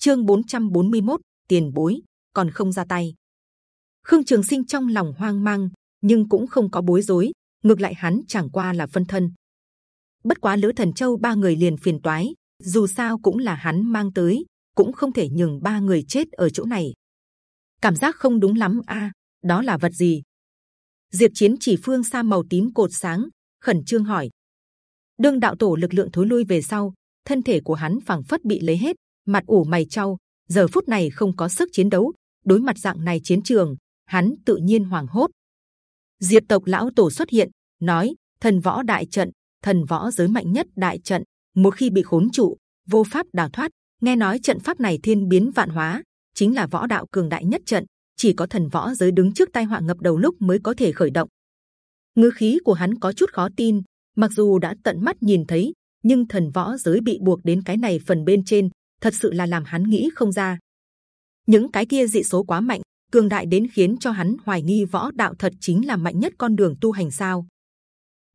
Chương 441, tiền bối còn không ra tay. Khương Trường Sinh trong lòng hoang mang, nhưng cũng không có bối rối. Ngược lại hắn chẳng qua là phân thân. Bất quá lữ thần châu ba người liền phiền toái, dù sao cũng là hắn mang tới, cũng không thể nhường ba người chết ở chỗ này. Cảm giác không đúng lắm a, đó là vật gì? Diệp Chiến chỉ phương xa màu tím cột sáng, khẩn trương hỏi. Đương đạo tổ lực lượng thối lui về sau, thân thể của hắn phảng phất bị lấy hết, mặt ủ mày trao, giờ phút này không có sức chiến đấu. Đối mặt dạng này chiến trường, hắn tự nhiên hoảng hốt. Diệp tộc lão tổ xuất hiện, nói: thần võ đại trận, thần võ giới mạnh nhất đại trận, một khi bị khốn trụ, vô pháp đào thoát. Nghe nói trận pháp này thiên biến vạn hóa, chính là võ đạo cường đại nhất trận, chỉ có thần võ giới đứng trước tai họa ngập đầu lúc mới có thể khởi động. Ngữ khí của hắn có chút khó tin, mặc dù đã tận mắt nhìn thấy, nhưng thần võ giới bị buộc đến cái này phần bên trên, thật sự là làm hắn nghĩ không ra. Những cái kia dị số quá mạnh, cường đại đến khiến cho hắn hoài nghi võ đạo thật chính là mạnh nhất con đường tu hành sao?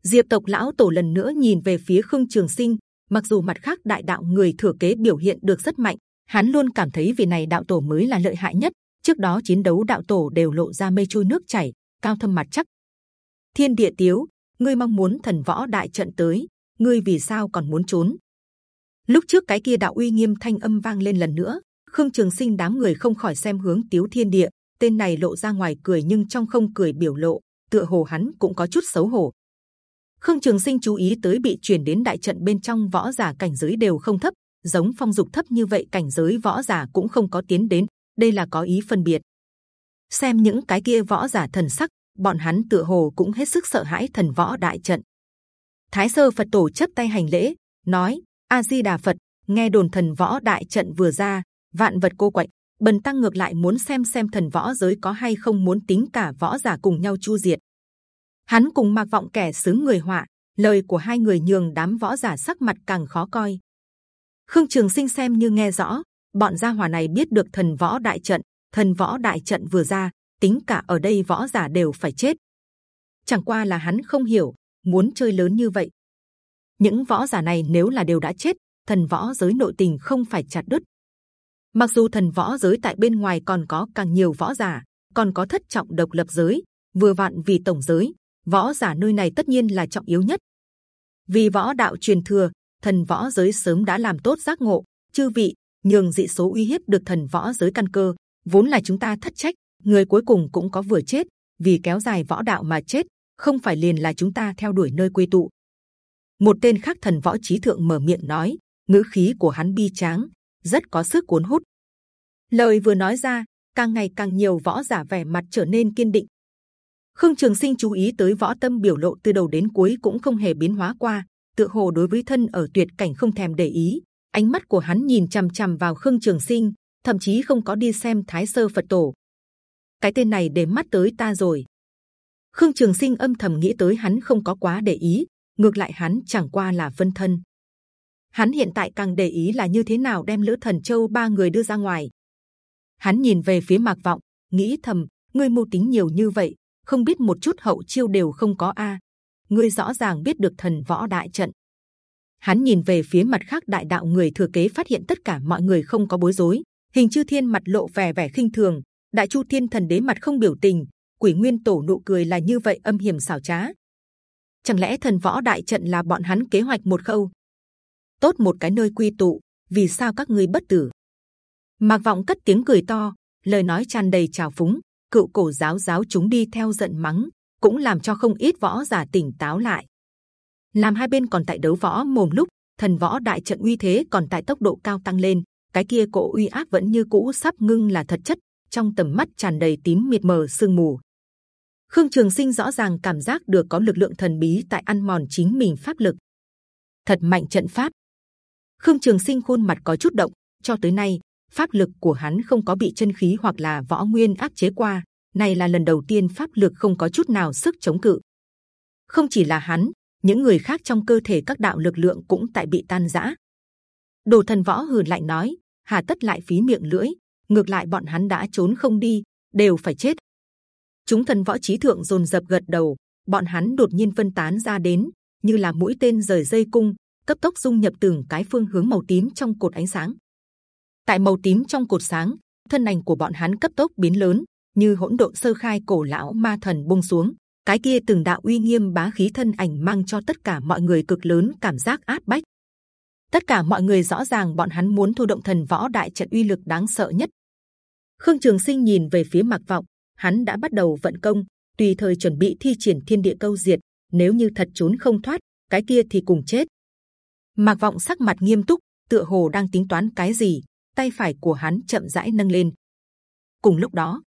Diệp tộc lão tổ lần nữa nhìn về phía khương trường sinh, mặc dù mặt khác đại đạo người thừa kế biểu hiện được rất mạnh, hắn luôn cảm thấy vị này đạo tổ mới là lợi hại nhất. Trước đó chiến đấu đạo tổ đều lộ ra mây trôi nước chảy, cao thâm mặt chắc. Thiên địa tiếu, ngươi mong muốn thần võ đại trận tới, ngươi vì sao còn muốn trốn? Lúc trước cái kia đạo uy nghiêm thanh âm vang lên lần nữa, khương trường sinh đám người không khỏi xem hướng tiếu thiên địa, tên này lộ ra ngoài cười nhưng trong không cười biểu lộ, tựa hồ hắn cũng có chút xấu hổ. Khương Trường Sinh chú ý tới bị truyền đến đại trận bên trong võ giả cảnh giới đều không thấp, giống phong dục thấp như vậy cảnh giới võ giả cũng không có tiến đến, đây là có ý phân biệt. Xem những cái kia võ giả thần sắc, bọn hắn tựa hồ cũng hết sức sợ hãi thần võ đại trận. Thái sơ Phật tổ chấp tay hành lễ, nói: A Di Đà Phật, nghe đồn thần võ đại trận vừa ra, vạn vật cô quạnh, bần tăng ngược lại muốn xem xem thần võ giới có hay không muốn tính cả võ giả cùng nhau chu diệt. Hắn cùng mặc vọng kẻ sướng người họa, lời của hai người nhường đám võ giả sắc mặt càng khó coi. Khương Trường Sinh xem như nghe rõ, bọn gia hỏa này biết được thần võ đại trận, thần võ đại trận vừa ra, tính cả ở đây võ giả đều phải chết. Chẳng qua là hắn không hiểu, muốn chơi lớn như vậy. Những võ giả này nếu là đều đã chết, thần võ giới nội tình không phải chặt đứt. Mặc dù thần võ giới tại bên ngoài còn có càng nhiều võ giả, còn có thất trọng độc lập giới, vừa vặn vì tổng giới, võ giả nơi này tất nhiên là trọng yếu nhất. Vì võ đạo truyền thừa, thần võ giới sớm đã làm tốt giác ngộ, chư vị nhường dị số uy hiếp được thần võ giới căn cơ, vốn là chúng ta thất trách, người cuối cùng cũng có vừa chết, vì kéo dài võ đạo mà chết, không phải liền là chúng ta theo đuổi nơi quy tụ. Một tên khác thần võ trí thượng mở miệng nói, ngữ khí của hắn bi tráng, rất có sức cuốn hút. Lời vừa nói ra, càng ngày càng nhiều võ giả vẻ mặt trở nên kiên định. Khương Trường Sinh chú ý tới võ tâm biểu lộ từ đầu đến cuối cũng không hề biến hóa qua, tựa hồ đối với thân ở tuyệt cảnh không thèm để ý. Ánh mắt của hắn nhìn c h ầ m c h ầ m vào Khương Trường Sinh, thậm chí không có đi xem Thái Sơ Phật Tổ. Cái tên này để mắt tới ta rồi. Khương Trường Sinh âm thầm nghĩ tới hắn không có quá để ý, ngược lại hắn chẳng qua là phân thân. Hắn hiện tại càng để ý là như thế nào đem lữ thần châu ba người đưa ra ngoài. Hắn nhìn về phía Mạc Vọng, nghĩ thầm: ngươi mưu tính nhiều như vậy, không biết một chút hậu chiêu đều không có a. Ngươi rõ ràng biết được thần võ đại trận. Hắn nhìn về phía mặt khác đại đạo người thừa kế phát hiện tất cả mọi người không có bối rối. Hình chư thiên mặt lộ vẻ vẻ khinh thường, đại chu thiên thần đế mặt không biểu tình, quỷ nguyên tổ nụ cười là như vậy âm hiểm xảo trá. Chẳng lẽ thần võ đại trận là bọn hắn kế hoạch một khâu? Tốt một cái nơi quy tụ, vì sao các ngươi bất tử? Mạc vọng cất tiếng cười to, lời nói tràn đầy trào phúng, cựu cổ giáo giáo chúng đi theo giận mắng, cũng làm cho không ít võ giả tỉnh táo lại. Làm hai bên còn tại đấu võ mồm lúc thần võ đại trận uy thế còn tại tốc độ cao tăng lên, cái kia cổ uy áp vẫn như cũ sắp ngưng là thật chất, trong tầm mắt tràn đầy tím mịt mờ sương mù. Khương Trường Sinh rõ ràng cảm giác được có lực lượng thần bí tại ăn mòn chính mình pháp lực. Thật mạnh trận pháp. Khương Trường Sinh khuôn mặt có chút động. Cho tới nay, pháp lực của hắn không có bị chân khí hoặc là võ nguyên áp chế qua. Này là lần đầu tiên pháp lực không có chút nào sức chống cự. Không chỉ là hắn, những người khác trong cơ thể các đạo lực lượng cũng tại bị tan rã. Đồ thần võ hừ lạnh nói, hà tất lại phí miệng lưỡi, ngược lại bọn hắn đã trốn không đi, đều phải chết. Chúng thần võ trí thượng dồn dập gật đầu, bọn hắn đột nhiên phân tán ra đến, như là mũi tên rời dây cung, cấp tốc dung nhập từng cái phương hướng màu tím trong cột ánh sáng. tại màu tím trong cột sáng thân ảnh của bọn hắn cấp tốc biến lớn như hỗn độn sơ khai cổ lão ma thần buông xuống. Cái kia từng đạo uy nghiêm bá khí thân ảnh mang cho tất cả mọi người cực lớn cảm giác áp bách. Tất cả mọi người rõ ràng bọn hắn muốn thu động thần võ đại trận uy lực đáng sợ nhất. Khương trường sinh nhìn về phía mặc vọng hắn đã bắt đầu vận công, tùy thời chuẩn bị thi triển thiên địa câu diệt, nếu như thật trốn không thoát, cái kia thì cùng chết. Mạc vọng sắc mặt nghiêm túc, tựa hồ đang tính toán cái gì, tay phải của hắn chậm rãi nâng lên. Cùng lúc đó,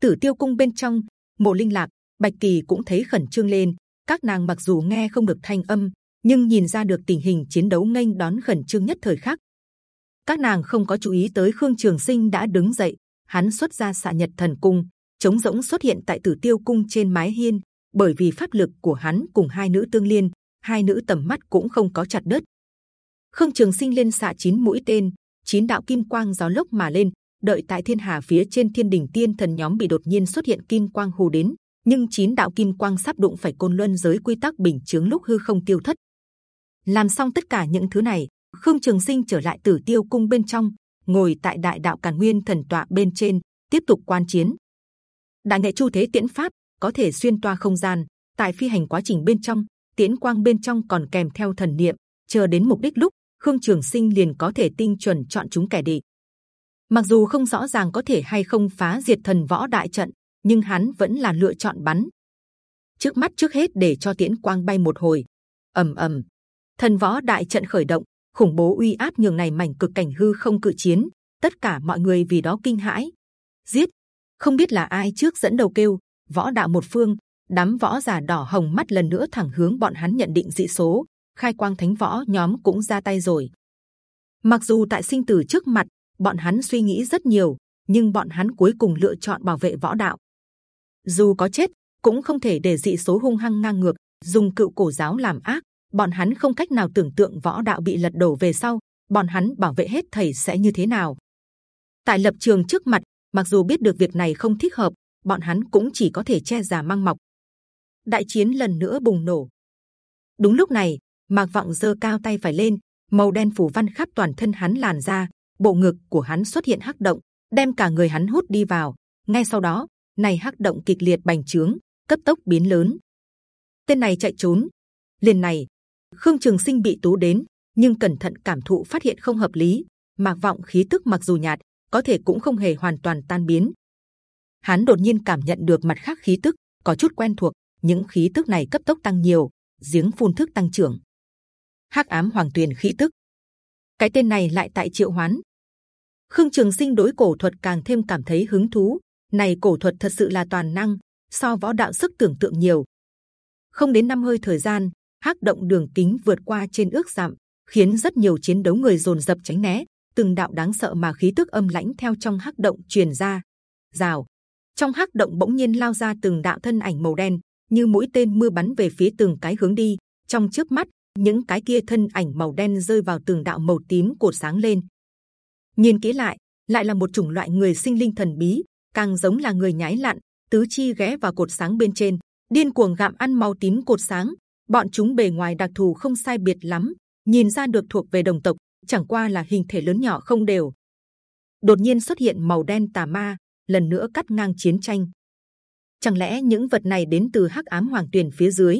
tử tiêu cung bên trong, mộ linh lạc, bạch kỳ cũng thấy khẩn trương lên. Các nàng mặc dù nghe không được thanh âm, nhưng nhìn ra được tình hình chiến đấu nghênh đón khẩn trương nhất thời khắc. Các nàng không có chú ý tới khương trường sinh đã đứng dậy, hắn xuất ra xạ nhật thần cung chống rỗng xuất hiện tại tử tiêu cung trên mái hiên, bởi vì pháp lực của hắn cùng hai nữ tương liên, hai nữ tầm mắt cũng không có chặt đứt. Khương trường sinh lên xạ chín mũi tên, chín đạo kim quang gió lốc mà lên, đợi tại thiên hà phía trên thiên đỉnh tiên thần nhóm bị đột nhiên xuất hiện kim quang hù đến, nhưng chín đạo kim quang sắp đụng phải côn luân giới quy tắc bình chướng lúc hư không tiêu thất. Làm xong tất cả những thứ này khương trường sinh trở lại tử tiêu cung bên trong, ngồi tại đại đạo càn nguyên thần tọa bên trên, tiếp tục quan chiến đại nghệ chu thế tiễn pháp có thể xuyên toa không gian, tại phi hành quá trình bên trong, tiễn quang bên trong còn kèm theo thần niệm, chờ đến mục đích lúc, khương trường sinh liền có thể tinh chuẩn chọn chúng kẻ địch. Mặc dù không rõ ràng có thể hay không phá diệt thần võ đại trận, nhưng hắn vẫn là lựa chọn bắn. Trước mắt trước hết để cho tiễn quang bay một hồi. Ầm ầm. Thần võ đại trận khởi động, khủng bố uy áp nhường này mảnh cực cảnh hư không cự chiến, tất cả mọi người vì đó kinh hãi. Giết! Không biết là ai trước dẫn đầu kêu, võ đạo một phương, đám võ giả đỏ hồng mắt lần nữa thẳng hướng bọn hắn nhận định dị số. Khai quang thánh võ nhóm cũng ra tay rồi. Mặc dù tại sinh tử trước mặt, bọn hắn suy nghĩ rất nhiều, nhưng bọn hắn cuối cùng lựa chọn bảo vệ võ đạo. Dù có chết, cũng không thể để dị số hung hăng ngang ngược, dùng cựu cổ giáo làm ác. Bọn hắn không cách nào tưởng tượng võ đạo bị lật đổ về sau, bọn hắn bảo vệ hết thầy sẽ như thế nào. Tại lập trường trước mặt mặc dù biết được việc này không thích hợp, bọn hắn cũng chỉ có thể che giả mang mọc. Đại chiến lần nữa bùng nổ. Đúng lúc này, mạc vọng giơ cao tay phải lên, màu đen phủ văn khắp toàn thân hắn làn ra, bộ ngực của hắn xuất hiện hắc động, đem cả người hắn hút đi vào. Ngay sau đó, này hắc động kịch liệt bành trướng, cấp tốc biến lớn. Tên này chạy trốn. Liền này, khương trường sinh bị tú đến, nhưng cẩn thận cảm thụ phát hiện không hợp lý. Mạc vọng khí tức mặc dù nhạt có thể cũng không hề hoàn toàn tan biến. Hắn đột nhiên cảm nhận được mặt khác khí tức, có chút quen thuộc, những khí tức này cấp tốc tăng nhiều, giếng phun thức tăng trưởng. Hắc ám hoàng tuyền khí tức. Cái tên này lại tại triệu hoán. Khương trường sinh đối cổ thuật càng thêm cảm thấy hứng thú. Này cổ thuật thật sự là toàn năng, so võ đạo sức tưởng tượng nhiều. Không đến năm hơi thời gian, hắc động đường kính vượt qua trên ước giảm, khiến rất nhiều chiến đấu người dồn dập tránh né từng đạo đáng sợ mà khí tức âm lãnh theo trong hắc động truyền ra, rào. Trong hắc động bỗng nhiên lao ra từng đạo thân ảnh màu đen, như mũi tên mưa bắn về phía từng cái hướng đi. Trong chớp mắt, những cái kia thân ảnh màu đen rơi vào từng đạo màu tím cột sáng lên. Nhìn kỹ lại lại là một chủng loại người sinh linh thần bí, càng giống là người nhái lặn, tứ chi ghé vào cột sáng bên trên. Điên cuồng gặm ăn màu tím cột sáng, bọn chúng bề ngoài đặc thù không sai biệt lắm, nhìn ra được thuộc về đồng tộc chẳng qua là hình thể lớn nhỏ không đều. Đột nhiên xuất hiện màu đen tà ma, lần nữa cắt ngang chiến tranh. Chẳng lẽ những vật này đến từ hắc ám hoàng tuyền phía dưới?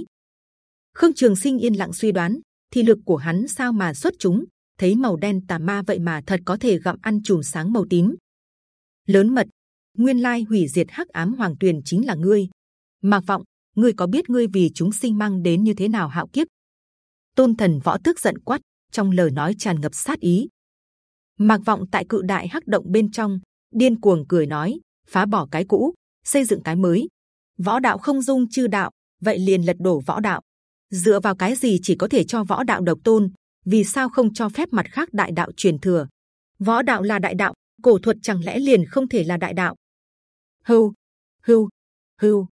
Khương trường sinh yên lặng suy đoán thì lực của hắn sao mà xuất chúng? Thấy màu đen tà ma vậy mà thật có thể gặm ăn chùm sáng màu tím. Lớn mật, nguyên lai hủy diệt hắc ám hoàng tuyền chính là ngươi. Mạc vọng, ngươi có biết ngươi vì chúng sinh mang đến như thế nào hạo kiếp? Tôn thần võ tức giận quát trong lời nói tràn ngập sát ý. Mạc vọng tại cự đại hắc động bên trong, điên cuồng cười nói, phá bỏ cái cũ, xây dựng cái mới. Võ đạo không dung chư đạo, vậy liền lật đổ võ đạo. Dựa vào cái gì chỉ có thể cho võ đạo độc tôn, vì sao không cho phép mặt khác đại đạo truyền thừa? Võ đạo là đại đạo, cổ thuật chẳng lẽ liền không thể là đại đạo? Hưu hưu hưu.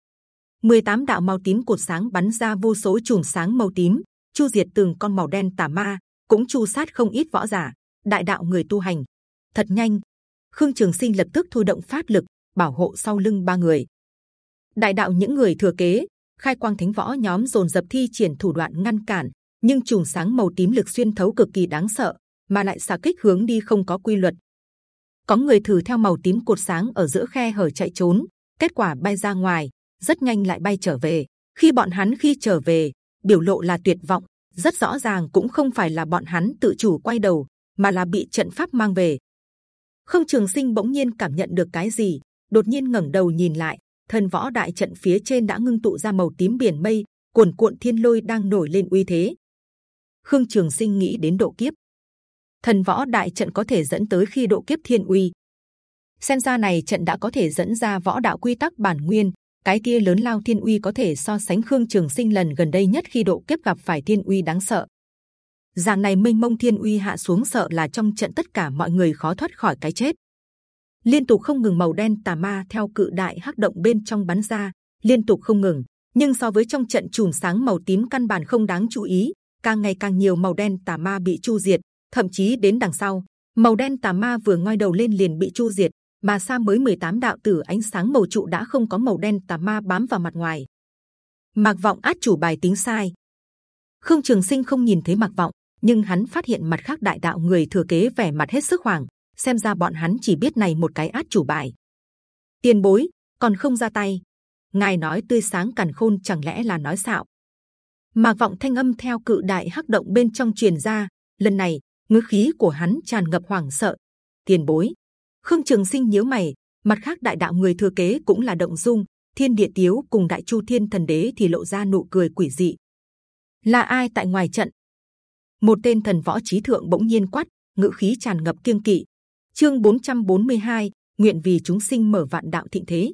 18 đạo màu tím cột sáng bắn ra vô số chùm sáng màu tím, chu diệt từng con màu đen tà ma cũng chu sát không ít võ giả đại đạo người tu hành. Thật nhanh khương trường sinh lập tức thôi động pháp lực bảo hộ sau lưng ba người. Đại đạo những người thừa kế khai quang thánh võ nhóm dồn dập thi triển thủ đoạn ngăn cản nhưng chùm sáng màu tím lực xuyên thấu cực kỳ đáng sợ mà lại xả kích hướng đi không có quy luật. Có người thử theo màu tím cột sáng ở giữa khe hở chạy trốn, kết quả bay ra ngoài, rất nhanh lại bay trở về. Khi bọn hắn khi trở về, biểu lộ là tuyệt vọng, rất rõ ràng cũng không phải là bọn hắn tự chủ quay đầu, mà là bị trận pháp mang về. Không Trường Sinh bỗng nhiên cảm nhận được cái gì, đột nhiên ngẩng đầu nhìn lại, thần võ đại trận phía trên đã ngưng tụ ra màu tím biển mây, cuồn cuộn thiên lôi đang nổi lên uy thế. Khương Trường Sinh nghĩ đến độ kiếp, thần võ đại trận có thể dẫn tới khi độ kiếp thiên uy. Xem ra này trận đã có thể dẫn ra võ đạo quy tắc bản nguyên, cái kia lớn lao thiên uy có thể so sánh Khương Trường Sinh lần gần đây nhất khi độ kiếp gặp phải thiên uy đáng sợ. Dạng này minh mông thiên uy hạ xuống sợ là trong trận tất cả mọi người khó thoát khỏi cái chết. Liên tục không ngừng màu đen tà ma theo cự đại hắc động bên trong bắn ra, liên tục không ngừng. Nhưng so với trong trận chùm sáng màu tím căn bản không đáng chú ý, càng ngày càng nhiều màu đen tà ma bị chu diệt, thậm chí đến đằng sau màu đen tà ma vừa ngoi đầu lên liền bị chu diệt mà xa mới 18 đạo tử ánh sáng màu trụ đã không có màu đen tà ma bám vào mặt ngoài. Mặc vọng át chủ bài tính sai. Khương trường sinh không nhìn thấy mặc vọng nhưng hắn phát hiện mặt khác đại đạo người thừa kế vẻ mặt hết sức hoảng xem ra bọn hắn chỉ biết này một cái át chủ bài. Tiền bối còn không ra tay. Ngài nói tươi sáng càn khôn chẳng lẽ là nói xạo? Mạc vọng thanh âm theo cự đại hắc động bên trong truyền ra. Lần này ngữ khí của hắn tràn ngập hoảng sợ. Tiền bối, Khương Trường Sinh nhíu mày. Mặt khác đại đạo người thừa kế cũng là động dung. Thiên địa tiếu cùng đại chu thiên thần đế thì lộ ra nụ cười quỷ dị. Là ai tại ngoài trận? Một tên thần võ trí thượng bỗng nhiên quát, ngữ khí tràn ngập kiêng kỵ. Chương 442, nguyện vì chúng sinh mở vạn đạo thịnh thế.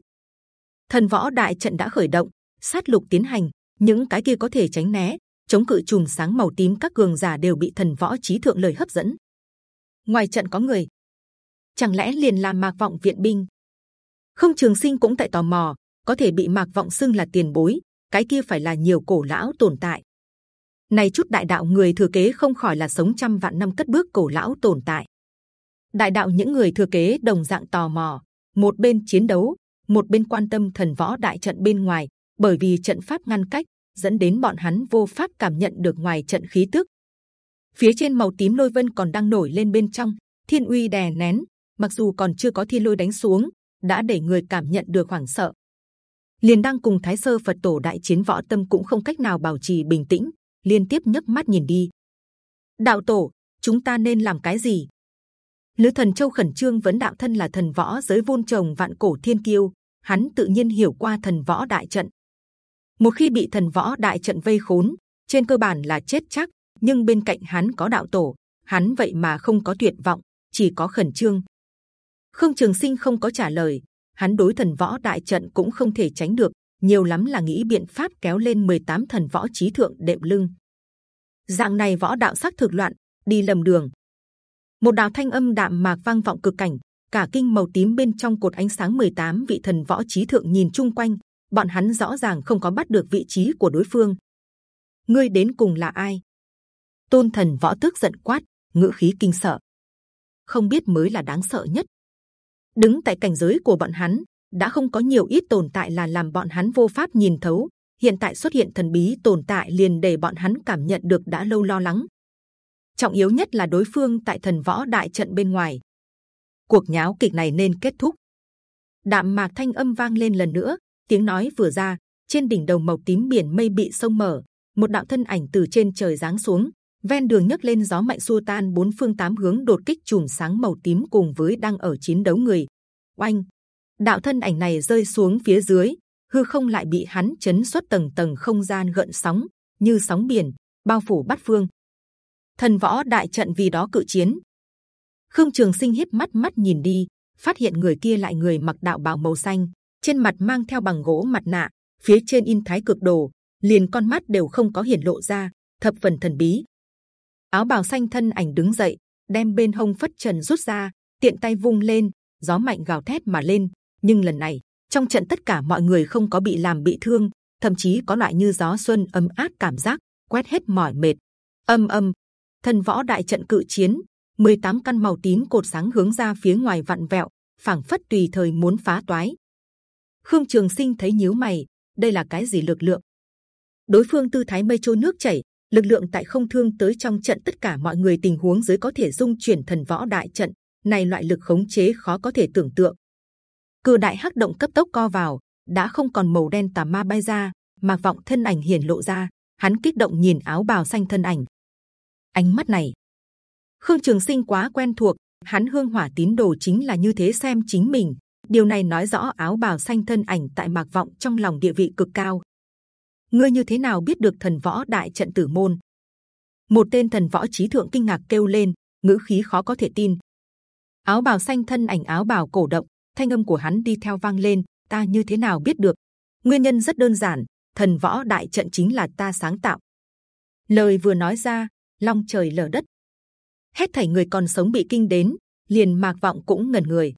Thần võ đại trận đã khởi động, sát lục tiến hành. Những cái kia có thể tránh né, chống cự chùm sáng màu tím các cường giả đều bị thần võ trí thượng lời hấp dẫn. Ngoài trận có người, chẳng lẽ liền là mạc vọng viện binh? Không Trường Sinh cũng tại tò mò, có thể bị mạc vọng xưng là tiền bối, cái kia phải là nhiều cổ lão tồn tại. Này chút đại đạo người thừa kế không khỏi là sống trăm vạn năm cất bước cổ lão tồn tại. Đại đạo những người thừa kế đồng dạng tò mò, một bên chiến đấu, một bên quan tâm thần võ đại trận bên ngoài, bởi vì trận pháp ngăn cách, dẫn đến bọn hắn vô pháp cảm nhận được ngoài trận khí tức. Phía trên màu tím lôi vân còn đang nổi lên bên trong, thiên uy đè nén. Mặc dù còn chưa có thiên lôi đánh xuống, đã để người cảm nhận được hoảng sợ. liền đang cùng Thái sơ Phật tổ đại chiến võ tâm cũng không cách nào bảo trì bình tĩnh, liên tiếp nhấc mắt nhìn đi. Đạo tổ, chúng ta nên làm cái gì? Lữ Thần Châu khẩn trương vấn đạo thân là thần võ giới vôn trồng vạn cổ thiên kiêu, hắn tự nhiên hiểu qua thần võ đại trận, một khi bị thần võ đại trận vây khốn trên cơ bản là chết chắc nhưng bên cạnh hắn có đạo tổ hắn vậy mà không có tuyệt vọng chỉ có khẩn trương khương trường sinh không có trả lời hắn đối thần võ đại trận cũng không thể tránh được nhiều lắm là nghĩ biện pháp kéo lên 18 thần võ trí thượng đệm lưng dạng này võ đạo sắc thực loạn đi lầm đường một đạo thanh âm đạm mạc vang vọng cực cảnh cả kinh màu tím bên trong cột ánh sáng 18 vị thần võ trí thượng nhìn chung quanh bọn hắn rõ ràng không có bắt được vị trí của đối phương. Ngươi đến cùng là ai? Tôn thần võ tức giận quát, ngữ khí kinh sợ. Không biết mới là đáng sợ nhất. Đứng tại cảnh giới của bọn hắn, đã không có nhiều ít tồn tại là làm bọn hắn vô pháp nhìn thấu. Hiện tại xuất hiện thần bí tồn tại liền để bọn hắn cảm nhận được đã lâu lo lắng. Trọng yếu nhất là đối phương tại thần võ đại trận bên ngoài. Cuộc nháo kịch này nên kết thúc. Đạm mạc thanh âm vang lên lần nữa, tiếng nói vừa ra trên đỉnh đầu màu tím biển mây bị sông mở một đạo thân ảnh từ trên trời giáng xuống ven đường nhấc lên gió mạnh xua tan bốn phương tám hướng đột kích chùm sáng màu tím cùng với đang ở chiến đấu người. Oanh! Đạo thân ảnh này rơi xuống phía dưới hư không lại bị hắn chấn xuất tầng tầng không gian gợn sóng như sóng biển bao phủ bát phương. Thần võ đại trận vì đó cự chiến. Khương trường sinh hiếp mắt mắt nhìn đi phát hiện người kia lại người mặc đạo bào màu xanh trên mặt mang theo bằng gỗ mặt nạ, phía trên in thái cực đồ, liền con mắt đều không có hiển lộ ra, thập phần thần bí. Áo bào xanh thân ảnh đứng dậy, đem bên hông phất trần rút ra, tiện tay vung lên, gió mạnh gào thét mà lên. Nhưng lần này trong trận tất cả mọi người không có bị làm bị thương, thậm chí có loại như gió xuân ấm áp cảm giác, quét hết mỏi mệt. Âm âm, thần võ đại trận cự chiến, 18 căn màu tím cột sáng hướng ra phía ngoài vặn vẹo, phảng phất tùy thời muốn phá toái. Khương Trường Sinh thấy nhíu mày, đây là cái gì lực lượng? Đối phương tư thái mây trôi nước chảy, lực lượng tại không thương tới trong trận tất cả mọi người tình huống dưới có thể dung chuyển thần võ đại trận. này loại lực khống chế khó có thể tưởng tượng. Cử đại hắc động cấp tốc co vào, đã không còn màu đen tà ma bay ra, mà vọng thân ảnh hiển lộ ra. Hắn kích động nhìn áo bào xanh thân ảnh. Ánh mắt này, Khương Trường Sinh quá quen thuộc. Hắn hương hỏa tín đồ chính là như thế xem chính mình. Điều này nói rõ áo bào xanh thân ảnh tại mạc vọng trong lòng địa vị cực cao. Ngươi như thế nào biết được thần võ đại trận tử môn? Một tên thần võ trí thượng kinh ngạc kêu lên, ngữ khí khó có thể tin. Áo bào xanh thân ảnh áo bào cổ động, thanh âm của hắn đi theo vang lên. Ta như thế nào biết được? Nguyên nhân rất đơn giản, thần võ đại trận chính là ta sáng tạo. Lời vừa nói ra, long trời lở đất. Hết thảy người còn sống bị kinh đến, liền mạc vọng cũng ngẩn người.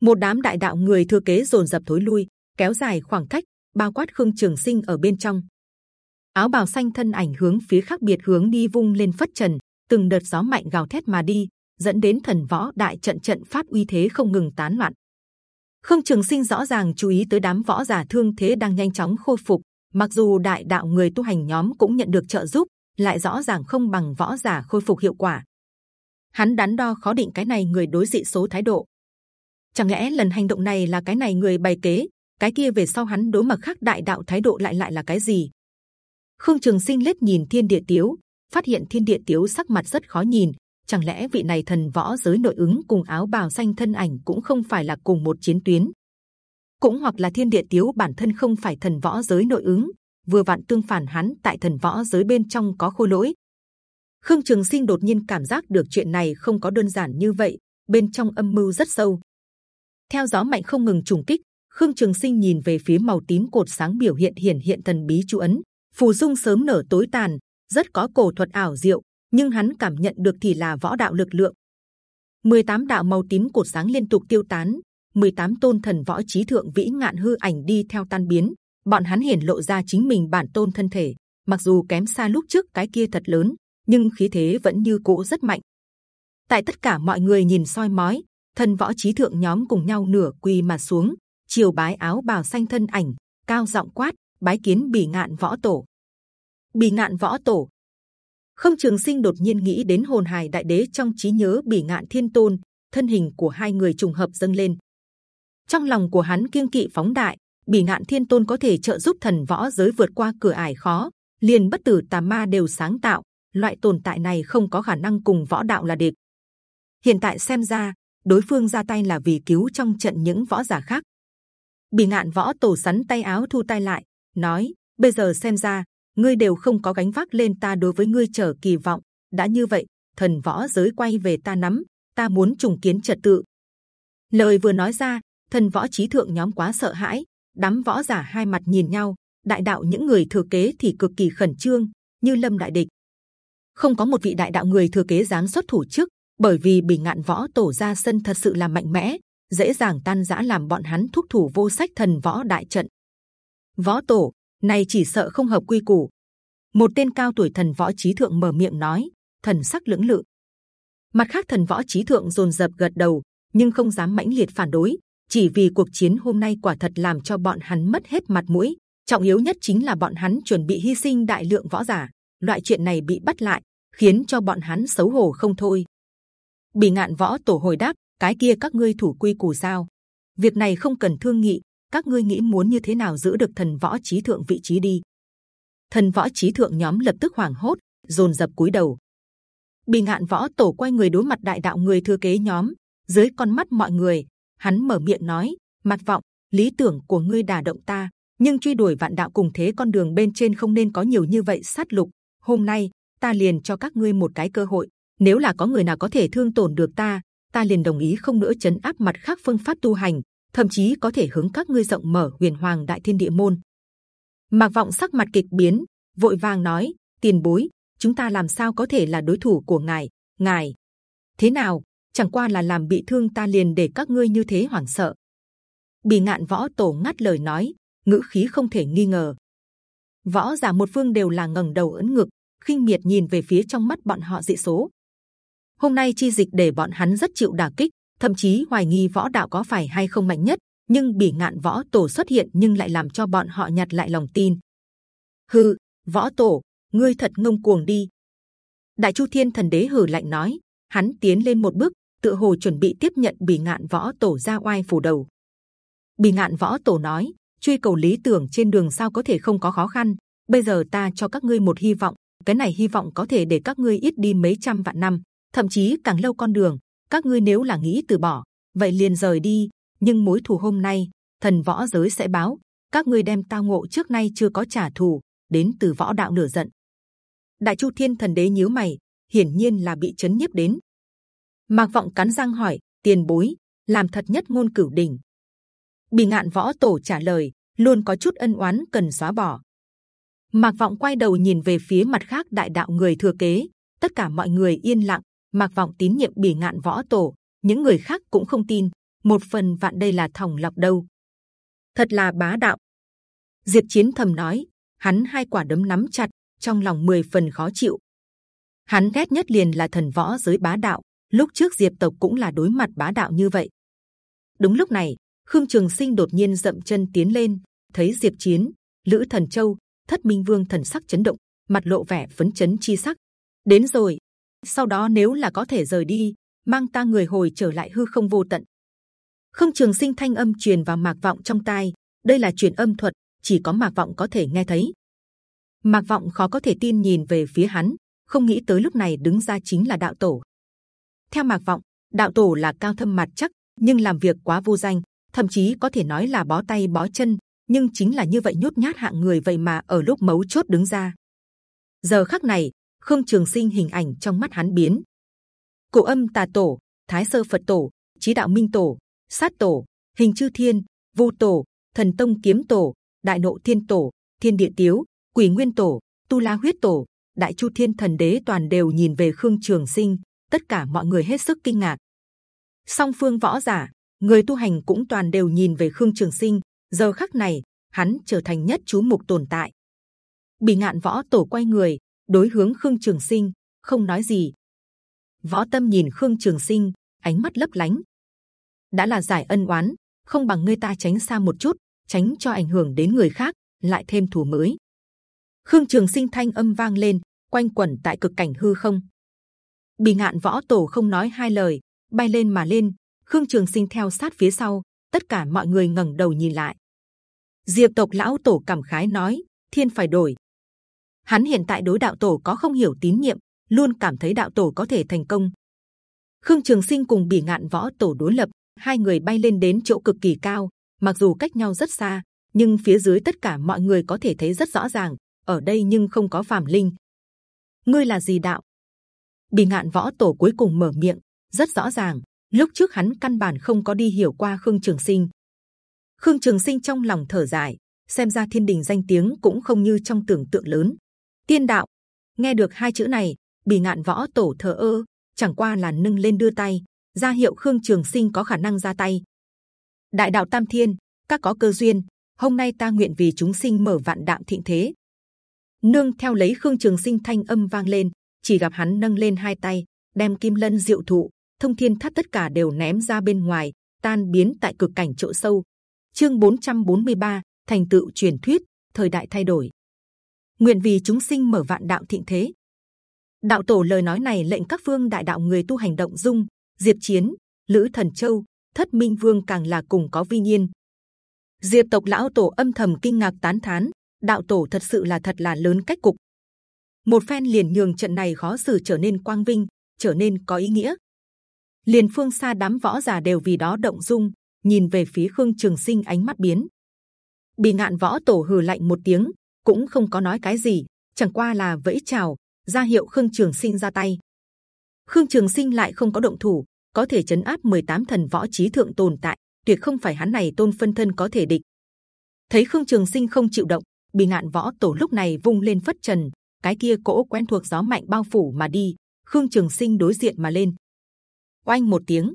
Một đám đại đạo người thừa kế dồn dập thối lui, kéo dài khoảng cách, bao quát khương trường sinh ở bên trong. Áo bào xanh thân ảnh hướng phía khác biệt hướng đi vung lên phất trần, từng đợt gió mạnh gào thét mà đi, dẫn đến thần võ đại trận trận pháp uy thế không ngừng tán loạn. Khương Trường Sinh rõ ràng chú ý tới đám võ giả thương thế đang nhanh chóng khôi phục. Mặc dù đại đạo người tu hành nhóm cũng nhận được trợ giúp, lại rõ ràng không bằng võ giả khôi phục hiệu quả. Hắn đắn đo khó định cái này người đối dị số thái độ. Chẳng lẽ lần hành động này là cái này người bày kế, cái kia về sau hắn đối mặt khác đại đạo thái độ lại lại là cái gì? Khương Trường Sinh lết nhìn Thiên Địa Tiếu, phát hiện Thiên Địa Tiếu sắc mặt rất khó nhìn, chẳng lẽ vị này thần võ giới nội ứng cùng áo bào xanh thân ảnh cũng không phải là cùng một chiến tuyến? Cũng hoặc là thiên địa tiếu bản thân không phải thần võ giới nội ứng vừa vặn tương phản hắn tại thần võ giới bên trong có khôi lỗi. Khương trường sinh đột nhiên cảm giác được chuyện này không có đơn giản như vậy bên trong âm mưu rất sâu. Theo gió mạnh không ngừng trùng kích khương trường sinh nhìn về phía màu tím cột sáng biểu hiện hiển hiện thần bí chú ấn phù dung sớm nở tối tàn rất có cổ thuật ảo diệu nhưng hắn cảm nhận được thì là võ đạo lực lượng. 18 đạo màu tím cột sáng liên tục tiêu tán, 18 tôn thần võ trí thượng vĩ ngạn hư ảnh đi theo tan biến. Bọn hắn hiển lộ ra chính mình bản tôn thân thể, mặc dù kém xa lúc trước cái kia thật lớn, nhưng khí thế vẫn như cũ rất mạnh. Tại tất cả mọi người nhìn soi mói, thần võ trí thượng nhóm cùng nhau nửa quỳ mà xuống, chiều bái áo bào xanh thân ảnh, cao giọng quát, bái kiến bỉ ngạn võ tổ. Bỉ ngạn võ tổ, không Trường Sinh đột nhiên nghĩ đến hồn hài đại đế trong trí nhớ bỉ ngạn thiên tôn, thân hình của hai người trùng hợp dâng lên. Trong lòng của hắn kiêng kỵ phóng đại, bỉ ngạn thiên tôn có thể trợ giúp thần võ giới vượt qua cửa ải khó, liền bất tử tà ma đều sáng tạo. Loại tồn tại này không có khả năng cùng võ đạo là địch. Hiện tại xem ra, đối phương ra tay là vì cứu trong trận những võ giả khác bị ngạn võ tổ sắn tay áo thu tay lại, nói: bây giờ xem ra ngươi đều không có gánh vác lên ta đối với ngươi chờ kỳ vọng. đã như vậy, thần võ giới quay về ta nắm, ta muốn trùng kiến trật tự. lời vừa nói ra, thần võ trí thượng nhóm quá sợ hãi, đám võ giả hai mặt nhìn nhau, đại đạo những người thừa kế thì cực kỳ khẩn trương, như lâm đại địch. không có một vị đại đạo người thừa kế dám xuất thủ trước, bởi vì bình ngạn võ tổ ra sân thật sự là mạnh mẽ, dễ dàng tan rã làm bọn hắn thúc thủ vô sách thần võ đại trận. Võ tổ, này chỉ sợ không hợp quy củ. Một tên cao tuổi thần võ trí thượng mở miệng nói, thần sắc lưỡng lự. Mặt khác thần võ trí thượng rồn rập gật đầu, nhưng không dám mãnh liệt phản đối, chỉ vì cuộc chiến hôm nay quả thật làm cho bọn hắn mất hết mặt mũi. Trọng yếu nhất chính là bọn hắn chuẩn bị hy sinh đại lượng võ giả. Loại chuyện này bị bắt lại, khiến cho bọn hắn xấu hổ không thôi. Bỉ ngạn võ tổ hồi đáp, cái kia các ngươi thủ quy củ sao? Việc này không cần thương nghị, các ngươi nghĩ muốn như thế nào giữ được thần võ trí thượng vị trí đi. Thần võ trí thượng nhóm lập tức hoảng hốt dồn dập cúi đầu. Bị ngạn võ tổ quay người đối mặt đại đạo người thừa kế nhóm dưới con mắt mọi người hắn mở miệng nói mặt vọng lý tưởng của ngươi đả động ta nhưng truy đuổi vạn đạo cùng thế con đường bên trên không nên có nhiều như vậy sát lục. Hôm nay ta liền cho các ngươi một cái cơ hội nếu là có người nào có thể thương tổn được ta ta liền đồng ý không nữa chấn áp mặt khác phương pháp tu hành thậm chí có thể hướng các ngươi rộng mở huyền hoàng đại thiên địa môn. Mạc vọng sắc mặt kịch biến, vội vàng nói: tiền bối, chúng ta làm sao có thể là đối thủ của ngài? Ngài thế nào? Chẳng qua là làm bị thương ta liền để các ngươi như thế hoảng sợ. Bì ngạn võ tổ ngắt lời nói, ngữ khí không thể nghi ngờ. Võ giả một phương đều là ngẩng đầu ấn ngực, khinh miệt nhìn về phía trong mắt bọn họ dị số. Hôm nay chi dịch để bọn hắn rất chịu đả kích, thậm chí hoài nghi võ đạo có phải hay không mạnh nhất. Nhưng bỉ ngạn võ tổ xuất hiện nhưng lại làm cho bọn họ nhặt lại lòng tin. Hừ, võ tổ, ngươi thật ngông cuồng đi. Đại chu thiên thần đế hừ lạnh nói, hắn tiến lên một bước, tựa hồ chuẩn bị tiếp nhận bì ngạn võ tổ ra oai phủ đầu. Bì ngạn võ tổ nói, truy cầu lý tưởng trên đường sao có thể không có khó khăn. Bây giờ ta cho các ngươi một hy vọng, cái này hy vọng có thể để các ngươi ít đi mấy trăm vạn năm, thậm chí càng lâu con đường. Các ngươi nếu là nghĩ từ bỏ, vậy liền rời đi. Nhưng mối thù hôm nay, thần võ giới sẽ báo. Các ngươi đem tao ngộ trước nay chưa có trả thù, đến từ võ đạo nửa giận. Đại Chu Thiên Thần Đế nhíu mày, hiển nhiên là bị chấn nhiếp đến. Mạc Vọng cắn răng hỏi: Tiền bối, làm thật nhất ngôn cửu đỉnh. bị ngạn võ tổ trả lời: luôn có chút ân oán cần xóa bỏ. Mạc Vọng quay đầu nhìn về phía mặt khác đại đạo người thừa kế, tất cả mọi người yên lặng. Mạc Vọng tín nhiệm bỉ ngạn võ tổ, những người khác cũng không tin. Một phần vạn đây là thòng lọc đâu. Thật là bá đạo. Diệp Chiến thầm nói, hắn hai quả đấm nắm chặt, trong lòng mười phần khó chịu. Hắn ghét nhất liền là thần võ giới bá đạo. Lúc trước Diệp tộc cũng là đối mặt bá đạo như vậy. Đúng lúc này, Khương Trường Sinh đột nhiên dậm chân tiến lên, thấy Diệp Chiến, Lữ Thần Châu, Thất Minh Vương thần sắc chấn động, mặt lộ vẻ phấn chấn chi sắc. Đến rồi. Sau đó nếu là có thể rời đi, mang ta người hồi trở lại hư không vô tận. không Trường Sinh thanh âm truyền vào mạc vọng trong tai. Đây là truyền âm thuật, chỉ có mạc vọng có thể nghe thấy. Mạc vọng khó có thể tin nhìn về phía hắn, không nghĩ tới lúc này đứng ra chính là đạo tổ. Theo mạc vọng, đạo tổ là cao thâm mặt chắc, nhưng làm việc quá vô danh, thậm chí có thể nói là bó tay bó chân. Nhưng chính là như vậy nhút nhát hạng người vậy mà ở lúc mấu chốt đứng ra. Giờ khắc này, Khương Trường Sinh hình ảnh trong mắt hắn biến. Cổ âm tà tổ, Thái sơ Phật tổ, Chí đạo Minh tổ, Sát tổ, Hình chư Thiên, vu tổ, Thần tông Kiếm tổ, Đại nộ Thiên tổ, Thiên địa Tiếu, Quỷ Nguyên tổ, Tu La Huyết tổ, Đại Chu Thiên Thần Đế toàn đều nhìn về Khương Trường Sinh, tất cả mọi người hết sức kinh ngạc. Song phương võ giả, người tu hành cũng toàn đều nhìn về Khương Trường Sinh. Giờ khắc này, hắn trở thành nhất chú mục tồn tại. Bì ngạn võ tổ quay người, đối hướng Khương Trường Sinh, không nói gì. Võ Tâm nhìn Khương Trường Sinh, ánh mắt lấp lánh. đã là giải ân oán, không bằng ngươi ta tránh xa một chút, tránh cho ảnh hưởng đến người khác, lại thêm thù mới. Khương Trường Sinh thanh âm vang lên, quanh quẩn tại cực cảnh hư không. Bì ngạn võ tổ không nói hai lời, bay lên mà lên. Khương Trường Sinh theo sát phía sau, tất cả mọi người ngẩng đầu nhìn lại. Diệp tộc lão tổ cảm khái nói: Thiên phải đổi. Hắn hiện tại đối đạo tổ có không hiểu tín nhiệm, luôn cảm thấy đạo tổ có thể thành công. Khương Trường Sinh cùng Bỉ Ngạn Võ Tổ đối lập, hai người bay lên đến chỗ cực kỳ cao, mặc dù cách nhau rất xa, nhưng phía dưới tất cả mọi người có thể thấy rất rõ ràng. Ở đây nhưng không có phàm linh. Ngươi là gì đạo? Bỉ Ngạn Võ Tổ cuối cùng mở miệng, rất rõ ràng. Lúc trước hắn căn bản không có đi hiểu qua Khương Trường Sinh. Khương Trường Sinh trong lòng thở dài, xem ra thiên đình danh tiếng cũng không như trong tưởng tượng lớn. Tiên đạo, nghe được hai chữ này, bì ngạn võ tổ thờ ơ, chẳng qua là nâng lên đưa tay, ra hiệu Khương Trường Sinh có khả năng ra tay. Đại đạo Tam Thiên, các có cơ duyên, hôm nay ta nguyện vì chúng sinh mở vạn đạo thịnh thế. Nương theo lấy Khương Trường Sinh thanh âm vang lên, chỉ gặp hắn nâng lên hai tay, đem kim lân diệu thụ, thông thiên thắt tất cả đều ném ra bên ngoài, tan biến tại cực cảnh chỗ sâu. Chương 443, thành tựu truyền thuyết, thời đại thay đổi. Nguyện vì chúng sinh mở vạn đạo thịnh thế. Đạo tổ lời nói này lệnh các phương đại đạo người tu hành động dung, diệp chiến, lữ thần châu, thất minh vương càng là cùng có vi nhiên. Diệp tộc lão tổ âm thầm kinh ngạc tán thán, đạo tổ thật sự là thật là lớn cách cục. Một phen liền nhường trận này khó xử trở nên quang vinh, trở nên có ý nghĩa. Liền phương xa đám võ giả đều vì đó động dung, nhìn về phía khương trường sinh ánh mắt biến. Bị ngạn võ tổ hừ lạnh một tiếng, cũng không có nói cái gì, chẳng qua là vẫy chào, ra hiệu khương trường sinh ra tay. khương trường sinh lại không có động thủ, có thể chấn áp 18 thần võ trí thượng tồn tại, tuyệt không phải hắn này tôn phân thân có thể địch. Thấy khương trường sinh không chịu động, bị ngạn võ tổ lúc này vung lên phất trần, cái kia cỗ quen thuộc gió mạnh bao phủ mà đi, khương trường sinh đối diện mà lên. oanh một tiếng,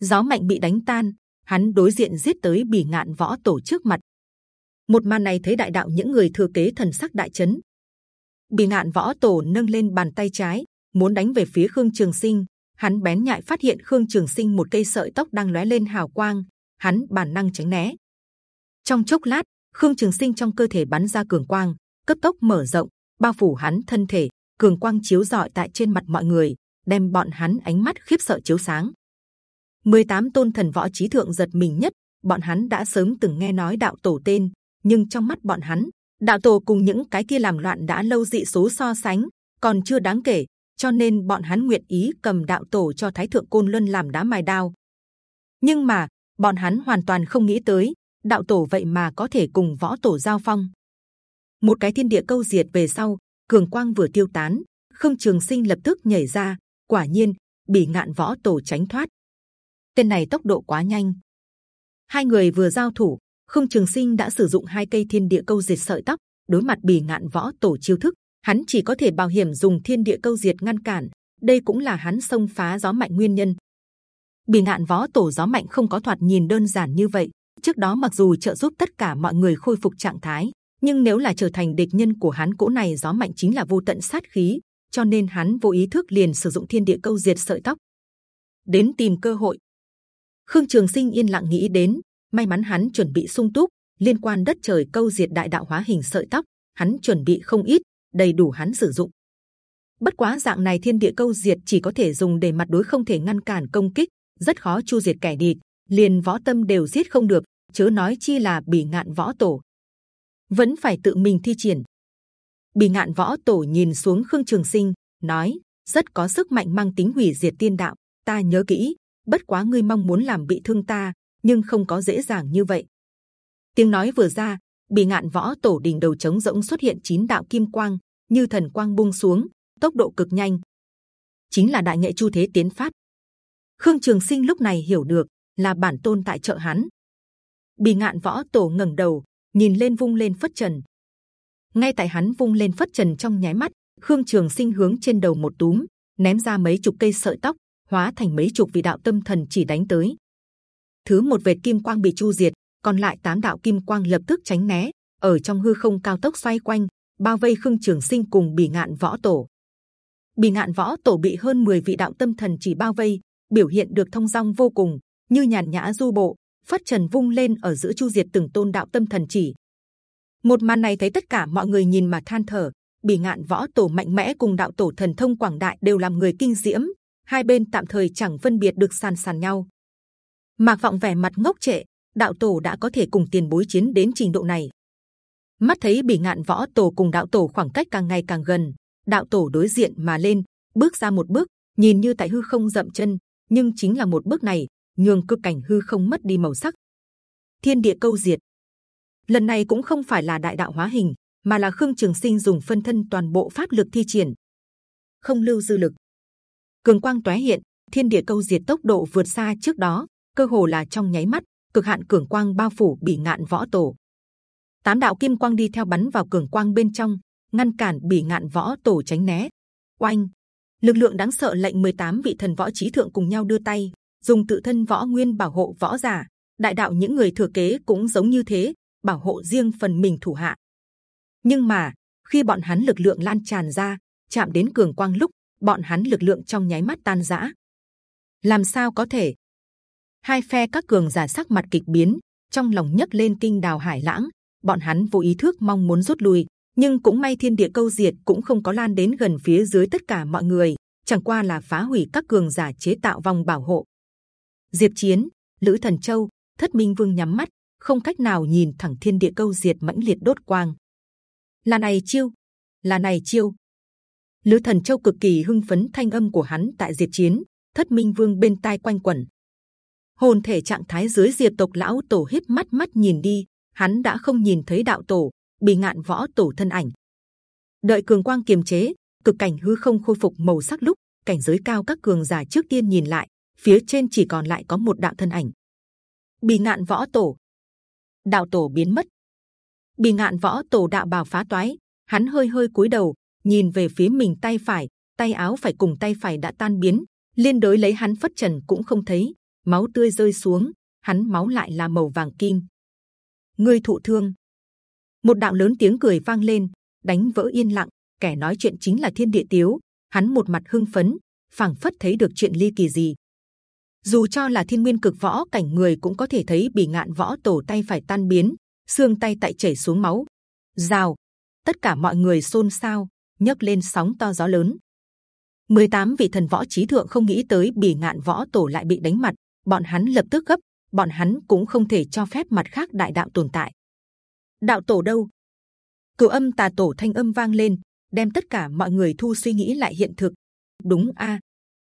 gió mạnh bị đánh tan, hắn đối diện giết tới bỉ ngạn võ tổ trước mặt. Một màn này thấy đại đạo những người thừa kế thần sắc đại chấn. bị ngạn võ tổ nâng lên bàn tay trái, muốn đánh về phía khương trường sinh. Hắn bén nhạy phát hiện khương trường sinh một cây sợi tóc đang lóe lên hào quang, hắn bản năng tránh né. Trong chốc lát, khương trường sinh trong cơ thể bắn ra cường quang, cấp tốc mở rộng, bao phủ hắn thân thể. Cường quang chiếu rọi tại trên mặt mọi người, đem bọn hắn ánh mắt khiếp sợ chiếu sáng. 18 tôn thần võ trí thượng giật mình nhất, bọn hắn đã sớm từng nghe nói đạo tổ tên, nhưng trong mắt bọn hắn, đạo tổ cùng những cái kia làm loạn đã lâu dị số so sánh còn chưa đáng kể, cho nên bọn hắn nguyện ý cầm đạo tổ cho thái thượng côn luân làm đá mài đao. Nhưng mà bọn hắn hoàn toàn không nghĩ tới đạo tổ vậy mà có thể cùng võ tổ giao phong. Một cái thiên địa câu diệt về sau, cường quang vừa tiêu tán, khương trường sinh lập tức nhảy ra, quả nhiên bị ngạn võ tổ tránh thoát. Tên này tốc độ quá nhanh. Hai người vừa giao thủ, khương trường sinh đã sử dụng hai cây thiên địa câu diệt sợi tóc đối mặt bì ngạn võ tổ chiêu thức, hắn chỉ có thể bảo hiểm dùng thiên địa câu diệt ngăn cản. Đây cũng là hắn xông phá gió mạnh nguyên nhân. Bì ngạn võ tổ gió mạnh không có thoạt nhìn đơn giản như vậy. Trước đó mặc dù trợ giúp tất cả mọi người khôi phục trạng thái, nhưng nếu là trở thành địch nhân của hắn cỗ này gió mạnh chính là vô tận sát khí, cho nên hắn vô ý thức liền sử dụng thiên địa câu diệt sợi tóc đến tìm cơ hội. Khương Trường Sinh yên lặng nghĩ đến, may mắn hắn chuẩn bị sung túc liên quan đất trời câu diệt đại đạo hóa hình sợi tóc, hắn chuẩn bị không ít, đầy đủ hắn sử dụng. Bất quá dạng này thiên địa câu diệt chỉ có thể dùng để mặt đối không thể ngăn cản công kích, rất khó chu diệt kẻ địch, liền võ tâm đều giết không được, chớ nói chi là bỉ ngạn võ tổ. Vẫn phải tự mình thi triển. Bỉ ngạn võ tổ nhìn xuống khương trường sinh, nói rất có sức mạnh mang tính hủy diệt tiên đạo. Ta nhớ kỹ, bất quá ngươi mong muốn làm bị thương ta, nhưng không có dễ dàng như vậy. Tiếng nói vừa ra, bì ngạn võ tổ đỉnh đầu trống rỗng xuất hiện chín đạo kim quang, như thần quang bung xuống, tốc độ cực nhanh, chính là đại nghệ chu thế tiến phát. Khương Trường Sinh lúc này hiểu được là bản tôn tại trợ hắn. Bì ngạn võ tổ ngẩng đầu, nhìn lên vung lên phất trần. Ngay tại hắn vung lên phất trần trong nháy mắt, Khương Trường Sinh hướng trên đầu một túm, ném ra mấy chục cây sợi tóc, hóa thành mấy chục vị đạo tâm thần chỉ đánh tới. Thứ một vệt kim quang bị chu diệt, còn lại tám đạo kim quang lập tức tránh né, ở trong hư không cao tốc xoay quanh, bao vây khương trường sinh cùng bì ngạn võ tổ. Bì ngạn võ tổ bị hơn 10 vị đạo tâm thần chỉ bao vây, biểu hiện được thông dong vô cùng, như nhàn nhã du bộ, phất trần vung lên ở giữa chu diệt từng tôn đạo tâm thần chỉ. Một màn này thấy tất cả mọi người nhìn mà than thở. Bì ngạn võ tổ mạnh mẽ cùng đạo tổ thần thông quảng đại đều làm người kinh diễm, hai bên tạm thời chẳng phân biệt được sàn sàn nhau. Mạc vọng vẻ mặt ngốc trệ, đạo tổ đã có thể cùng tiền bối chiến đến trình độ này. Mắt thấy bỉ ngạn võ tổ cùng đạo tổ khoảng cách càng ngày càng gần, đạo tổ đối diện mà lên, bước ra một bước, nhìn như tại hư không dậm chân, nhưng chính là một bước này nhường cực cảnh hư không mất đi màu sắc. Thiên địa câu diệt. Lần này cũng không phải là đại đạo hóa hình, mà là khương trường sinh dùng phân thân toàn bộ pháp lực thi triển, không lưu dư lực. Cường quang tóe hiện, thiên địa câu diệt tốc độ vượt xa trước đó, cơ hồ là trong nháy mắt, cực hạn cường quang bao phủ bỉ ngạn võ tổ. Tám đạo kim quang đi theo bắn vào cường quang bên trong, ngăn cản bỉ ngạn võ tổ tránh né. Oanh! Lực lượng đáng sợ lệnh 18 vị thần võ trí thượng cùng nhau đưa tay, dùng tự thân võ nguyên bảo hộ võ giả. Đại đạo những người thừa kế cũng giống như thế, bảo hộ riêng phần mình thủ hạ. Nhưng mà, khi bọn hắn lực lượng lan tràn ra, chạm đến cường quang lúc, bọn hắn lực lượng trong nháy mắt tan rã. Làm sao có thể? Hai phe các cường giả sắc mặt kịch biến, trong lòng nhấc lên kinh đào hải lãng. Bọn hắn vô ý thức mong muốn rút lui, nhưng cũng may thiên địa câu diệt cũng không có lan đến gần phía dưới tất cả mọi người, chẳng qua là phá hủy các cường giả chế tạo vòng bảo hộ. Diệp Chiến, Lữ Thần Châu, Thất Minh Vương nhắm mắt, không cách nào nhìn thẳng thiên địa câu diệt mãnh liệt đốt quang. Là này chiêu, là này chiêu. Lữ Thần Châu cực kỳ hưng phấn thanh âm của hắn tại Diệp Chiến, Thất Minh Vương bên tai quanh quẩn, hồn thể trạng thái dưới diệp tộc lão tổ hít mắt mắt nhìn đi, hắn đã không nhìn thấy đạo tổ, bị ngạn võ tổ thân ảnh. Đợi cường quang kiềm chế, cực cảnh hư không khôi phục màu sắc lúc, cảnh giới cao các cường giả trước tiên nhìn lại, phía trên chỉ còn lại có một đạo thân ảnh. Bị ngạn võ tổ. Đạo tổ biến mất. Bị ngạn võ tổ đạo bào phá toái, hắn hơi hơi cúi đầu, nhìn về phía mình tay phải, tay áo phải cùng tay phải đã tan biến, liên đối lấy hắn phất trần cũng không thấy máu tươi rơi xuống, hắn máu lại là màu vàng kim. Ngươi thụ thương. Một đạo lớn tiếng cười vang lên, đánh vỡ yên lặng. Kẻ nói chuyện chính là Thiên Địa Tiếu. Hắn một mặt hưng phấn, phảng phất thấy được chuyện ly kỳ gì. Dù cho là thiên nguyên cực võ cảnh người cũng có thể thấy bì ngạn võ tổ tay phải tan biến, xương tay tại chảy xuống máu. Rào, tất cả mọi người xôn xao, nhấc lên sóng to gió lớn. 18 vị thần võ trí thượng không nghĩ tới bỉ ngạn võ tổ lại bị đánh mặt, bọn hắn lập tức gấp, bọn hắn cũng không thể cho phép mặt khác đại đạo tồn tại. Đạo tổ đâu? Cửu âm tà tổ thanh âm vang lên, đem tất cả mọi người thu suy nghĩ lại hiện thực. Đúng a,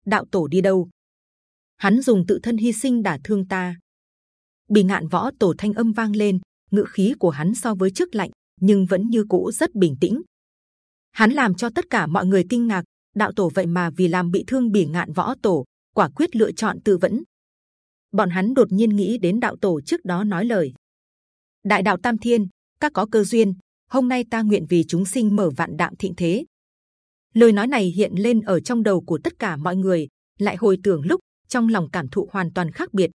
đạo tổ đi đâu? Hắn dùng tự thân hy sinh đả thương ta. Bỉ ngạn võ tổ thanh âm vang lên, ngữ khí của hắn so với trước lạnh, nhưng vẫn như cũ rất bình tĩnh. Hắn làm cho tất cả mọi người kinh ngạc. Đạo tổ vậy mà vì làm bị thương bỉ ngạn võ tổ, quả quyết lựa chọn tự vẫn. Bọn hắn đột nhiên nghĩ đến đạo tổ trước đó nói lời. Đại đạo Tam Thiên, các có cơ duyên. Hôm nay ta nguyện vì chúng sinh mở vạn đạo thịnh thế. Lời nói này hiện lên ở trong đầu của tất cả mọi người, lại hồi tưởng lúc trong lòng cảm thụ hoàn toàn khác biệt.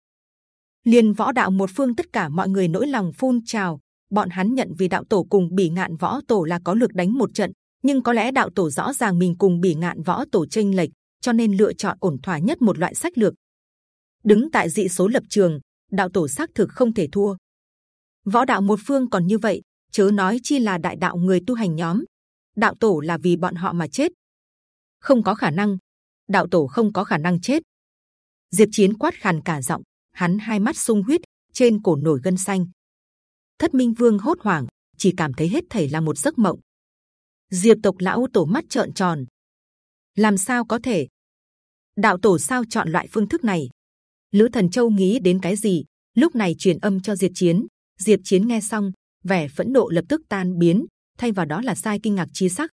liền võ đạo một phương tất cả mọi người nỗi lòng phun trào, bọn hắn nhận vì đạo tổ cùng bỉ ngạn võ tổ là có lực đánh một trận, nhưng có lẽ đạo tổ rõ ràng mình cùng bỉ ngạn võ tổ tranh lệch, cho nên lựa chọn ổn thỏa nhất một loại sách lược. Đứng tại dị số lập trường, đạo tổ xác thực không thể thua. Võ đạo một phương còn như vậy, chớ nói chi là đại đạo người tu hành nhóm. Đạo tổ là vì bọn họ mà chết, không có khả năng. Đạo tổ không có khả năng chết. Diệp Chiến quát khàn cả giọng, hắn hai mắt sung huyết, trên cổ nổi gân xanh. Thất Minh Vương hốt hoảng, chỉ cảm thấy hết thảy là một giấc mộng. Diệp tộc lão tổ mắt trợn tròn. Làm sao có thể? Đạo tổ sao chọn loại phương thức này? Lữ Thần Châu nghĩ đến cái gì? Lúc này truyền âm cho diệt Chiến. diệt Chiến nghe xong, vẻ phẫn nộ lập tức tan biến, thay vào đó là sai kinh ngạc chi sắc.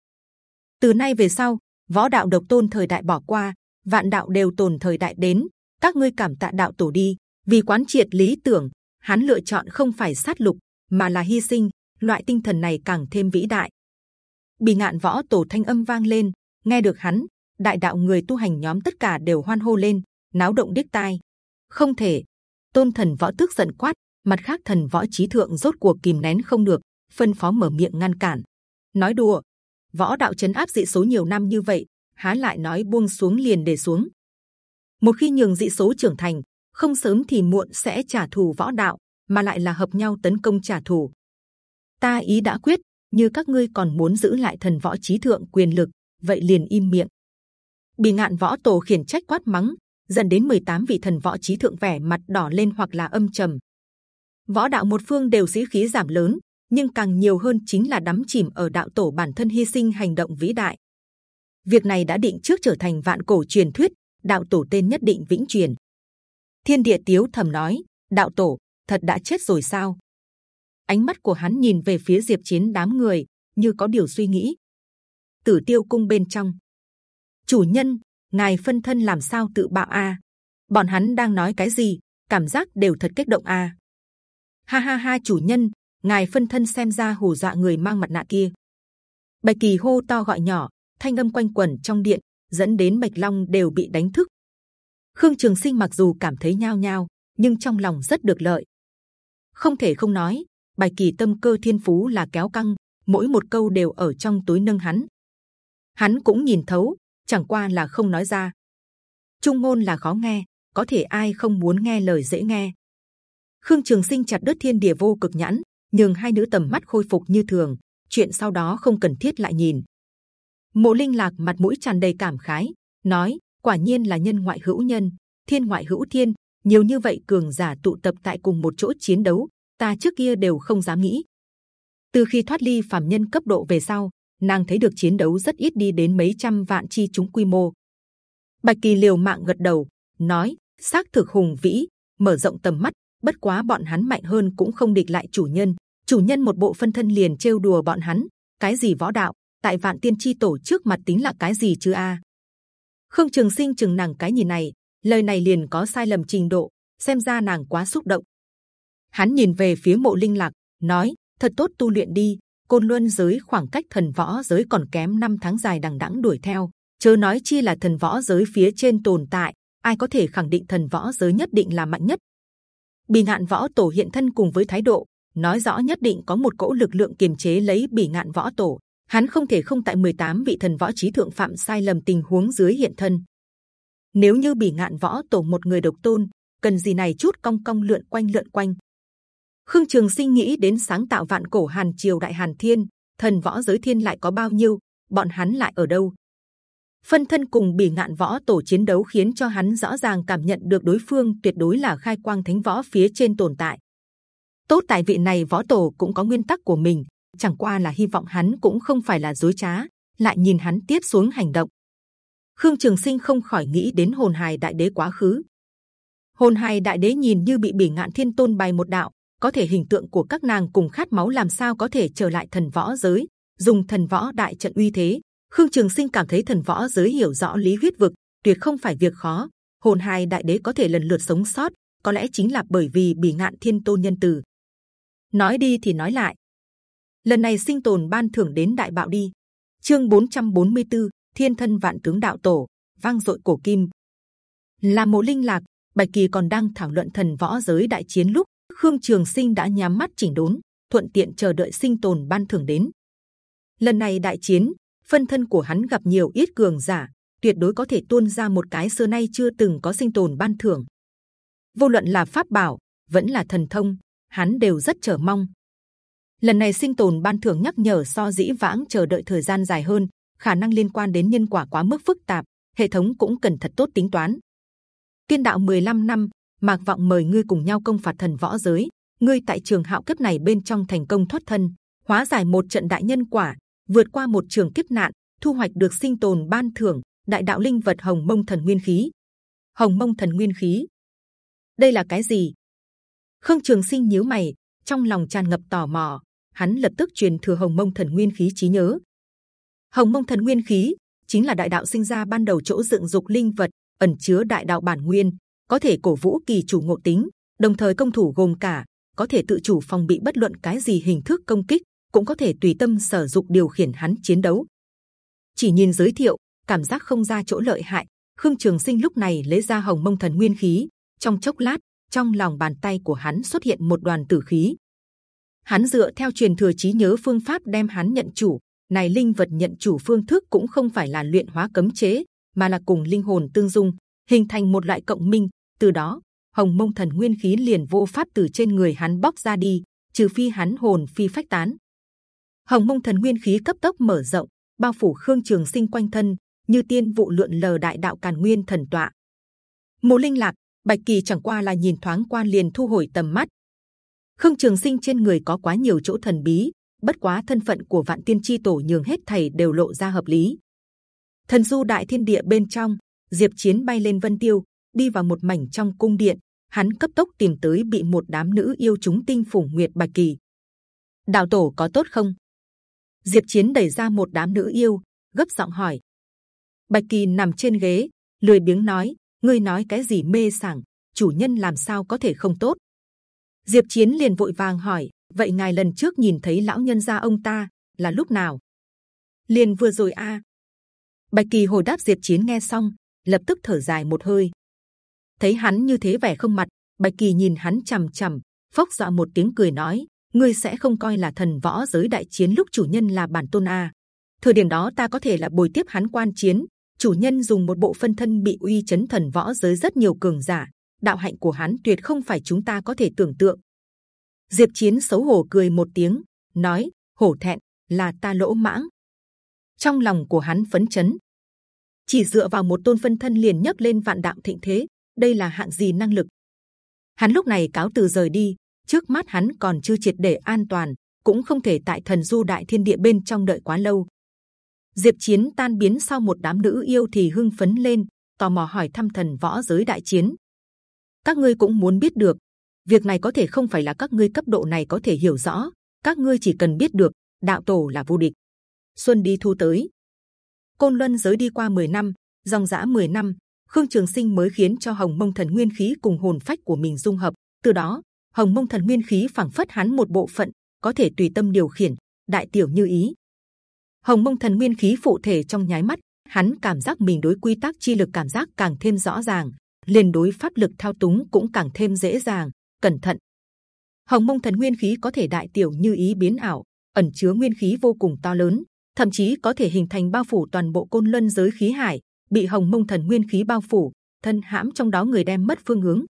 Từ nay về sau, võ đạo độc tôn thời đại bỏ qua, vạn đạo đều tồn thời đại đến. Các ngươi cảm tạ đạo tổ đi, vì quán triệt lý tưởng, hắn lựa chọn không phải sát lục, mà là hy sinh. Loại tinh thần này càng thêm vĩ đại. Bì ngạn võ tổ thanh âm vang lên, nghe được hắn, đại đạo người tu hành nhóm tất cả đều hoan hô lên, náo động điếc tai. Không thể. Tôn thần võ tức giận quát, mặt khác thần võ trí thượng rốt cuộc kìm nén không được, phân phó mở miệng ngăn cản. Nói đùa, võ đạo chấn áp dị số nhiều năm như vậy, há lại nói buông xuống liền để xuống. Một khi nhường dị số trưởng thành, không sớm thì muộn sẽ trả thù võ đạo, mà lại là hợp nhau tấn công trả thù. Ta ý đã quyết, như các ngươi còn muốn giữ lại thần võ trí thượng quyền lực, vậy liền im miệng. Bì ngạn võ tổ khiển trách quát mắng, dần đến 18 vị thần võ trí thượng vẻ mặt đỏ lên hoặc là âm trầm. Võ đạo một phương đều sĩ khí giảm lớn, nhưng càng nhiều hơn chính là đắm chìm ở đạo tổ bản thân hy sinh hành động vĩ đại. Việc này đã định trước trở thành vạn cổ truyền thuyết, đạo tổ tên nhất định vĩnh truyền. Thiên địa tiếu thầm nói, đạo tổ thật đã chết rồi sao? ánh mắt của hắn nhìn về phía diệp chiến đám người như có điều suy nghĩ tử tiêu cung bên trong chủ nhân ngài phân thân làm sao tự bạo a? Bọn hắn đang nói cái gì? Cảm giác đều thật kích động a. Ha ha ha, chủ nhân, ngài phân thân xem ra hù dọa người mang mặt nạ kia. Bạch kỳ hô to gọi nhỏ, thanh âm quanh quẩn trong điện, dẫn đến bạch long đều bị đánh thức. Khương trường sinh mặc dù cảm thấy nhao nhao, nhưng trong lòng rất được lợi. Không thể không nói, bạch kỳ tâm cơ thiên phú là kéo căng, mỗi một câu đều ở trong túi nâng hắn. Hắn cũng nhìn thấu chẳng qua là không nói ra. Trung ngôn là khó nghe có thể ai không muốn nghe lời dễ nghe. Khương trường sinh chặt đứt thiên địa vô cực nhãn nhường hai nữ tầm mắt khôi phục như thường chuyện sau đó không cần thiết lại nhìn. Mộ linh lạc mặt mũi tràn đầy cảm khái nói quả nhiên là nhân ngoại hữu nhân thiên ngoại hữu thiên nhiều như vậy cường giả tụ tập tại cùng một chỗ chiến đấu ta trước kia đều không dám nghĩ. Từ khi thoát ly phàm nhân cấp độ về sau, nàng thấy được chiến đấu rất ít đi đến mấy trăm vạn chi chúng quy mô. Bạch kỳ liều mạng gật đầu, nói: xác thực hùng vĩ, mở rộng tầm mắt. Bất quá bọn hắn mạnh hơn cũng không địch lại chủ nhân. Chủ nhân một bộ phân thân liền trêu đùa bọn hắn. Cái gì võ đạo, tại vạn tiên chi tổ trước mặt tính là cái gì chứ a? Khương Trường Sinh chừng nàng cái nhìn này, lời này liền có sai lầm trình độ. Xem ra nàng quá xúc động, hắn nhìn về phía mộ linh lạc nói thật tốt tu luyện đi côn luân giới khoảng cách thần võ giới còn kém năm tháng dài đằng đẵng đuổi theo. Chớ nói chi là thần võ giới phía trên tồn tại, ai có thể khẳng định thần võ giới nhất định là mạnh nhất? Bì ngạn võ tổ hiện thân cùng với thái độ, nói rõ nhất định có một cỗ lực lượng kiềm chế lấy bì ngạn võ tổ. Hắn không thể không tại 18 vị thần võ trí thượng phạm sai lầm tình huống dưới hiện thân. Nếu như bì ngạn võ tổ một người độc tôn, cần gì này chút cong cong lượn quanh lượn quanh? Khương Trường Sinh nghĩ đến sáng tạo vạn cổ Hàn triều đại Hàn Thiên, thần võ giới thiên lại có bao nhiêu, bọn hắn lại ở đâu? phân thân cùng bỉ ngạn võ tổ chiến đấu khiến cho hắn rõ ràng cảm nhận được đối phương tuyệt đối là khai quang thánh võ phía trên tồn tại. Tốt tại vị này võ tổ cũng có nguyên tắc của mình, chẳng qua là hy vọng hắn cũng không phải là dối trá, lại nhìn hắn tiếp xuống hành động. Khương Trường Sinh không khỏi nghĩ đến hồn hài đại đế quá khứ. Hồn hài đại đế nhìn như bị bỉ ngạn thiên tôn bày một đạo, có thể hình tượng của các nàng cùng khát máu làm sao có thể trở lại thần võ giới, dùng thần võ đại trận uy thế. Khương Trường Sinh cảm thấy thần võ giới hiểu rõ lý huyết vực, tuyệt không phải việc khó. Hồn hài đại đế có thể lần lượt sống sót, có lẽ chính là bởi vì bỉ ngạn thiên tôn nhân từ. Nói đi thì nói lại, lần này sinh tồn ban thưởng đến đại bạo đi. Chương 444, Thiên thân vạn tướng đạo tổ vang dội cổ kim. Là mộ linh lạc, Bạch Kỳ còn đang thảo luận thần võ giới đại chiến lúc Khương Trường Sinh đã nhắm mắt chỉnh đốn, thuận tiện chờ đợi sinh tồn ban thưởng đến. Lần này đại chiến, phân thân của hắn gặp nhiều ít cường giả, tuyệt đối có thể tuôn ra một cái xưa nay chưa từng có sinh tồn ban thưởng. Vô luận là pháp bảo, vẫn là thần thông, hắn đều rất chờ mong. Lần này sinh tồn ban thưởng nhắc nhở so dĩ vãng chờ đợi thời gian dài hơn, khả năng liên quan đến nhân quả quá mức phức tạp, hệ thống cũng cần thật tốt tính toán. Tiên đạo 15 năm, Mạc Vọng mời ngươi cùng nhau công phạt thần võ giới. Ngươi tại trường hạo kiếp này bên trong thành công thoát thân, hóa giải một trận đại nhân quả, vượt qua một trường kiếp nạn, thu hoạch được sinh tồn ban thưởng đại đạo linh vật hồng mông thần nguyên khí. Hồng mông thần nguyên khí, đây là cái gì? Khương Trường Sinh nhíu mày, trong lòng tràn ngập tò mò. Hắn lập tức truyền thừa hồng mông thần nguyên khí trí nhớ. Hồng mông thần nguyên khí chính là đại đạo sinh ra ban đầu chỗ dựng dục linh vật, ẩn chứa đại đạo bản nguyên, có thể cổ vũ kỳ chủ ngộ tính, đồng thời công thủ gồm cả, có thể tự chủ phòng bị bất luận cái gì hình thức công kích, cũng có thể tùy tâm sở dụng điều khiển hắn chiến đấu. Chỉ nhìn giới thiệu, cảm giác không ra chỗ lợi hại. Khương Trường Sinh lúc này lấy ra Hồng Mông Thần Nguyên khí, trong chốc lát, trong lòng bàn tay của hắn xuất hiện một đoàn tử khí. Hắn dựa theo truyền thừa trí nhớ phương pháp đem hắn nhận chủ. Này linh vật nhận chủ phương thức cũng không phải là luyện hóa cấm chế, mà là cùng linh hồn tương dung, hình thành một loại cộng minh. Từ đó, hồng mông thần nguyên khí liền vô pháp từ trên người hắn bóc ra đi, trừ phi hắn hồn phi phách tán. Hồng mông thần nguyên khí cấp tốc mở rộng, bao phủ khương trường sinh quanh thân, như tiên vụ lượn lờ đại đạo càn nguyên thần tọa. Mộ linh lạc, bạch kỳ chẳng qua là nhìn thoáng qua liền thu hồi tầm mắt. Khương Trường Sinh trên người có quá nhiều chỗ thần bí, bất quá thân phận của vạn tiên chi tổ nhường hết thầy đều lộ ra hợp lý. Thần du đại thiên địa bên trong, Diệp Chiến bay lên vân tiêu, đi vào một mảnh trong cung điện. Hắn cấp tốc tìm tới bị một đám nữ yêu chúng tinh phủ nguyệt bạch kỳ. Đạo tổ có tốt không? Diệp Chiến đẩy ra một đám nữ yêu, gấp giọng hỏi. Bạch kỳ nằm trên ghế, lười biếng nói: ngươi nói cái gì mê sảng? Chủ nhân làm sao có thể không tốt? Diệp Chiến liền vội vàng hỏi: vậy ngài lần trước nhìn thấy lão nhân gia ông ta là lúc nào? Liền vừa rồi a. Bạch Kỳ hồi đáp Diệp Chiến nghe xong, lập tức thở dài một hơi. Thấy hắn như thế vẻ không mặt, Bạch Kỳ nhìn hắn c h ầ m c h ầ m phốc dọa một tiếng cười nói: ngươi sẽ không coi là thần võ giới đại chiến lúc chủ nhân là bản tôn a? Thời điểm đó ta có thể là bồi tiếp hắn quan chiến. Chủ nhân dùng một bộ phân thân bị uy chấn thần võ giới rất nhiều cường giả, đạo hạnh của hắn tuyệt không phải chúng ta có thể tưởng tượng. Diệp Chiến xấu hổ cười một tiếng, nói: hổ thẹn là ta lỗ mãng. Trong lòng của hắn phấn chấn, chỉ dựa vào một tôn phân thân liền nhấc lên vạn đạo thịnh thế, đây là hạng gì năng lực? Hắn lúc này cáo từ rời đi, trước mắt hắn còn chưa triệt để an toàn, cũng không thể tại thần du đại thiên địa bên trong đợi quá lâu. Diệp Chiến tan biến sau một đám nữ yêu thì hưng phấn lên, tò mò hỏi thăm thần võ giới đại chiến. Các ngươi cũng muốn biết được, việc này có thể không phải là các ngươi cấp độ này có thể hiểu rõ, các ngươi chỉ cần biết được đạo tổ là vô địch. Xuân đi thu tới, côn luân giới đi qua 10 năm dòng dã 10 năm khương trường sinh mới khiến cho hồng mông thần nguyên khí cùng hồn phách của mình dung hợp. Từ đó hồng mông thần nguyên khí phảng phất hắn một bộ phận có thể tùy tâm điều khiển đại tiểu như ý. Hồng mông thần nguyên khí phụ thể trong nháy mắt hắn cảm giác mình đối quy tắc chi lực cảm giác càng thêm rõ ràng liền đối pháp lực thao túng cũng càng thêm dễ dàng cẩn thận. Hồng mông thần nguyên khí có thể đại tiểu như ý biến ảo ẩn chứa nguyên khí vô cùng to lớn thậm chí có thể hình thành bao phủ toàn bộ côn luân giới khí hải, bị hồng mông thần nguyên khí bao phủ, thân hãm trong đó người đem mất phương hướng.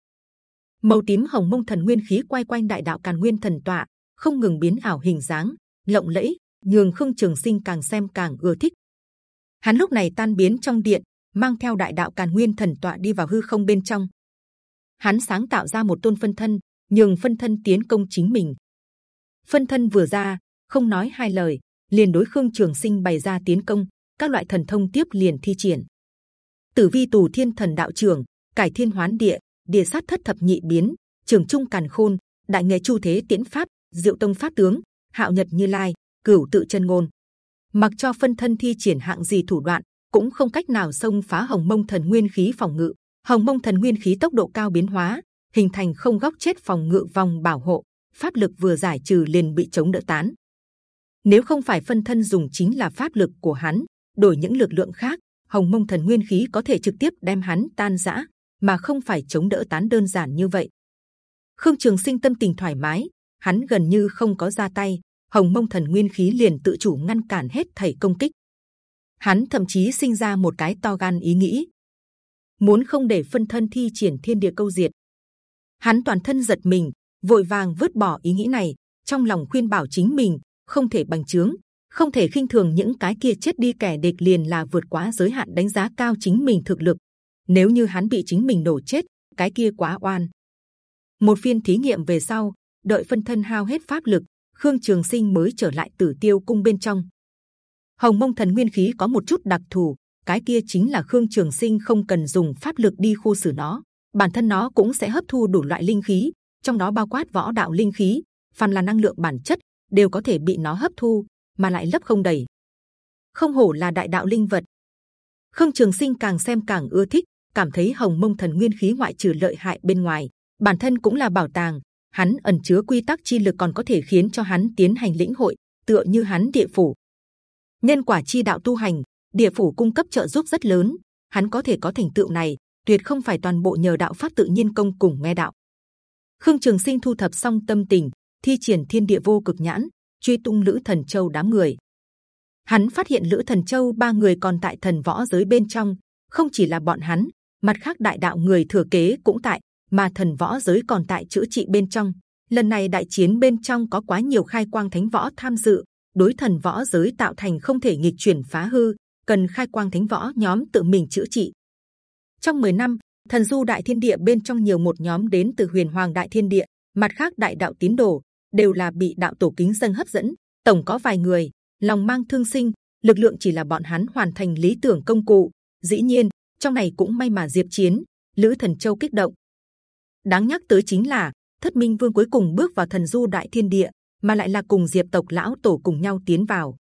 Màu tím hồng mông thần nguyên khí quay quanh đại đạo càn nguyên thần tọa, không ngừng biến ảo hình dáng, lộng lẫy, nhường khương trường sinh càng xem càng ưa thích. hắn lúc này tan biến trong điện mang theo đại đạo càn nguyên thần tọa đi vào hư không bên trong hắn sáng tạo ra một tôn phân thân nhường phân thân tiến công chính mình phân thân vừa ra không nói hai lời liền đối khương trường sinh bày ra tiến công các loại thần thông tiếp liền thi triển tử vi tù thiên thần đạo trưởng, cải thiên hoán địa địa sát thất thập nhị biến, trường trung càn khôn, đại nghệ chu thế tiễn pháp, diệu tông pháp tướng, hạo nhật như lai, cửu tự chân ngôn. Mặc cho phân thân thi triển hạng gì thủ đoạn, cũng không cách nào xông phá hồng mông thần nguyên khí phòng ngự. Hồng mông thần nguyên khí tốc độ cao biến hóa, hình thành không góc chết phòng ngự vòng bảo hộ, pháp lực vừa giải trừ liền bị chống đỡ tán. Nếu không phải phân thân dùng chính là pháp lực của hắn, đổi những lực lượng khác hồng mông thần nguyên khí có thể trực tiếp đem hắn tan rã, mà không phải chống đỡ tán đơn giản như vậy khương trường sinh tâm tình thoải mái, hắn gần như không có ra tay, hồng mông thần nguyên khí liền tự chủ ngăn cản hết thảy công kích hắn thậm chí sinh ra một cái to gan ý nghĩ, muốn không để phân thân thi triển thiên địa câu diệt hắn toàn thân giật mình, vội vàng vứt bỏ ý nghĩ này, trong lòng khuyên bảo chính mình, không thể bằng chứng không thể khinh thường những cái kia chết đi kẻ địch liền là vượt quá giới hạn đánh giá cao chính mình thực lực. Nếu như hắn bị chính mình nổ chết, cái kia quá oan. Một phiên thí nghiệm về sau, đợi phân thân hao hết pháp lực, khương trường sinh mới trở lại tử tiêu cung bên trong. Hồng mông thần nguyên khí có một chút đặc thù, cái kia chính là khương trường sinh không cần dùng pháp lực đi khu xử nó, bản thân nó cũng sẽ hấp thu đủ loại linh khí, trong đó bao quát võ đạo linh khí, phàm là năng lượng bản chất, đều có thể bị nó hấp thu mà lại lấp không đầy. Không hổ là đại đạo linh vật. Khương trường sinh càng xem càng ưa thích, cảm thấy hồng mông thần nguyên khí ngoại trừ lợi hại bên ngoài, bản thân cũng là bảo tàng, hắn ẩn chứa quy tắc chi lực còn có thể khiến cho hắn tiến hành lĩnh hội, tựa như hắn địa phủ. Nhân quả chi đạo tu hành, địa phủ cung cấp trợ giúp rất lớn, hắn có thể có thành tựu này, tuyệt không phải toàn bộ nhờ đạo pháp tự nhiên công cùng nghe đạo. Khương trường sinh thu thập xong tâm tình, thi triển thiên địa vô cực nhãn truy tung lữ thần châu đám người. Hắn phát hiện lữ thần châu ba người còn tại thần võ giới bên trong. Không chỉ là bọn hắn, mặt khác đại đạo người thừa kế cũng tại, mà thần võ giới còn tại chữa trị bên trong. Lần này đại chiến bên trong có quá nhiều khai quang thánh võ tham dự, đối thần võ giới tạo thành không thể nghịch chuyển phá hư, cần khai quang thánh võ nhóm tự mình chữa trị. Trong 10 năm, thần du đại thiên địa bên trong nhiều một nhóm đến từ huyền hoàng đại thiên địa, mặt khác đại đạo tín đồ đều là bị đạo tổ kính dân hấp dẫn, tổng có vài người, lòng mang thương sinh, lực lượng chỉ là bọn hắn hoàn thành lý tưởng công cụ. Dĩ nhiên, trong này cũng may mà diệp chiến, lữ thần châu kích động. Đáng nhắc tới chính là, thất minh vương cuối cùng bước vào thần du đại thiên địa, mà lại là cùng diệp tộc lão tổ cùng nhau tiến vào.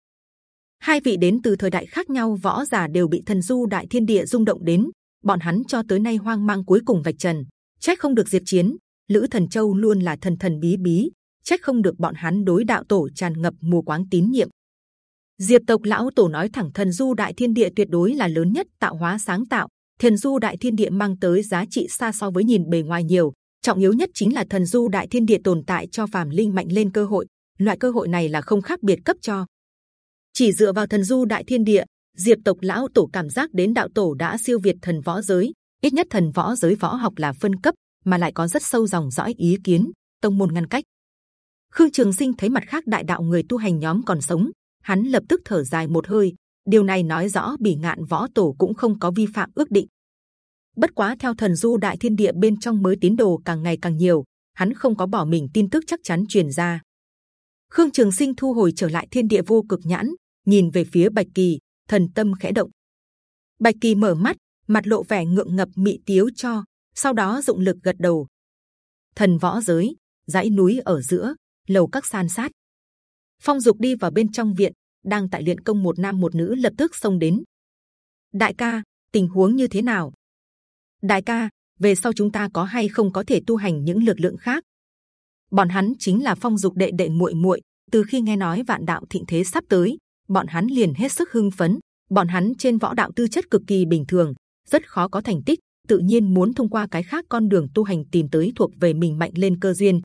Hai vị đến từ thời đại khác nhau võ giả đều bị thần du đại thiên địa rung động đến, bọn hắn cho tới nay hoang mang cuối cùng vạch trần. Trách không được diệp chiến, lữ thần châu luôn là thần thần bí bí trách không được bọn hắn đối đạo tổ tràn ngập mù quáng tín nhiệm. Diệp tộc lão tổ nói thẳng thần du đại thiên địa tuyệt đối là lớn nhất tạo hóa sáng tạo. Thần du đại thiên địa mang tới giá trị xa so với nhìn bề ngoài nhiều. Trọng yếu nhất chính là thần du đại thiên địa tồn tại cho phàm linh mạnh lên cơ hội. Loại cơ hội này là không khác biệt cấp cho. Chỉ dựa vào thần du đại thiên địa, diệp tộc lão tổ cảm giác đến đạo tổ đã siêu việt thần võ giới. Ít nhất thần võ giới võ học là phân cấp, mà lại có rất sâu dòng dõi ý kiến. Tông môn ngăn cách khương trường sinh thấy mặt khác đại đạo người tu hành nhóm còn sống, hắn lập tức thở dài một hơi, điều này nói rõ bỉ ngạn võ tổ cũng không có vi phạm ước định. Bất quá theo thần du đại thiên địa bên trong mới tín đồ càng ngày càng nhiều, hắn không có bỏ mình tin tức chắc chắn truyền ra. Khương trường sinh thu hồi trở lại thiên địa vô cực nhãn, nhìn về phía bạch kỳ, thần tâm khẽ động. Bạch kỳ mở mắt, mặt lộ vẻ ngượng ngập mị tiếu cho, sau đó dụng lực gật đầu. Thần võ giới, dãy núi ở giữa lầu các san sát. Phong dục đi vào bên trong viện, đang tại luyện công một nam một nữ lập tức xông đến. Đại ca, tình huống như thế nào? Đại ca, về sau chúng ta có hay không có thể tu hành những lực lượng khác? Bọn hắn chính là phong dục đệ đệ muội muội, từ khi nghe nói vạn đạo thịnh thế sắp tới, bọn hắn liền hết sức hưng phấn. Bọn hắn trên võ đạo tư chất cực kỳ bình thường, rất khó có thành tích, tự nhiên muốn thông qua cái khác con đường tu hành tìm tới thuộc về mình mạnh lên cơ duyên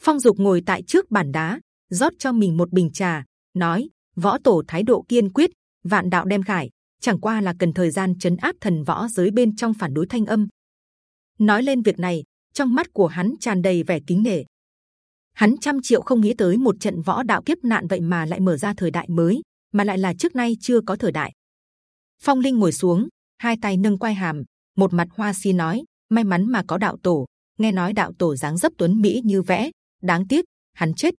phong dục ngồi tại trước bàn đá rót cho mình một bình trà nói võ tổ thái độ kiên quyết vạn đạo đem khải chẳng qua là cần thời gian chấn áp thần võ giới bên trong phản đối thanh âm nói lên việc này trong mắt của hắn tràn đầy vẻ kính nể hắn trăm triệu không nghĩ tới một trận võ đạo kiếp nạn vậy mà lại mở ra thời đại mới mà lại là trước nay chưa có thời đại Phong Linh ngồi xuống, hai tay nâng quai hàm, một mặt hoa si nói: may mắn mà có đạo tổ. Nghe nói đạo tổ dáng dấp tuấn mỹ như vẽ, đáng tiếc hắn chết.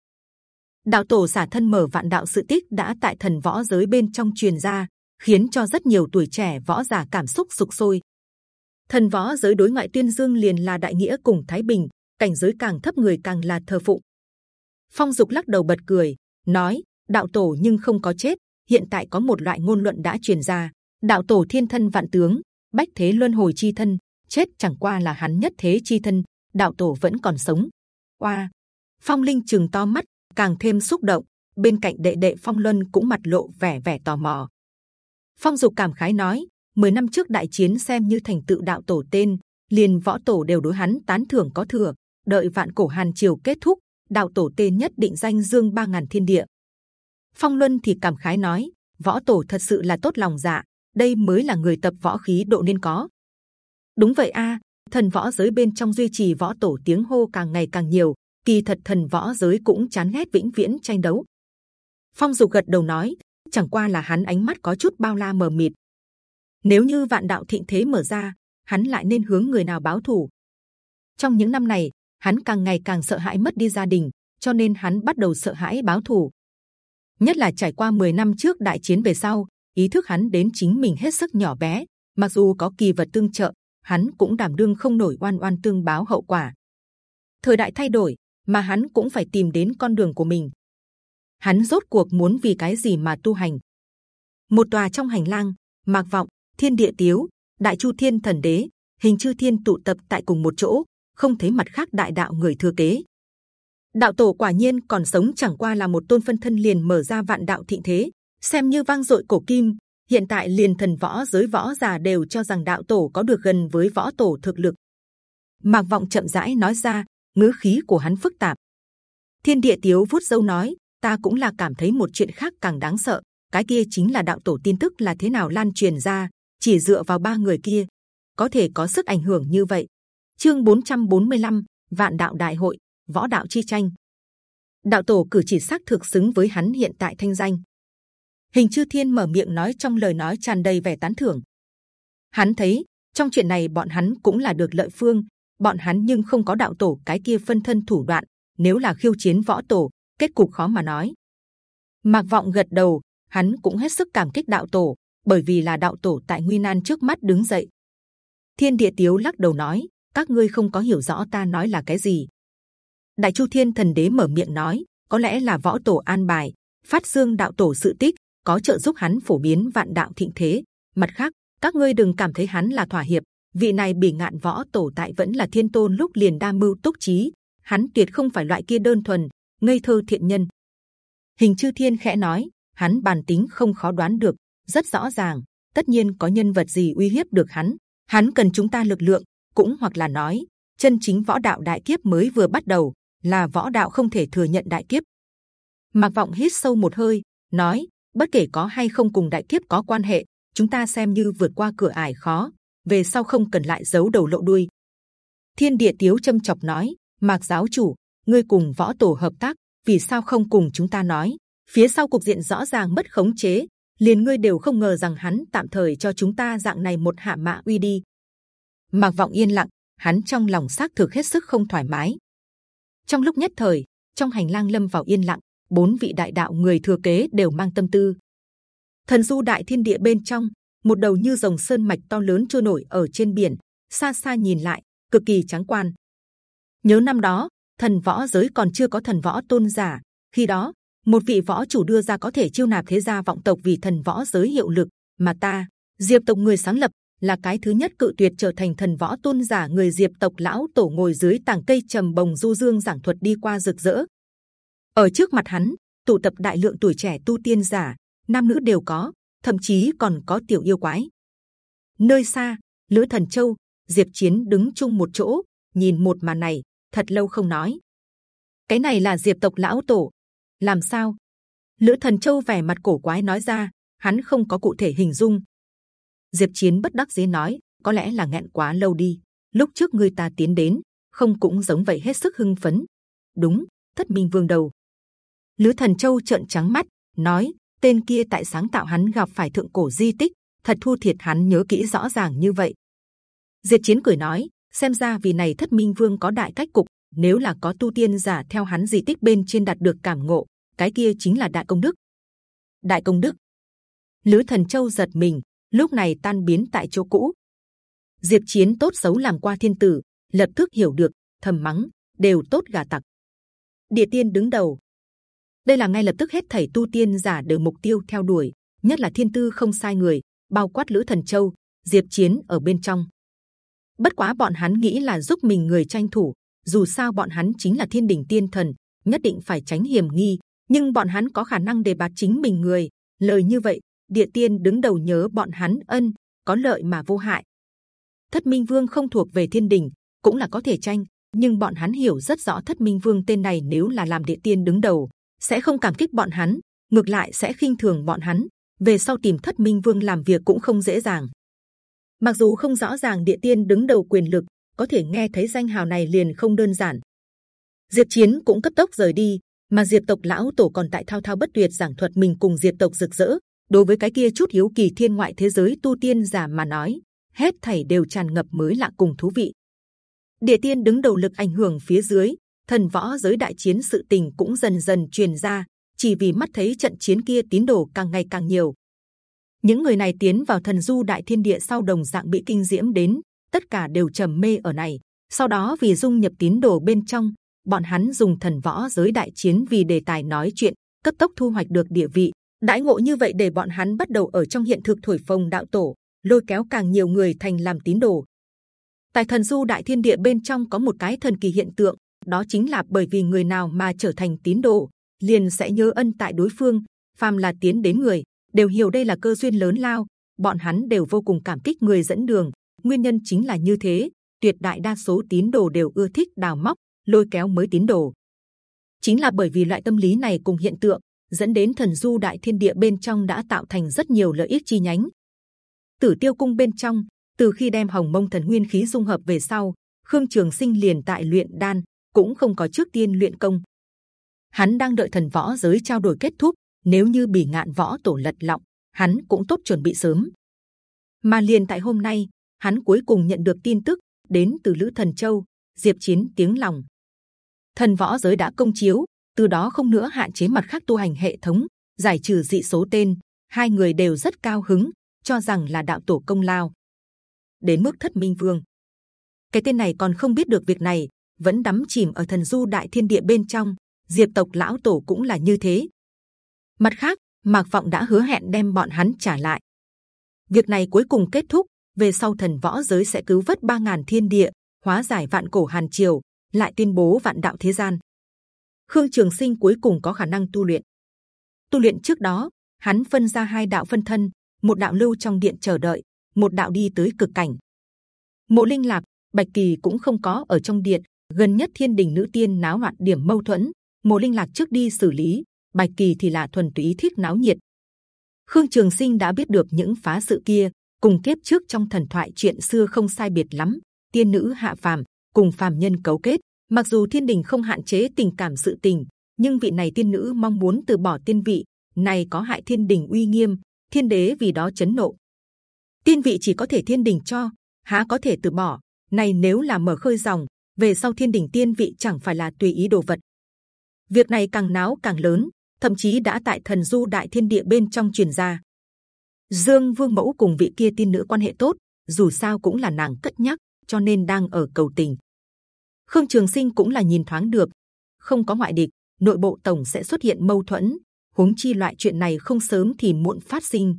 Đạo tổ xả thân mở vạn đạo sự tích đã tại thần võ giới bên trong truyền ra, khiến cho rất nhiều tuổi trẻ võ giả cảm xúc sục sôi. Thần võ giới đối ngoại tuyên dương liền là đại nghĩa cùng thái bình, cảnh giới càng thấp người càng là thờ phụng. Phong Dục lắc đầu bật cười, nói: đạo tổ nhưng không có chết. Hiện tại có một loại ngôn luận đã truyền ra, đạo tổ thiên thân vạn tướng, bách thế luân hồi chi thân, chết chẳng qua là hắn nhất thế chi thân, đạo tổ vẫn còn sống. Qua Phong Linh chừng to mắt, càng thêm xúc động. Bên cạnh đệ đệ Phong Luân cũng mặt lộ vẻ vẻ tò mò. Phong Dục cảm khái nói: 10 năm trước đại chiến xem như thành tựu đạo tổ tên, liền võ tổ đều đối hắn tán thưởng có thừa. Đợi vạn cổ hàn triều kết thúc, đạo tổ tên nhất định danh dương ba ngàn thiên địa. Phong Luân thì cảm khái nói: võ tổ thật sự là tốt lòng dạ, đây mới là người tập võ khí độ nên có. Đúng vậy a, thần võ giới bên trong duy trì võ tổ tiếng hô càng ngày càng nhiều, kỳ thật thần võ giới cũng chán ghét vĩnh viễn tranh đấu. Phong Dục gật đầu nói, chẳng qua là hắn ánh mắt có chút bao la mờ mịt. Nếu như vạn đạo thịnh thế mở ra, hắn lại nên hướng người nào báo thù? Trong những năm này, hắn càng ngày càng sợ hãi mất đi gia đình, cho nên hắn bắt đầu sợ hãi báo thù. Nhất là trải qua 10 năm trước đại chiến về sau, ý thức hắn đến chính mình hết sức nhỏ bé. Mặc dù có kỳ vật tương trợ, hắn cũng đảm đương không nổi oan oan tương báo hậu quả. Thời đại thay đổi, mà hắn cũng phải tìm đến con đường của mình. Hắn rốt cuộc muốn vì cái gì mà tu hành? Một tòa trong hành lang, mạc vọng, thiên địa tiếu, đại chu thiên thần đế, hình chư thiên tụ tập tại cùng một chỗ, không thấy mặt khác đại đạo người thừa kế. Đạo tổ quả nhiên còn sống chẳng qua là một tôn phân thân liền mở ra vạn đạo thịnh thế, xem như vang dội cổ kim. Hiện tại liền thần võ giới võ già đều cho rằng đạo tổ có được gần với võ tổ thực lực. Mạc vọng chậm rãi nói ra, ngữ khí của hắn phức tạp. Thiên địa tiếu vuốt dâu nói, ta cũng là cảm thấy một chuyện khác càng đáng sợ. Cái kia chính là đạo tổ tin tức là thế nào lan truyền ra, chỉ dựa vào ba người kia có thể có sức ảnh hưởng như vậy. Chương 445, Vạn Đạo Đại hội, Võ Đạo chi tranh. Đạo tổ cử chỉ xác thực xứng với hắn hiện tại thanh danh. Hình chư thiên mở miệng nói trong lời nói tràn đầy vẻ tán thưởng. Hắn thấy trong chuyện này bọn hắn cũng là được lợi phương, bọn hắn nhưng không có đạo tổ cái kia phân thân thủ đoạn. Nếu là khiêu chiến võ tổ, kết cục khó mà nói. Mạc vọng gật đầu, hắn cũng hết sức cảm kích đạo tổ, bởi vì là đạo tổ tại nguy nan trước mắt đứng dậy. Thiên địa tiếu lắc đầu nói, các ngươi không có hiểu rõ ta nói là cái gì. Đại chu thiên thần đế mở miệng nói, có lẽ là võ tổ an bài, phát dương đạo tổ sự tích, có trợ giúp hắn phổ biến vạn đạo thịnh thế. Mặt khác, các ngươi đừng cảm thấy hắn là thỏa hiệp, vị này bỉ ngạn võ tổ tại vẫn là thiên tôn lúc liền đa mưu túc trí, hắn tuyệt không phải loại kia đơn thuần ngây thơ thiện nhân. Hình chư thiên khẽ nói, hắn bản tính không khó đoán được, rất rõ ràng, tất nhiên có nhân vật gì uy hiếp được hắn. Hắn cần chúng ta lực lượng, cũng hoặc là nói, chân chính võ đạo đại kiếp mới vừa bắt đầu, là võ đạo không thể thừa nhận đại kiếp. mặc vọng hít sâu một hơi, nói: bất kể có hay không cùng đại kiếp có quan hệ, chúng ta xem như vượt qua cửa ải khó, về sau không cần lại giấu đầu lộ đuôi. Thiên địa tiếu châm chọc nói: Mạc giáo chủ, ngươi cùng võ tổ hợp tác, vì sao không cùng chúng ta nói? Phía sau cục diện rõ ràng mất khống chế, liền ngươi đều không ngờ rằng hắn tạm thời cho chúng ta dạng này một hạ mạ uy đi. Mạc vọng yên lặng, hắn trong lòng xác thực hết sức không thoải mái. Trong lúc nhất thời, trong hành lang lâm vào yên lặng, bốn vị đại đạo người thừa kế đều mang tâm tư. Thần du đại thiên địa bên trong, một đầu như dòng sơn mạch to lớn trôi nổi ở trên biển, xa xa nhìn lại, cực kỳ trắng quan. Nhớ năm đó, thần võ giới còn chưa có thần võ tôn giả, khi đó một vị võ chủ đưa ra có thể chiêu nạp thế gia vọng tộc vì thần võ giới hiệu lực, mà ta diệp tộc người sáng lập là cái thứ nhất cự tuyệt trở thành thần võ tôn giả người diệp tộc lão tổ ngồi dưới tảng cây trầm bồng du dương giảng thuật đi qua rực rỡ. Ở trước mặt hắn tụ tập đại lượng tuổi trẻ tu tiên giả nam nữ đều có thậm chí còn có tiểu yêu quái. Nơi xa, lữ thần châu, diệp chiến đứng chung một chỗ, nhìn một màn này, thật lâu không nói. Cái này là diệp tộc lão tổ. Làm sao? Lữ thần châu vẻ mặt cổ quái nói ra, hắn không có cụ thể hình dung. Diệp chiến bất đắc dĩ nói, có lẽ là nghẹn quá lâu đi. Lúc trước người ta tiến đến, không cũng giống vậy hết sức hưng phấn. Đúng, thất minh vương đầu. Lữ thần châu trợn trắng mắt, nói tên kia tại sáng tạo hắn gặp phải thượng cổ di tích thật thu thiệt hắn nhớ kỹ rõ ràng như vậy. Diệt Chiến cười nói, xem ra vì này Thất Minh Vương có đại cách cục, nếu là có tu tiên giả theo hắn di tích bên trên đạt được cảm ngộ, cái kia chính là đại công đức. Đại công đức. Lữ Thần Châu giật mình, lúc này tan biến tại chỗ cũ. Diệp Chiến tốt xấu làm qua thiên tử, lập tức hiểu được, thầm mắng, đều tốt gà tặc. Địa tiên đứng đầu. Đây là ngay lập tức hết thảy tu tiên giả đều mục tiêu theo đuổi, nhất là thiên tư không sai người, bao quát lữ thần châu, diệp chiến ở bên trong. Bất quá bọn hắn nghĩ là giúp mình người tranh thủ, dù sao bọn hắn chính là thiên đình tiên thần, nhất định phải tránh hiểm nghi. Nhưng bọn hắn có khả năng đề bạt chính mình người. Lời như vậy, địa tiên đứng đầu nhớ bọn hắn ân, có lợi mà vô hại. Thất Minh Vương không thuộc về thiên đình, cũng là có thể tranh, nhưng bọn hắn hiểu rất rõ Thất Minh Vương tên này nếu là làm địa tiên đứng đầu, sẽ không cảm kích bọn hắn, ngược lại sẽ khinh thường bọn hắn. Về sau tìm Thất Minh Vương làm việc cũng không dễ dàng. Mặc dù không rõ ràng địa tiên đứng đầu quyền lực, có thể nghe thấy danh hào này liền không đơn giản. Diệp Chiến cũng cấp tốc rời đi, mà Diệp tộc lão tổ còn tại thao thao bất tuyệt giảng thuật mình cùng Diệp tộc rực rỡ. Đối với cái kia chút hiếu kỳ thiên ngoại thế giới tu tiên giả mà nói, hết thảy đều tràn ngập mới lạ cùng thú vị. Địa tiên đứng đầu lực ảnh hưởng phía dưới, thần võ giới đại chiến sự tình cũng dần dần truyền ra. Chỉ vì mắt thấy trận chiến kia tín đồ càng ngày càng nhiều, những người này tiến vào thần du đại thiên địa sau đồng dạng bị kinh diễm đến, tất cả đều trầm mê ở này. Sau đó vì dung nhập tín đồ bên trong, bọn hắn dùng thần võ giới đại chiến vì đề tài nói chuyện, cấp tốc thu hoạch được địa vị. đại ngộ như vậy để bọn hắn bắt đầu ở trong hiện thực thổi phồng đạo tổ, lôi kéo càng nhiều người thành làm tín đồ. Tại thần du đại thiên địa bên trong có một cái thần kỳ hiện tượng, đó chính là bởi vì người nào mà trở thành tín đồ, liền sẽ nhớ ân tại đối phương. Phàm là tiến đến người, đều hiểu đây là cơ duyên lớn lao. Bọn hắn đều vô cùng cảm kích người dẫn đường. Nguyên nhân chính là như thế. Tuyệt đại đa số tín đồ đều ưa thích đào móc, lôi kéo mới tín đồ. Chính là bởi vì loại tâm lý này cùng hiện tượng dẫn đến thần du đại thiên địa bên trong đã tạo thành rất nhiều lợi ích chi nhánh. Tử Tiêu cung bên trong, từ khi đem Hồng Mông thần nguyên khí dung hợp về sau, Khương Trường Sinh liền tại luyện đan, cũng không có trước tiên luyện công. Hắn đang đợi thần võ giới trao đổi kết thúc, nếu như bỉ ngạn võ tổ lật lọng, hắn cũng tốt chuẩn bị sớm. Mà liền tại hôm nay, hắn cuối cùng nhận được tin tức đến từ Lữ Thần Châu, Diệp Chiến tiếng lòng. Thần võ giới đã công chiếu, từ đó không nữa hạn chế mặt khác tu hành hệ thống, giải trừ dị số tên. Hai người đều rất cao hứng, cho rằng là đạo tổ công lao. Đến mức thất minh vương, cái tên này còn không biết được việc này, vẫn đắm chìm ở thần du đại thiên địa bên trong. Diệp tộc lão tổ cũng là như thế, Mặt khác, Mạc Vọng đã hứa hẹn đem bọn hắn trả lại. Việc này cuối cùng kết thúc, về sau thần võ giới sẽ cứu vớt ba ngàn thiên địa, hóa giải vạn cổ hàn triều, lại tuyên bố vạn đạo thế gian. Khương Trường Sinh cuối cùng có khả năng tu luyện. Tu luyện trước đó, hắn phân ra hai đạo phân thân, một đạo lưu trong điện chờ đợi, một đạo đi tới cực cảnh. Mộ Linh Lạc, Bạch Kỳ cũng không có ở trong điện. Gần nhất Thiên Đình nữ tiên náo loạn điểm mâu thuẫn, Mộ Linh Lạc trước đi xử lý, bạch kỳ thì là thuần túy thích náo nhiệt. Khương trường sinh đã biết được những phá sự kia cùng kiếp trước trong thần thoại chuyện xưa không sai biệt lắm tiên nữ hạ phàm cùng phàm nhân cấu kết. Mặc dù thiên đình không hạn chế tình cảm sự tình nhưng vị này tiên nữ mong muốn từ bỏ tiên vị này có hại thiên đình uy nghiêm thiên đế vì đó chấn nộ. Tiên vị chỉ có thể thiên đình cho há có thể từ bỏ này nếu là mở khơi dòng về sau thiên đỉnh tiên vị chẳng phải là tùy ý đồ vật việc này càng náo càng lớn thậm chí đã tại thần du đại thiên địa bên trong truyền ra. Dương Vương Mẫu cùng vị kia tiên nữ quan hệ tốt, dù sao cũng là nàng cất nhắc, cho nên đang ở cầu tình. Khương Trường Sinh cũng là nhìn thoáng được, không có ngoại địch, nội bộ tổng sẽ xuất hiện mâu thuẫn. Huống chi loại chuyện này không sớm thì muộn phát sinh.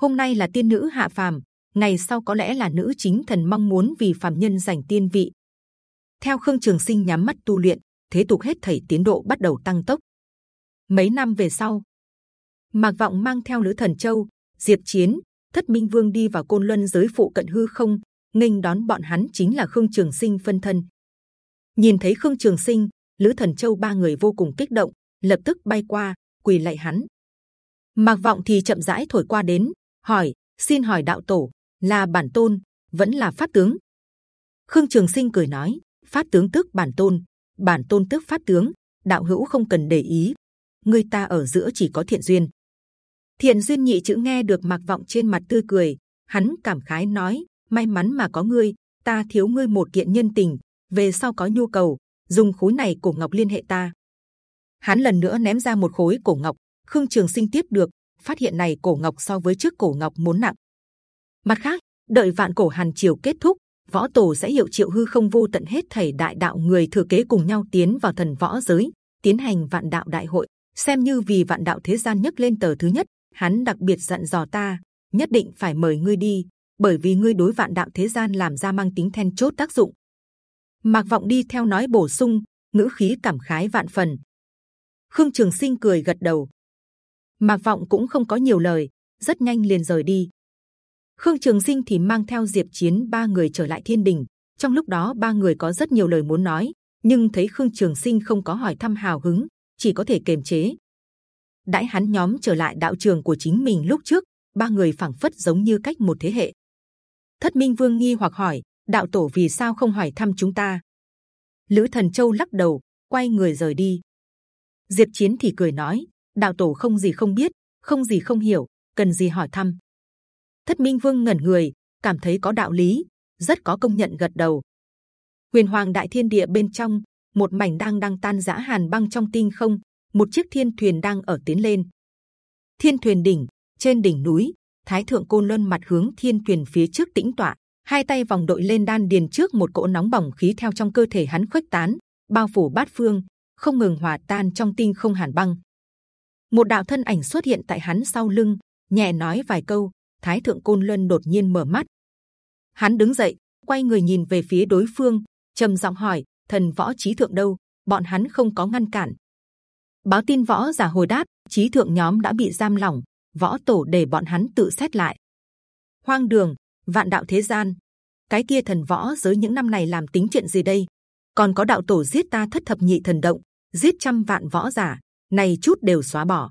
Hôm nay là tiên nữ hạ phàm, ngày sau có lẽ là nữ chính thần mong muốn vì phàm nhân giành tiên vị. Theo Khương Trường Sinh nhắm mắt tu luyện, thế tục hết thảy tiến độ bắt đầu tăng tốc. Mấy năm về sau, Mạc Vọng mang theo Lữ Thần Châu, Diệp Chiến, Thất Minh Vương đi vào côn luân giới phụ cận hư không, nghênh đón bọn hắn chính là Khương Trường Sinh phân thân. Nhìn thấy Khương Trường Sinh, Lữ Thần Châu ba người vô cùng kích động, lập tức bay qua, quỳ lạy hắn. Mạc Vọng thì chậm rãi thổi qua đến, hỏi: xin hỏi đạo tổ là bản tôn vẫn là pháp tướng? Khương Trường Sinh cười nói: phát tướng tức bản tôn, bản tôn tức phát tướng, đạo hữu không cần để ý, người ta ở giữa chỉ có thiện duyên. Thiện duyên nhị chữ nghe được mặc Vọng trên mặt tươi cười, hắn cảm khái nói: may mắn mà có ngươi, ta thiếu ngươi một kiện nhân tình, về sau có nhu cầu dùng khối này cổ ngọc liên hệ ta. Hắn lần nữa ném ra một khối cổ ngọc, Khương Trường Sinh tiếp được, phát hiện này cổ ngọc so với trước cổ ngọc muốn nặng. Mặt khác, đợi vạn cổ hàn triều kết thúc, võ tổ sẽ hiệu triệu hư không vô tận hết thảy đại đạo người thừa kế cùng nhau tiến vào thần võ giới, tiến hành vạn đạo đại hội, xem như vì vạn đạo thế gian nhấc lên tờ thứ nhất. Hắn đặc biệt dặn dò ta, nhất định phải mời ngươi đi, bởi vì ngươi đối vạn đạo thế gian làm ra mang tính then chốt tác dụng. Mạc Vọng đi theo nói bổ sung, ngữ khí cảm khái vạn phần. Khương Trường Sinh cười gật đầu. Mạc Vọng cũng không có nhiều lời, rất nhanh liền rời đi. Khương Trường Sinh thì mang theo Diệp Chiến ba người trở lại Thiên Đình. Trong lúc đó ba người có rất nhiều lời muốn nói, nhưng thấy Khương Trường Sinh không có hỏi thăm hào hứng, chỉ có thể kiềm chế. Đãi hắn nhóm trở lại đạo trường của chính mình lúc trước, ba người phảng phất giống như cách một thế hệ. Thất Minh Vương nghi hoặc hỏi: đạo tổ vì sao không hỏi thăm chúng ta? Lữ Thần Châu lắc đầu, quay người rời đi. Diệp Chiến thì cười nói: đạo tổ không gì không biết, không gì không hiểu, cần gì hỏi thăm? Thất Minh Vương ngẩn người, cảm thấy có đạo lý, rất có công nhận gật đầu. Huyền Hoàng Đại Thiên Địa bên trong, một mảnh đang đang tan rã hàn băng trong tinh không, một chiếc thiên thuyền đang ở tiến lên. Thiên thuyền đỉnh, trên đỉnh núi, Thái thượng côn luân mặt hướng thiên thuyền phía trước tĩnh tọa, hai tay vòng đội lên đan điền trước một cỗ nóng bỏng khí theo trong cơ thể hắn khuếch tán, bao phủ bát phương, không ngừng hòa tan trong tinh không hàn băng. Một đạo thân ảnh xuất hiện tại hắn sau lưng, nhẹ nói vài câu. Thái thượng côn luân đột nhiên mở mắt, hắn đứng dậy, quay người nhìn về phía đối phương, trầm giọng hỏi: thần võ trí thượng đâu? Bọn hắn không có ngăn cản. Báo tin võ giả hồi đáp: trí thượng nhóm đã bị giam lỏng, võ tổ để bọn hắn tự xét lại. Hoang đường, vạn đạo thế gian, cái kia thần võ giới những năm này làm tính chuyện gì đây? Còn có đạo tổ giết ta thất thập nhị thần động, giết trăm vạn võ giả, này chút đều xóa bỏ.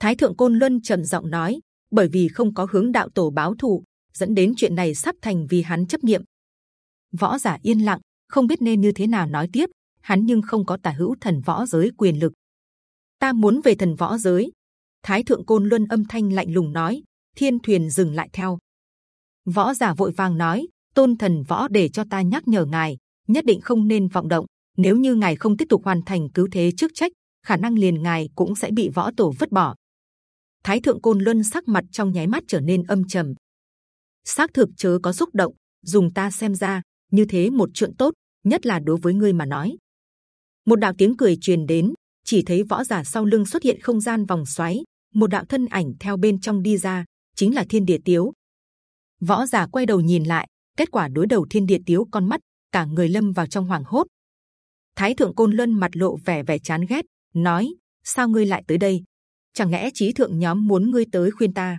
Thái thượng côn luân trầm giọng nói, bởi vì không có hướng đạo tổ báo thù, dẫn đến chuyện này sắp thành vì hắn chấp niệm. Võ giả yên lặng, không biết nên như thế nào nói tiếp. Hắn nhưng không có tả hữu thần võ giới quyền lực. Ta muốn về thần võ giới. Thái thượng côn luân âm thanh lạnh lùng nói. Thiên thuyền dừng lại theo. Võ giả vội vàng nói: Tôn thần võ để cho ta nhắc nhở ngài, nhất định không nên vọng động. Nếu như ngài không tiếp tục hoàn thành cứu thế trước trách, khả năng liền ngài cũng sẽ bị võ tổ vứt bỏ. Thái thượng côn luân sắc mặt trong nháy mắt trở nên âm trầm. Xác thực chớ có xúc động, dùng ta xem ra như thế một chuyện tốt, nhất là đối với ngươi mà nói. Một đạo tiếng cười truyền đến, chỉ thấy võ giả sau lưng xuất hiện không gian vòng xoáy, một đạo thân ảnh theo bên trong đi ra, chính là thiên địa tiếu. Võ giả quay đầu nhìn lại, kết quả đối đầu thiên địa tiếu con mắt, cả người lâm vào trong hoàng hốt. Thái thượng côn luân mặt lộ vẻ vẻ chán ghét, nói: sao ngươi lại tới đây? Chẳng lẽ trí thượng nhóm muốn ngươi tới khuyên ta?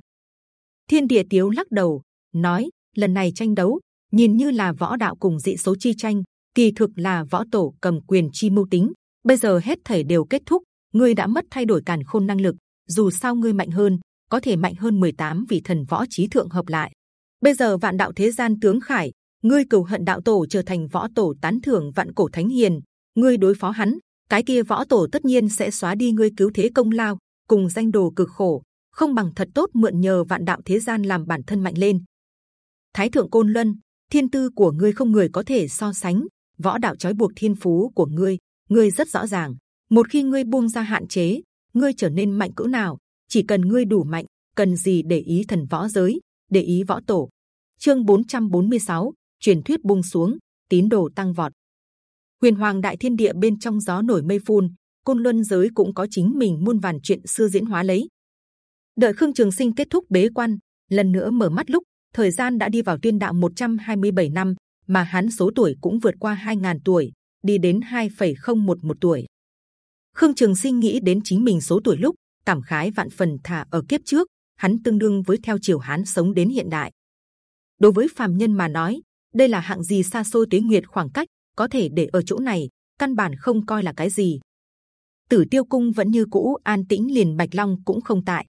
Thiên địa tiếu lắc đầu, nói: lần này tranh đấu nhìn như là võ đạo cùng dị số chi tranh, kỳ thực là võ tổ cầm quyền chi mưu tính. Bây giờ hết thảy đều kết thúc, ngươi đã mất thay đổi càn khôn năng lực. Dù sao ngươi mạnh hơn, có thể mạnh hơn 18 vị thần võ trí thượng hợp lại. Bây giờ vạn đạo thế gian tướng khải, ngươi cầu hận đạo tổ trở thành võ tổ tán thưởng vạn cổ thánh hiền, ngươi đối phó hắn, cái kia võ tổ tất nhiên sẽ xóa đi ngươi cứu thế công lao, cùng danh đồ cực khổ, không bằng thật tốt mượn nhờ vạn đạo thế gian làm bản thân mạnh lên. Thái thượng côn luân, thiên tư của ngươi không người có thể so sánh, võ đạo trói buộc thiên phú của ngươi, ngươi rất rõ ràng. Một khi ngươi buông ra hạn chế, ngươi trở nên mạnh cỡ nào, chỉ cần ngươi đủ mạnh, cần gì để ý thần võ giới, để ý võ tổ. Chương 446, truyền thuyết buông xuống, tín đồ tăng vọt. Huyền Hoàng Đại Thiên Địa bên trong gió nổi mây phun, côn luân giới cũng có chính mình muôn vàn chuyện xưa diễn hóa lấy. Đợi Khương Trường Sinh kết thúc bế quan, lần nữa mở mắt lúc thời gian đã đi vào tuyên đạo 127 năm, mà hắn số tuổi cũng vượt qua 2.000 tuổi, đi đến 2,011 tuổi. Khương Trường Sinh nghĩ đến chính mình số tuổi lúc cảm khái vạn phần thả ở kiếp trước, hắn tương đương với theo chiều hắn sống đến hiện đại. Đối với phàm nhân mà nói, đây là hạng gì xa xôi tuế nguyệt khoảng cách, có thể để ở chỗ này, căn bản không coi là cái gì. Tử Tiêu Cung vẫn như cũ an tĩnh, liền Bạch Long cũng không tại.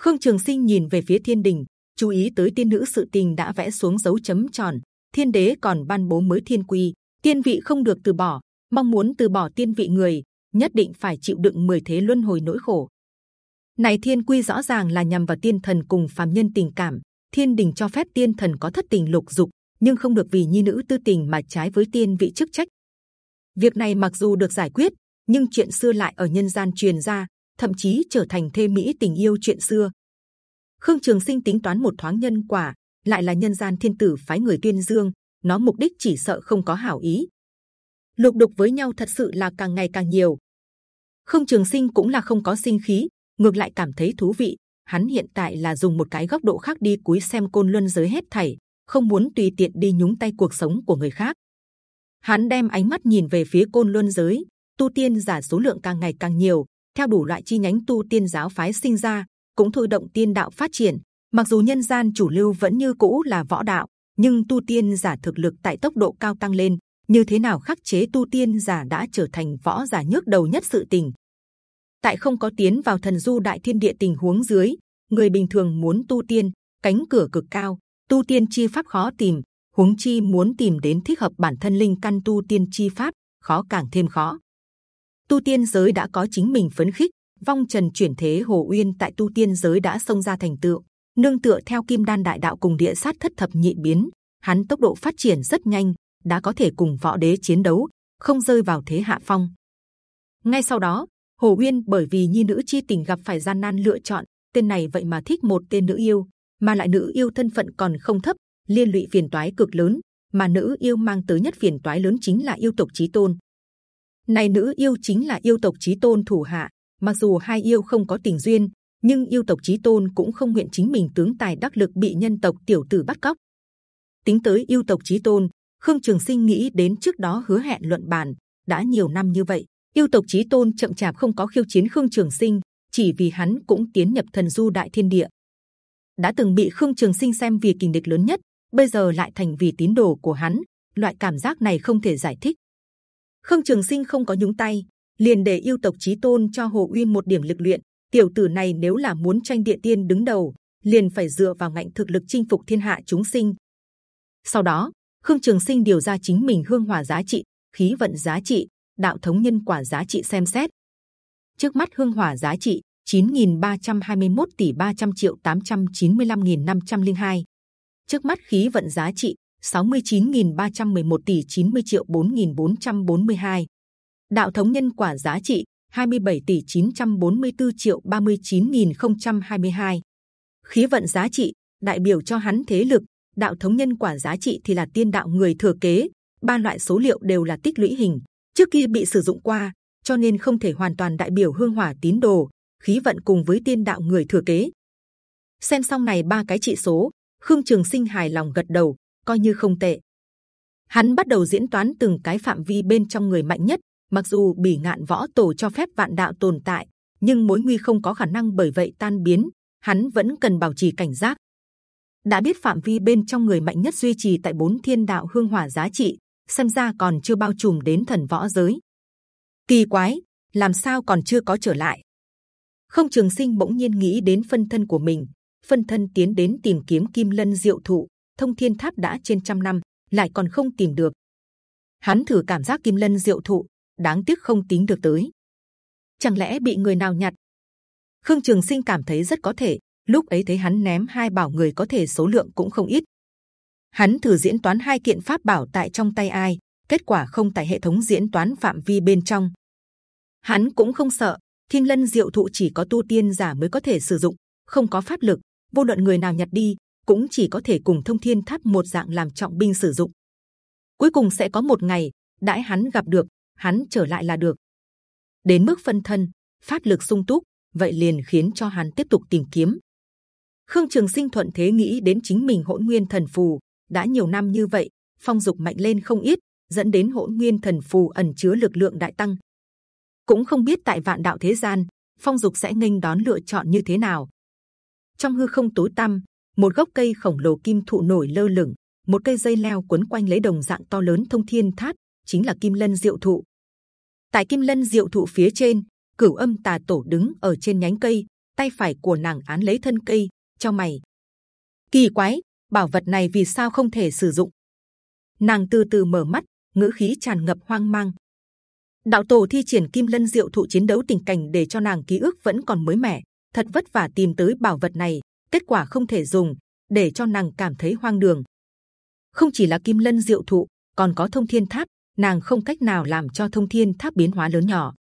Khương Trường Sinh nhìn về phía Thiên Đình, chú ý tới tiên nữ sự tình đã vẽ xuống dấu chấm tròn. Thiên đế còn ban bố mới thiên quy, tiên vị không được từ bỏ. Mong muốn từ bỏ tiên vị người, nhất định phải chịu đựng mười thế luân hồi nỗi khổ. Này thiên quy rõ ràng là nhằm vào tiên thần cùng phàm nhân tình cảm. Thiên đình cho phép tiên thần có thất tình lục dục, nhưng không được vì nhi nữ tư tình mà trái với tiên vị chức trách. Việc này mặc dù được giải quyết, nhưng chuyện xưa lại ở nhân gian truyền ra, thậm chí trở thành thê mỹ tình yêu chuyện xưa. Khương Trường Sinh tính toán một thoáng nhân quả, lại là nhân gian thiên tử phái người tuyên dương, nó mục đích chỉ sợ không có hảo ý. Lục đục với nhau thật sự là càng ngày càng nhiều. Khương Trường Sinh cũng là không có sinh khí, ngược lại cảm thấy thú vị. Hắn hiện tại là dùng một cái góc độ khác đi cúi xem côn luân giới hết thảy, không muốn tùy tiện đi nhúng tay cuộc sống của người khác. Hắn đem ánh mắt nhìn về phía côn luân giới, tu tiên giả số lượng càng ngày càng nhiều, theo đủ loại chi nhánh tu tiên giáo phái sinh ra, cũng thôi động tiên đạo phát triển. Mặc dù nhân gian chủ lưu vẫn như cũ là võ đạo, nhưng tu tiên giả thực lực tại tốc độ cao tăng lên, như thế nào khắc chế tu tiên giả đã trở thành võ giả nhức đầu nhất sự tình. Tại không có tiến vào thần du đại thiên địa tình huống dưới, người bình thường muốn tu tiên, cánh cửa cực cao, tu tiên chi pháp khó tìm, huống chi muốn tìm đến thích hợp bản thân linh căn tu tiên chi pháp khó càng thêm khó. Tu tiên giới đã có chính mình phấn khích, vong trần chuyển thế hồ uyên tại tu tiên giới đã xông ra thành tựu, nương tựa theo kim đan đại đạo cùng địa sát thất thập nhị biến, hắn tốc độ phát triển rất nhanh, đã có thể cùng võ đế chiến đấu, không rơi vào thế hạ phong. Ngay sau đó, Hồ Uyên bởi vì nhi nữ chi tình gặp phải gian nan lựa chọn, tên này vậy mà thích một tên nữ yêu, mà lại nữ yêu thân phận còn không thấp, liên lụy phiền toái cực lớn, mà nữ yêu mang tới nhất phiền toái lớn chính là yêu tộc chí tôn. Này nữ yêu chính là yêu tộc chí tôn thủ hạ, mặc dù hai yêu không có tình duyên, nhưng yêu tộc chí tôn cũng không nguyện chính mình tướng tài đắc lực bị nhân tộc tiểu tử bắt cóc. Tính tới yêu tộc chí tôn, Khương Trường Sinh nghĩ đến trước đó hứa hẹn luận bàn đã nhiều năm như vậy, yêu tộc chí tôn chậm chạp không có khiêu chiến Khương Trường Sinh, chỉ vì hắn cũng tiến nhập thần du đại thiên địa, đã từng bị Khương Trường Sinh xem vì kình địch lớn nhất, bây giờ lại thành vì tín đồ của hắn, loại cảm giác này không thể giải thích. Khương Trường Sinh không có nhúng tay, liền để yêu tộc chí tôn cho Hồ Uyên một điểm lực luyện. Tiểu tử này nếu là muốn tranh địa tiên đứng đầu, liền phải dựa vào ngạnh thực lực chinh phục thiên hạ chúng sinh. Sau đó, Khương Trường Sinh điều ra chính mình hương hỏa giá trị, khí vận giá trị, đạo thống nhân quả giá trị xem xét. Trước mắt hương hỏa giá trị 9.321 tỷ 300 triệu 895.502 trước mắt khí vận giá trị 69.311 tỷ 90 triệu 4.442 đạo thống nhân quả giá trị 27 tỷ 944 triệu 39.022 khí vận giá trị, đại biểu cho hắn thế lực, đạo thống nhân quả giá trị thì là tiên đạo người thừa kế, ba loại số liệu đều là tích lũy hình, trước kia bị sử dụng qua, cho nên không thể hoàn toàn đại biểu hương hỏa tín đồ, khí vận cùng với tiên đạo người thừa kế. Xem xong này ba cái trị số, khương trường sinh hài lòng gật đầu coi như không tệ. Hắn bắt đầu diễn toán từng cái phạm vi bên trong người mạnh nhất, mặc dù bỉ ngạn võ tổ cho phép vạn đạo tồn tại, nhưng mối nguy không có khả năng bởi vậy tan biến, hắn vẫn cần bảo trì cảnh giác. Đã biết phạm vi bên trong người mạnh nhất duy trì tại bốn thiên đạo hương hỏa giá trị, xem ra còn chưa bao trùm đến thần võ giới. Kỳ quái, làm sao còn chưa có trở lại? Không trường sinh bỗng nhiên nghĩ đến phân thân của mình, phân thân tiến đến tìm kiếm kim lân diệu thụ thông thiên tháp đã trên trăm năm, lại còn không tìm được. Hắn thử cảm giác kim lân diệu thụ, đáng tiếc không tính được tới. Chẳng lẽ bị người nào nhặt? Khương trường sinh cảm thấy rất có thể, lúc ấy thấy hắn ném hai bảo người có thể số lượng cũng không ít. Hắn thử diễn toán hai kiện pháp bảo tại trong tay ai, kết quả không tại hệ thống diễn toán phạm vi bên trong. Hắn cũng không sợ thiên lân diệu thụ chỉ có tu tiên giả mới có thể sử dụng, không có pháp lực, vô luận người nào nhặt đi cũng chỉ có thể cùng thông thiên tháp một dạng làm trọng binh sử dụng. Cuối cùng sẽ có một ngày, đãi hắn gặp được, hắn trở lại là được. Đến mức phân thân, pháp lực sung túc, vậy liền khiến cho hắn tiếp tục tìm kiếm. Khương trường sinh thuận thế nghĩ đến chính mình hỗn nguyên thần phù, đã nhiều năm như vậy, phong dục mạnh lên không ít, dẫn đến hỗn nguyên thần phù ẩn chứa lực lượng đại tăng. Cũng không biết tại vạn đạo thế gian, phong dục sẽ nghênh đón lựa chọn như thế nào. Trong hư không tối tăm một gốc cây khổng lồ kim thụ nổi lơ lửng một cây dây leo quấn quanh lấy đồng dạng to lớn thông thiên tháp chính là kim lân diệu thụ. Tại kim lân diệu thụ phía trên cửu âm tà tổ đứng ở trên nhánh cây tay phải của nàng án lấy thân cây cho mày. Kỳ quái bảo vật này vì sao không thể sử dụng? Nàng từ từ mở mắt ngữ khí tràn ngập hoang mang. Đạo tổ thi triển kim lân diệu thụ chiến đấu tình cảnh để cho nàng ký ức vẫn còn mới mẻ thật vất vả tìm tới bảo vật này, kết quả không thể dùng, để cho nàng cảm thấy hoang đường. Không chỉ là kim lân diệu thụ, còn có thông thiên tháp, nàng không cách nào làm cho thông thiên tháp biến hóa lớn nhỏ.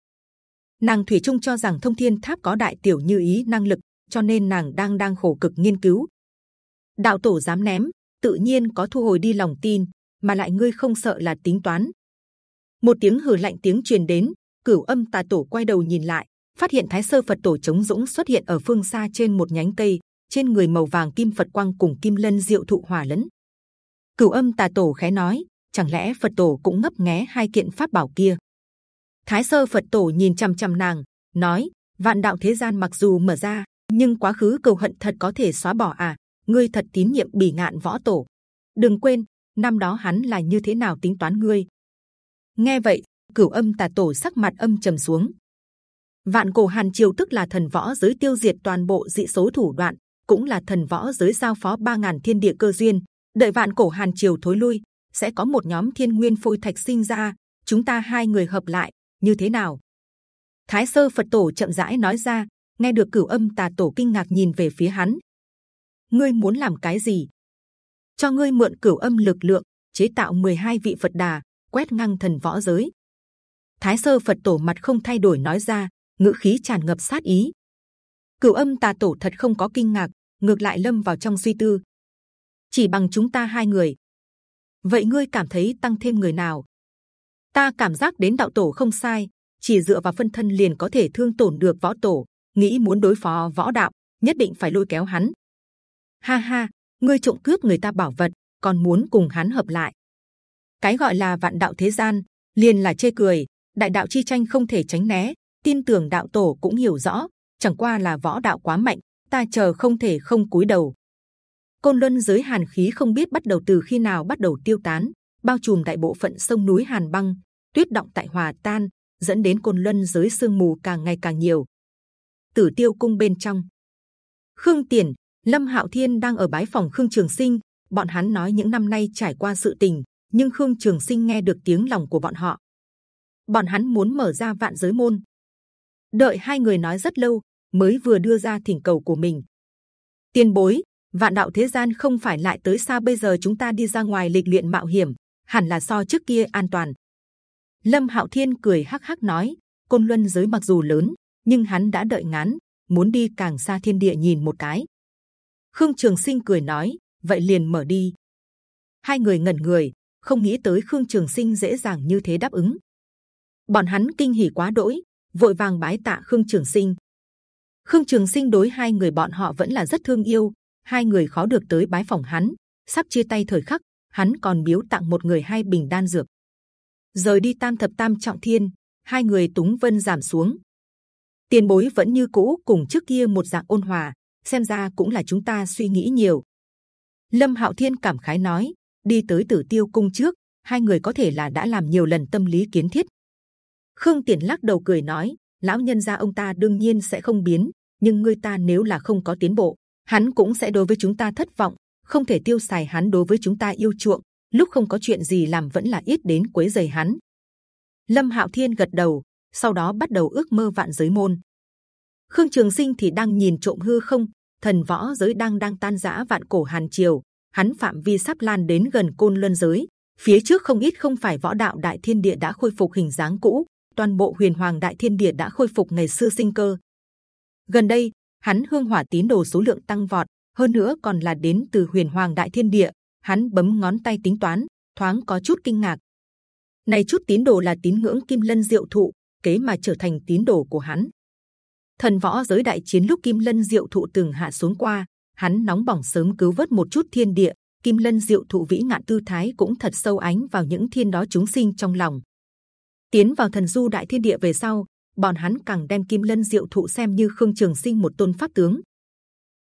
Nàng thủy chung cho rằng thông thiên tháp có đại tiểu như ý năng lực, cho nên nàng đang đang khổ cực nghiên cứu. Đạo tổ dám ném, tự nhiên có thu hồi đi lòng tin, mà lại ngươi không sợ là tính toán. Một tiếng hừ lạnh tiếng truyền đến, cửu âm tà tổ quay đầu nhìn lại, phát hiện thái sơ phật tổ chống dũng xuất hiện ở phương xa trên một nhánh cây, trên người màu vàng kim phật quang cùng kim lân diệu thụ hòa lẫn. Cửu âm tà tổ khẽ nói, chẳng lẽ phật tổ cũng ngấp nghé hai kiện pháp bảo kia? Thái sơ phật tổ nhìn c h ầ m c h ầ m nàng, nói: vạn đạo thế gian mặc dù mở ra, nhưng quá khứ cầu hận thật có thể xóa bỏ à? Ngươi thật tín nhiệm bỉ ngạn võ tổ. Đừng quên, năm đó hắn là như thế nào tính toán ngươi. Nghe vậy, cửu âm tà tổ sắc mặt âm trầm xuống. Vạn cổ hàn triều tức là thần võ giới tiêu diệt toàn bộ dị số thủ đoạn, cũng là thần võ giới giao phó ba ngàn thiên địa cơ duyên. Đợi vạn cổ hàn triều thối lui, sẽ có một nhóm thiên nguyên phôi thạch sinh ra. Chúng ta hai người hợp lại, như thế nào? Thái sơ Phật tổ chậm rãi nói ra. Nghe được cửu âm tà tổ kinh ngạc nhìn về phía hắn. Ngươi muốn làm cái gì? Cho ngươi mượn cửu âm lực lượng chế tạo 12 vị Phật đà quét ngang thần võ giới. Thái sơ Phật tổ mặt không thay đổi nói ra, ngữ khí tràn ngập sát ý. Cửu âm tà tổ thật không có kinh ngạc, ngược lại lâm vào trong suy tư. Chỉ bằng chúng ta hai người, vậy ngươi cảm thấy tăng thêm người nào? Ta cảm giác đến đạo tổ không sai, chỉ dựa vào phân thân liền có thể thương tổn được võ tổ. Nghĩ muốn đối phó võ đạo, nhất định phải lôi kéo hắn. Ha ha, ngươi trộm cướp người ta bảo vật, còn muốn cùng hắn hợp lại. Cái gọi là vạn đạo thế gian, liền là chê cười. Đại đạo chi tranh không thể tránh né. Tin tưởng đạo tổ cũng hiểu rõ, chẳng qua là võ đạo quá mạnh, ta chờ không thể không cúi đầu. Côn luân giới hàn khí không biết bắt đầu từ khi nào bắt đầu tiêu tán, bao trùm đại bộ phận sông núi hàn băng, tuyết động tại hòa tan, dẫn đến côn luân giới sương mù càng ngày càng nhiều. Tử tiêu cung bên trong. Khương tiền lâm hạo thiên đang ở bái phòng khương trường sinh, bọn hắn nói những năm nay trải qua sự tình, nhưng khương trường sinh nghe được tiếng lòng của bọn họ. Bọn hắn muốn mở ra vạn giới môn. Đợi hai người nói rất lâu mới vừa đưa ra thỉnh cầu của mình. Tiên bối, vạn đạo thế gian không phải lại tới xa bây giờ chúng ta đi ra ngoài lịch luyện mạo hiểm, hẳn là so trước kia an toàn. Lâm hạo thiên cười hắc hắc nói, côn luân giới mặc dù lớn, nhưng hắn đã đợi ngắn muốn đi càng xa thiên địa nhìn một cái. Khương trường sinh cười nói, vậy liền mở đi. Hai người ngẩn người, không nghĩ tới khương trường sinh dễ dàng như thế đáp ứng. Bọn hắn kinh hỉ quá đỗi, vội vàng bái tạ khương trường sinh khương trường sinh đối hai người bọn họ vẫn là rất thương yêu, hai người khó được tới bái phòng hắn, sắp chia tay thời khắc, hắn còn biếu tặng một người hai bình đan dược. Rời đi tam thập tam trọng thiên, hai người túng vân giảm xuống. Tiền bối vẫn như cũ cùng trước kia một dạng ôn hòa, xem ra cũng là chúng ta suy nghĩ nhiều. Lâm hạo thiên cảm khái nói, đi tới tử tiêu cung trước, hai người có thể là đã làm nhiều lần tâm lý kiến thiết. Khương tiền lắc đầu cười nói, lão nhân gia ông ta đương nhiên sẽ không biến nhưng ngươi ta nếu là không có tiến bộ hắn cũng sẽ đối với chúng ta thất vọng, không thể tiêu xài hắn đối với chúng ta yêu chuộng. Lúc không có chuyện gì làm vẫn là ít đến quấy giày hắn. Lâm Hạo Thiên gật đầu, sau đó bắt đầu ước mơ vạn giới môn. Khương Trường Sinh thì đang nhìn trộm hư không, thần võ giới đang đang tan rã vạn cổ hàn triều, hắn phạm vi sắp lan đến gần côn luân giới. Phía trước không ít không phải võ đạo đại thiên địa đã khôi phục hình dáng cũ, toàn bộ huyền hoàng đại thiên địa đã khôi phục ngày xưa sinh cơ. Gần đây, hắn hương hỏa tín đồ số lượng tăng vọt, hơn nữa còn là đến từ huyền hoàng đại thiên địa. Hắn bấm ngón tay tính toán, thoáng có chút kinh ngạc. Này chút tín đồ là tín ngưỡng kim lân diệu thụ, kế mà trở thành tín đồ của hắn. Thần võ giới đại chiến lúc kim lân diệu thụ từng hạ xuống qua, hắn nóng bỏng sớm cứu vớt một chút thiên địa. Kim lân diệu thụ vĩ ngạn tư thái cũng thật sâu ánh vào những thiên đó chúng sinh trong lòng. Tiến vào thần du đại thiên địa về sau, bọn hắn càng đem kim lân diệu thụ xem như khương trường sinh một tôn pháp tướng.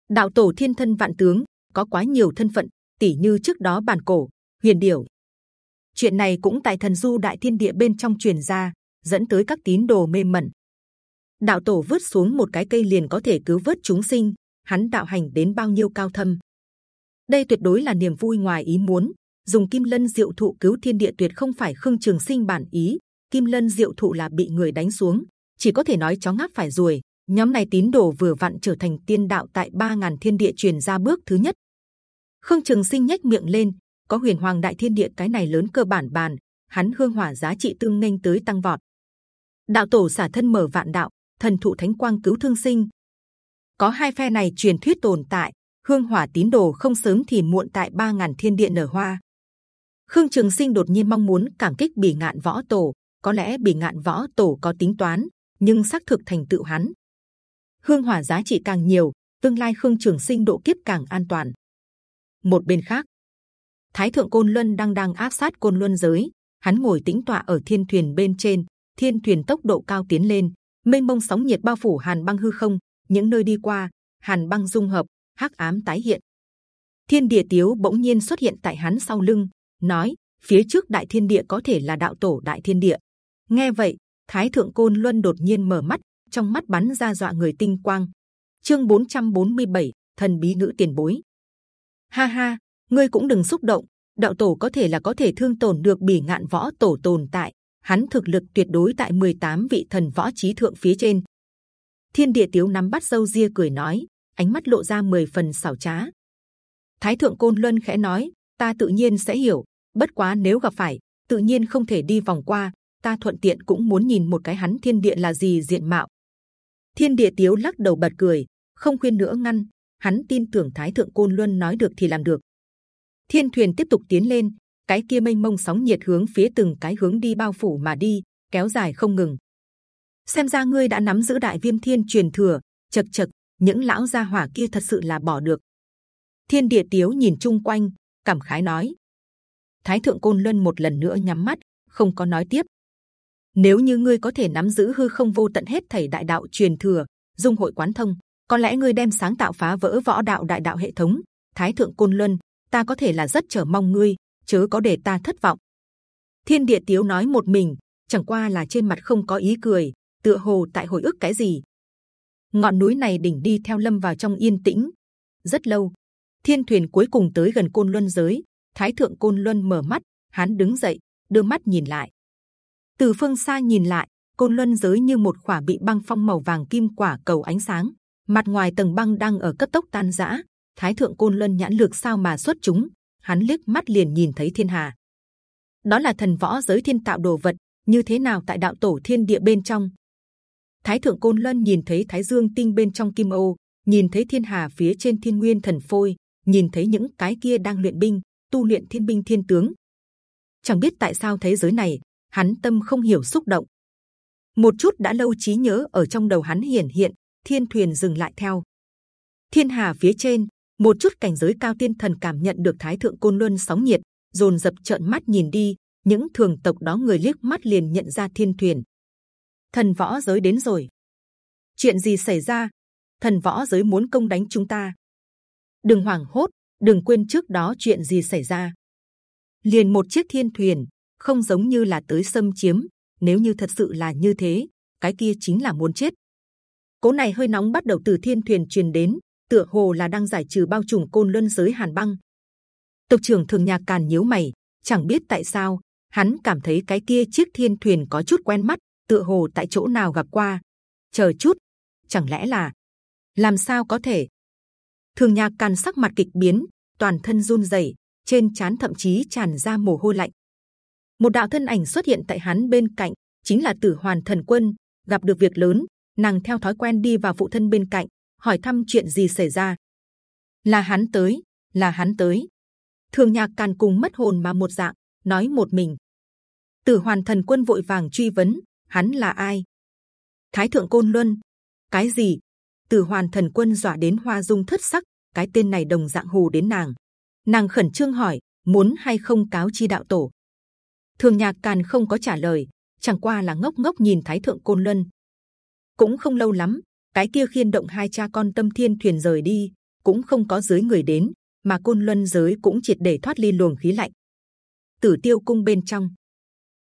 Đạo tổ thiên thân vạn tướng, có quá nhiều thân phận tỷ như trước đó bản cổ, huyền điểu. Chuyện này cũng tại thần du đại thiên địa bên trong truyền ra, dẫn tới các tín đồ mê mẩn. Đạo tổ vớt xuống một cái cây liền có thể cứu vớt chúng sinh, hắn đạo hành đến bao nhiêu cao thâm. Đây tuyệt đối là niềm vui ngoài ý muốn, dùng kim lân diệu thụ cứu thiên địa tuyệt không phải khương trường sinh bản ý. Kim lân diệu thụ là bị người đánh xuống chỉ có thể nói chó ngáp phải ruồi nhóm này tín đồ vừa vặn trở thành tiên đạo tại ba ngàn thiên địa truyền ra bước thứ nhất. Khương Trường Sinh nhếch miệng lên, có huyền hoàng đại thiên địa cái này lớn cơ bản bàn, hắn hương hỏa giá trị tương nhen tới tăng vọt. Đạo tổ xả thân mở vạn đạo, thần thụ thánh quang cứu thương sinh. Có hai phe này truyền thuyết tồn tại, hương hỏa tín đồ không sớm thì muộn tại ba ngàn thiên địa nở hoa. Khương Trường Sinh đột nhiên mong muốn cảm kích bỉ ngạn võ tổ, có lẽ bỉ ngạn võ tổ có tính toán, nhưng xác thực thành tựu hắn. Hương hỏa giá trị càng nhiều, tương lai Khương Trường Sinh độ kiếp càng an toàn. Một bên khác, Thái thượng côn luân đang đang áp sát côn luân giới, hắn ngồi tĩnh tọa ở thiên thuyền bên trên, thiên thuyền tốc độ cao tiến lên, mênh mông sóng nhiệt bao phủ hàn băng hư không, những nơi đi qua, hàn băng dung hợp, hắc ám tái hiện. Thiên địa tiếu bỗng nhiên xuất hiện tại hắn sau lưng, nói: phía trước đại thiên địa có thể là đạo tổ đại thiên địa. Nghe vậy, Thái thượng côn luân đột nhiên mở mắt, trong mắt bắn ra dọa người tinh quang. Chương 447, thần bí nữ tiền bối. Ha ha, ngươi cũng đừng xúc động. Đạo tổ có thể là có thể thương tổn được bỉ ngạn võ tổ tồn tại. Hắn thực lực tuyệt đối tại 18 vị thần võ trí thượng phía trên. Thiên địa tiếu nắm bắt dâu ria cười nói, ánh mắt lộ ra 10 phần xảo trá. Thái thượng côn luân khẽ nói, ta tự nhiên sẽ hiểu. Bất quá nếu gặp phải, tự nhiên không thể đi vòng qua. Ta thuận tiện cũng muốn nhìn một cái hắn thiên địa là gì diện mạo. Thiên địa tiếu lắc đầu bật cười, không khuyên nữa ngăn. Hắn tin tưởng Thái thượng côn luân nói được thì làm được. Thiên thuyền tiếp tục tiến lên, cái kia mênh mông sóng nhiệt hướng phía từng cái hướng đi bao phủ mà đi, kéo dài không ngừng. Xem ra ngươi đã nắm giữ đại viêm thiên truyền thừa, chật chật, những lão gia hỏa kia thật sự là bỏ được. Thiên địa tiếu nhìn chung quanh, cảm khái nói. Thái thượng côn luân một lần nữa nhắm mắt, không có nói tiếp. Nếu như ngươi có thể nắm giữ hư không vô tận hết thảy đại đạo truyền thừa, dung hội quán thông, có lẽ ngươi đem sáng tạo phá vỡ võ đạo đại đạo hệ thống. Thái thượng côn luân, ta có thể là rất chờ mong ngươi, chớ có để ta thất vọng. Thiên địa tiếu nói một mình, chẳng qua là trên mặt không có ý cười, tựa hồ tại hồi ức cái gì. Ngọn núi này đỉnh đi theo lâm vào trong yên tĩnh. Rất lâu, thiên thuyền cuối cùng tới gần côn luân giới. Thái thượng côn luân mở mắt, hắn đứng dậy, đưa mắt nhìn lại. Từ phương xa nhìn lại, côn luân giới như một quả bị băng phong màu vàng kim quả cầu ánh sáng. Mặt ngoài tầng băng đang ở cấp tốc tan rã, Thái thượng côn luân nhãn lược sao mà xuất chúng, hắn liếc mắt liền nhìn thấy thiên hà. Đó là thần võ giới thiên tạo đồ vật, như thế nào tại đạo tổ thiên địa bên trong? Thái thượng côn luân nhìn thấy thái dương tinh bên trong kim ô, nhìn thấy thiên hà phía trên thiên nguyên thần phôi, nhìn thấy những cái kia đang luyện binh, tu luyện thiên binh thiên tướng. Chẳng biết tại sao thế giới này, hắn tâm không hiểu xúc động. Một chút đã lâu trí nhớ ở trong đầu hắn hiển hiện, thiên thuyền dừng lại theo. Thiên hà phía trên, một chút cảnh giới cao tiên thần cảm nhận được thái thượng côn luân sóng nhiệt, dồn dập trợn mắt nhìn đi. những thường tộc đó người liếc mắt liền nhận ra thiên thuyền. Thần võ giới đến rồi. Chuyện gì xảy ra? Thần võ giới muốn công đánh chúng ta. Đừng hoảng hốt, đừng quên trước đó chuyện gì xảy ra. Liền một chiếc thiên thuyền, không giống như là tới xâm chiếm. Nếu như thật sự là như thế, cái kia chính là muốn chết. Cố này hơi nóng bắt đầu từ thiên thuyền truyền đến, tựa hồ là đang giải trừ bao trùm côn luân giới hàn băng. Tộc trưởng thường nhạc càn nhíu mày, chẳng biết tại sao hắn cảm thấy cái kia chiếc thiên thuyền có chút quen mắt, tựa hồ tại chỗ nào gặp qua. Chờ chút, chẳng lẽ là làm sao có thể? Thường nhạc càn sắc mặt kịch biến, toàn thân run rẩy, trên trán thậm chí tràn ra mồ hôi lạnh. Một đạo thân ảnh xuất hiện tại hắn bên cạnh, chính là Tử Hoàn Thần Quân. Gặp được việc lớn, nàng theo thói quen đi vào phụ thân bên cạnh, hỏi thăm chuyện gì xảy ra. Là hắn tới, là hắn tới. Thường nhạc càn cùng mất hồn mà một dạng, nói một mình. Tử Hoàn Thần Quân vội vàng truy vấn, hắn là ai? Thái thượng côn luân. Cái gì? Tử Hoàn Thần Quân dọa đến hoa dung thất sắc. Cái tên này đồng dạng hù đến nàng. Nàng khẩn trương hỏi, muốn hay không cáo chi đạo tổ? Thường nhạc càn không có trả lời, chẳng qua là ngốc ngốc nhìn Thái thượng côn luân. Cũng không lâu lắm, cái kia khiên động hai cha con tâm thiên thuyền rời đi cũng không có dưới người đến mà côn luân giới cũng triệt để thoát ly luồng khí lạnh. Tử tiêu cung bên trong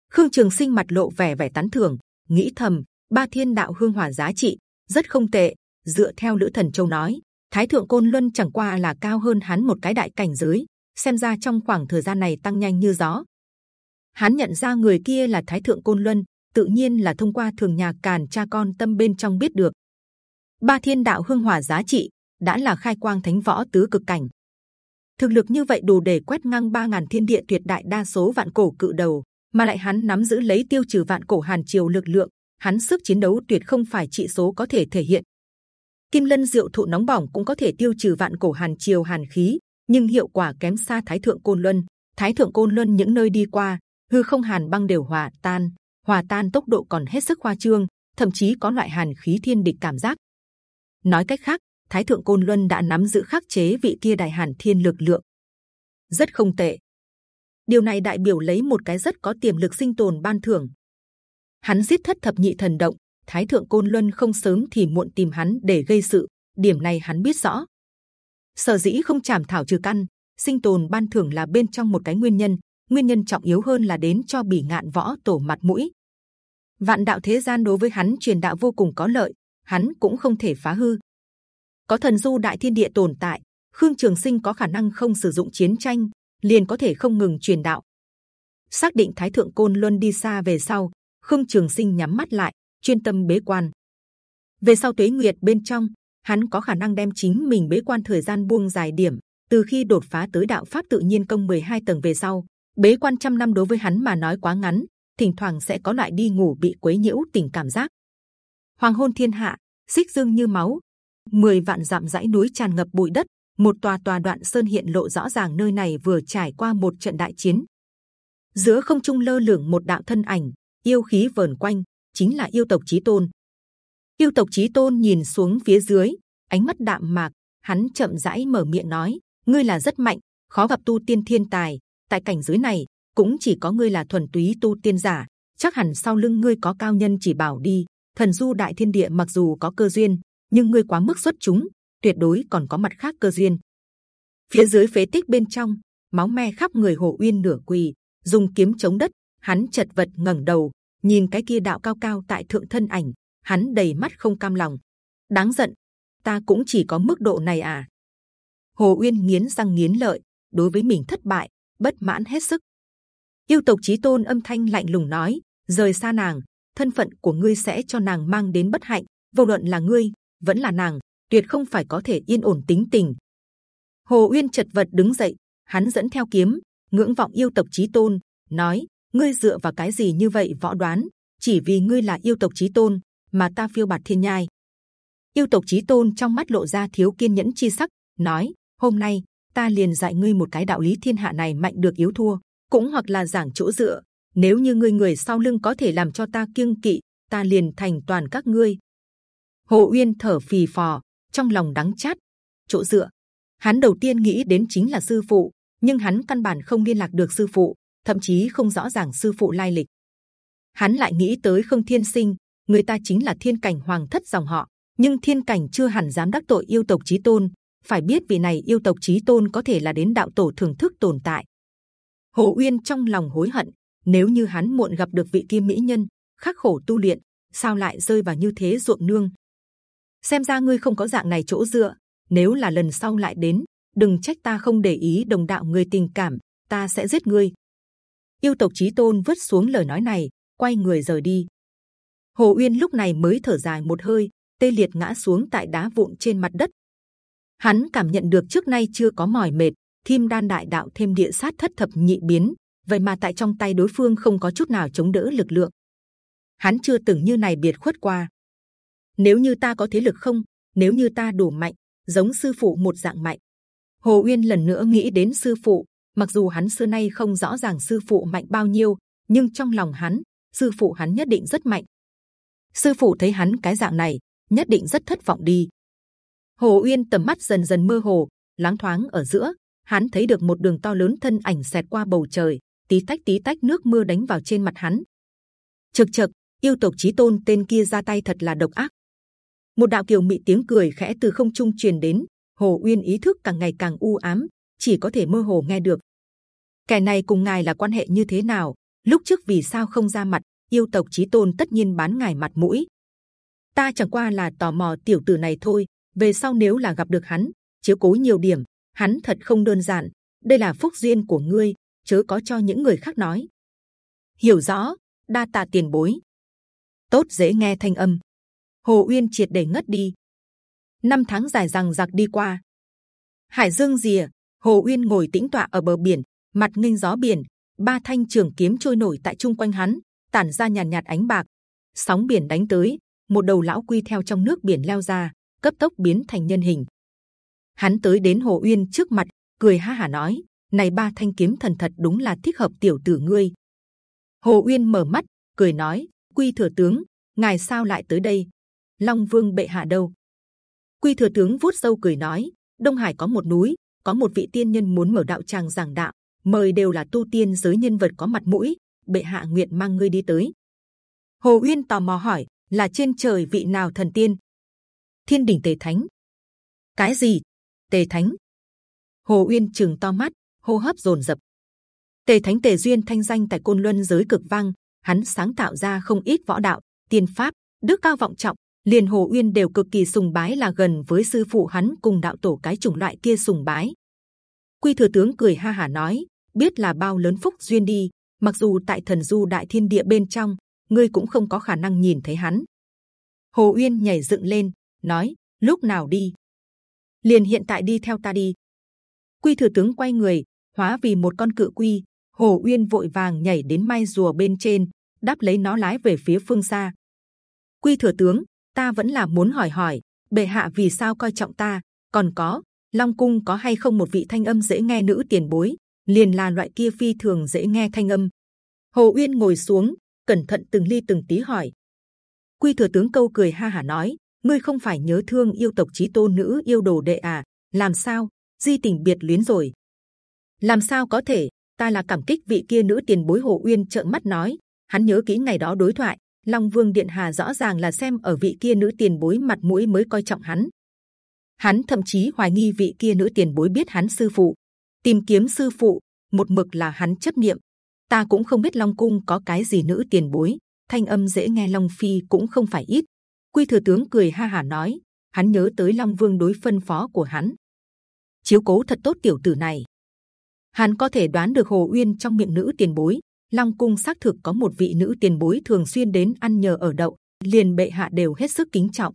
khương trường sinh mặt lộ vẻ vẻ tán thưởng nghĩ thầm ba thiên đạo hương hỏa giá trị rất không tệ. Dựa theo lữ thần châu nói thái thượng côn luân chẳng qua là cao hơn hắn một cái đại cảnh giới xem ra trong khoảng thời gian này tăng nhanh như gió hắn nhận ra người kia là thái thượng côn luân tự nhiên là thông qua thường nhà càn cha con tâm bên trong biết được ba thiên đạo hương hỏa giá trị đã là khai quang thánh võ tứ cực cảnh. Thực lực như vậy đủ để quét ngang ba ngàn thiên địa tuyệt đại đa số vạn cổ cự đầu, mà lại hắn nắm giữ lấy tiêu trừ vạn cổ hàn triều lực lượng, hắn sức chiến đấu tuyệt không phải trị số có thể thể hiện. Kim lân diệu thụ nóng bỏng cũng có thể tiêu trừ vạn cổ hàn triều hàn khí, nhưng hiệu quả kém xa thái thượng côn luân. Thái thượng côn luân những nơi đi qua, hư không hàn băng đều hòa tan, hòa tan tốc độ còn hết sức khoa trương, thậm chí có loại hàn khí thiên địch cảm giác. Nói cách khác, Thái thượng côn luân đã nắm giữ khắc chế vị kia đại hàn thiên lực lượng, rất không tệ. Điều này đại biểu lấy một cái rất có tiềm lực sinh tồn ban thưởng. Hắn giết thất thập nhị thần động, Thái thượng côn luân không sớm thì muộn tìm hắn để gây sự. Điểm này hắn biết rõ. Sở dĩ không chảm thảo trừ căn, sinh tồn ban thưởng là bên trong một cái nguyên nhân. Nguyên nhân trọng yếu hơn là đến cho bỉ ngạn võ tổ mặt mũi. Vạn đạo thế gian đối với hắn truyền đạo vô cùng có lợi, hắn cũng không thể phá hư. Có thần du đại thiên địa tồn tại, Khương Trường Sinh có khả năng không sử dụng chiến tranh, liền có thể không ngừng truyền đạo. Xác định Thái thượng côn luân đi xa về sau, Khương Trường Sinh nhắm mắt lại, chuyên tâm bế quan. Về sau tuế nguyệt bên trong, hắn có khả năng đem chính mình bế quan thời gian buông dài điểm. Từ khi đột phá tới đạo pháp tự nhiên công 12 tầng về sau, bế quan trăm năm đối với hắn mà nói quá ngắn, thỉnh thoảng sẽ có loại đi ngủ bị quấy nhiễu tình cảm giác. Hoàng hôn thiên hạ, xích dương như máu, mười vạn dặm dãy núi tràn ngập bụi đất, một tòa tòa đoạn sơn hiện lộ rõ ràng nơi này vừa trải qua một trận đại chiến. Giữa không trung lơ lửng một đạo thân ảnh, yêu khí vờn quanh, chính là yêu tộc chí tôn. Yêu tộc chí tôn nhìn xuống phía dưới, ánh mắt đạm mạc, hắn chậm rãi mở miệng nói: ngươi là rất mạnh, khó gặp tu tiên thiên tài. Tại cảnh giới này, cũng chỉ có ngươi là thuần túy tu tiên giả. Chắc hẳn sau lưng ngươi có cao nhân chỉ bảo đi. Thần du đại thiên địa mặc dù có cơ duyên, nhưng ngươi quá mức xuất chúng, tuyệt đối còn có mặt khác cơ duyên. Phía dưới phế tích bên trong, máu me khắp người hồ uyên nửa quỳ, dùng kiếm chống đất, hắn chật vật ngẩng đầu, nhìn cái kia đạo cao cao tại thượng thân ảnh, hắn đầy mắt không cam lòng, đáng giận, ta cũng chỉ có mức độ này à? Hồ Uyên nghiến răng nghiến lợi, đối với mình thất bại, bất mãn hết sức. Yêu tộc chí tôn âm thanh lạnh lùng nói, rời xa nàng, thân phận của ngươi sẽ cho nàng mang đến bất hạnh, vô luận là ngươi vẫn là nàng, tuyệt không phải có thể yên ổn tính tình. Hồ Uyên chật vật đứng dậy, hắn dẫn theo kiếm, ngưỡng vọng yêu tộc chí tôn, nói: ngươi dựa vào cái gì như vậy võ đoán? Chỉ vì ngươi là yêu tộc chí tôn, mà ta phiêu bạt thiên nhai. Yêu tộc chí tôn trong mắt lộ ra thiếu kiên nhẫn chi sắc, nói: hôm nay ta liền dạy ngươi một cái đạo lý thiên hạ này mạnh được yếu thua, cũng hoặc là giảng chỗ dựa. Nếu như ngươi người sau lưng có thể làm cho ta kiêng kỵ, ta liền thành toàn các ngươi. Hồ Uyên thở phì phò, trong lòng đắng chát. Chỗ dựa, hắn đầu tiên nghĩ đến chính là sư phụ, nhưng hắn căn bản không liên lạc được sư phụ, thậm chí không rõ ràng sư phụ lai lịch. Hắn lại nghĩ tới Khương Thiên Sinh, người ta chính là thiên cảnh hoàng thất dòng họ, nhưng thiên cảnh chưa hẳn dám đắc tội yêu tộc chí tôn. Phải biết vị này yêu tộc chí tôn có thể là đến đạo tổ thưởng thức tồn tại. Hồ Uyên trong lòng hối hận, nếu như hắn muộn gặp được vị kia mỹ nhân, khắc khổ tu luyện, sao lại rơi vào như thế ruộng nương? xem ra ngươi không có dạng này chỗ dựa nếu là lần sau lại đến đừng trách ta không để ý đồng đạo người tình cảm ta sẽ giết ngươi yêu tộc chí tôn vứt xuống lời nói này quay người rời đi hồ uyên lúc này mới thở dài một hơi tê liệt ngã xuống tại đá vụn trên mặt đất hắn cảm nhận được trước nay chưa có mỏi mệt, kim đan đại đạo thêm địa sát thất thập nhị biến, vậy mà tại trong tay đối phương không có chút nào chống đỡ lực lượng. Hắn chưa từng như này biệt khuất qua. Nếu như ta có thế lực không? Nếu như ta đủ mạnh, giống sư phụ một dạng mạnh. Hồ uyên lần nữa nghĩ đến sư phụ, mặc dù hắn xưa nay không rõ ràng sư phụ mạnh bao nhiêu, nhưng trong lòng hắn, sư phụ hắn nhất định rất mạnh. Sư phụ thấy hắn cái dạng này, nhất định rất thất vọng đi hồ uyên tầm mắt dần dần mơ hồ láng thoáng ở giữa, hắn thấy được một đường to lớn thân ảnh xẹt qua bầu trời, tí tách tí tách nước mưa đánh vào trên mặt hắn. Chực chực, yêu tộc chí tôn tên kia ra tay thật là độc ác. Một đạo kiều mị tiếng cười khẽ từ không trung truyền đến, hồ uyên ý thức càng ngày càng u ám, chỉ có thể mơ hồ nghe được. Kẻ này cùng ngài là quan hệ như thế nào? Lúc trước vì sao không ra mặt? Yêu tộc chí tôn tất nhiên bán ngài mặt mũi. Ta chẳng qua là tò mò tiểu tử này thôi về sau nếu là gặp được hắn chiếu cố nhiều điểm hắn thật không đơn giản. Đây là phúc duyên của ngươi chớ có cho những người khác nói. Hiểu rõ đa tạ tiền bối. Tốt dễ nghe thanh âm. Hồ Uyên triệt để ngất đi. năm tháng dài rằng giặc đi qua. Hải dương rìa hồ uyên ngồi tĩnh tọa ở bờ biển mặt nghênh gió biển ba thanh trường kiếm trôi nổi tại chung quanh hắn tản ra nhàn nhạt, nhạt ánh bạc. Sóng biển đánh tới một đầu lão quy theo trong nước biển leo ra cấp tốc biến thành nhân hình. Hắn tới đến hồ uyên trước mặt, cười ha hà nói, này ba thanh kiếm thần thật đúng là thích hợp tiểu tử ngươi. Hồ uyên mở mắt, cười nói, quy thừa tướng, ngài sao lại tới đây? Long vương bệ hạ đâu? Quy thừa tướng vuốt râu cười nói, đông hải có một núi, có một vị tiên nhân muốn mở đạo tràng giảng đạo, mời đều là tu tiên giới nhân vật có mặt mũi, bệ hạ nguyện mang ngươi đi tới. Hồ uyên tò mò hỏi, là trên trời vị nào thần tiên? Thiên đỉnh tề thánh. Cái gì? Tề thánh. Hồ uyên trường to mắt, hô hấp rồn rập tề thánh tề duyên thanh danh tại côn luân giới cực vang, hắn sáng tạo ra không ít võ đạo, tiên pháp, đức cao vọng trọng, liền hồ uyên đều cực kỳ sùng bái là gần với sư phụ hắn cùng đạo tổ cái chủng loại kia sùng bái. Quy thừa tướng cười ha hà nói, biết là bao lớn phúc duyên đi, mặc dù tại thần du đại thiên địa bên trong, ngươi cũng không có khả năng nhìn thấy hắn. Hồ uyên nhảy dựng lên nói, lúc nào đi? Liền hiện tại đi theo ta đi. Quy thừa tướng quay người, hóa vì một con cự quy, hồ uyên vội vàng nhảy đến mai rùa bên trên, đáp lấy nó lái về phía phương xa. Quy thừa tướng, ta vẫn là muốn hỏi hỏi, bệ hạ vì sao coi trọng ta, còn có, long cung có hay không một vị thanh âm dễ nghe nữ tiền bối, liền là loại kia phi thường dễ nghe thanh âm. Hồ uyên ngồi xuống, cẩn thận từng ly từng tí hỏi. Quy thừa tướng câu cười ha hà nói ngươi không phải nhớ thương yêu tộc chí tôn nữ yêu đồ đệ à? Làm sao? Di tình biệt luyến rồi. Làm sao có thể? Ta là cảm kích vị kia nữ tiền bối hồ uyên trợn mắt nói. Hắn nhớ kỹ ngày đó đối thoại. Long vương điện hà rõ ràng là xem ở vị kia nữ tiền bối mặt mũi mới coi trọng hắn. Hắn thậm chí hoài nghi vị kia nữ tiền bối biết hắn sư phụ. Tìm kiếm sư phụ, một mực là hắn chấp niệm. Ta cũng không biết long cung có cái gì nữ tiền bối. Thanh âm dễ nghe long phi cũng không phải ít quy thừa tướng cười ha hà nói, hắn nhớ tới long vương đối phân phó của hắn. Chiếu cố thật tốt tiểu tử này. Hắn có thể đoán được hồ uyên trong miệng nữ tiền bối, long cung xác thực có một vị nữ tiền bối thường xuyên đến ăn nhờ ở đậu, liền bệ hạ đều hết sức kính trọng.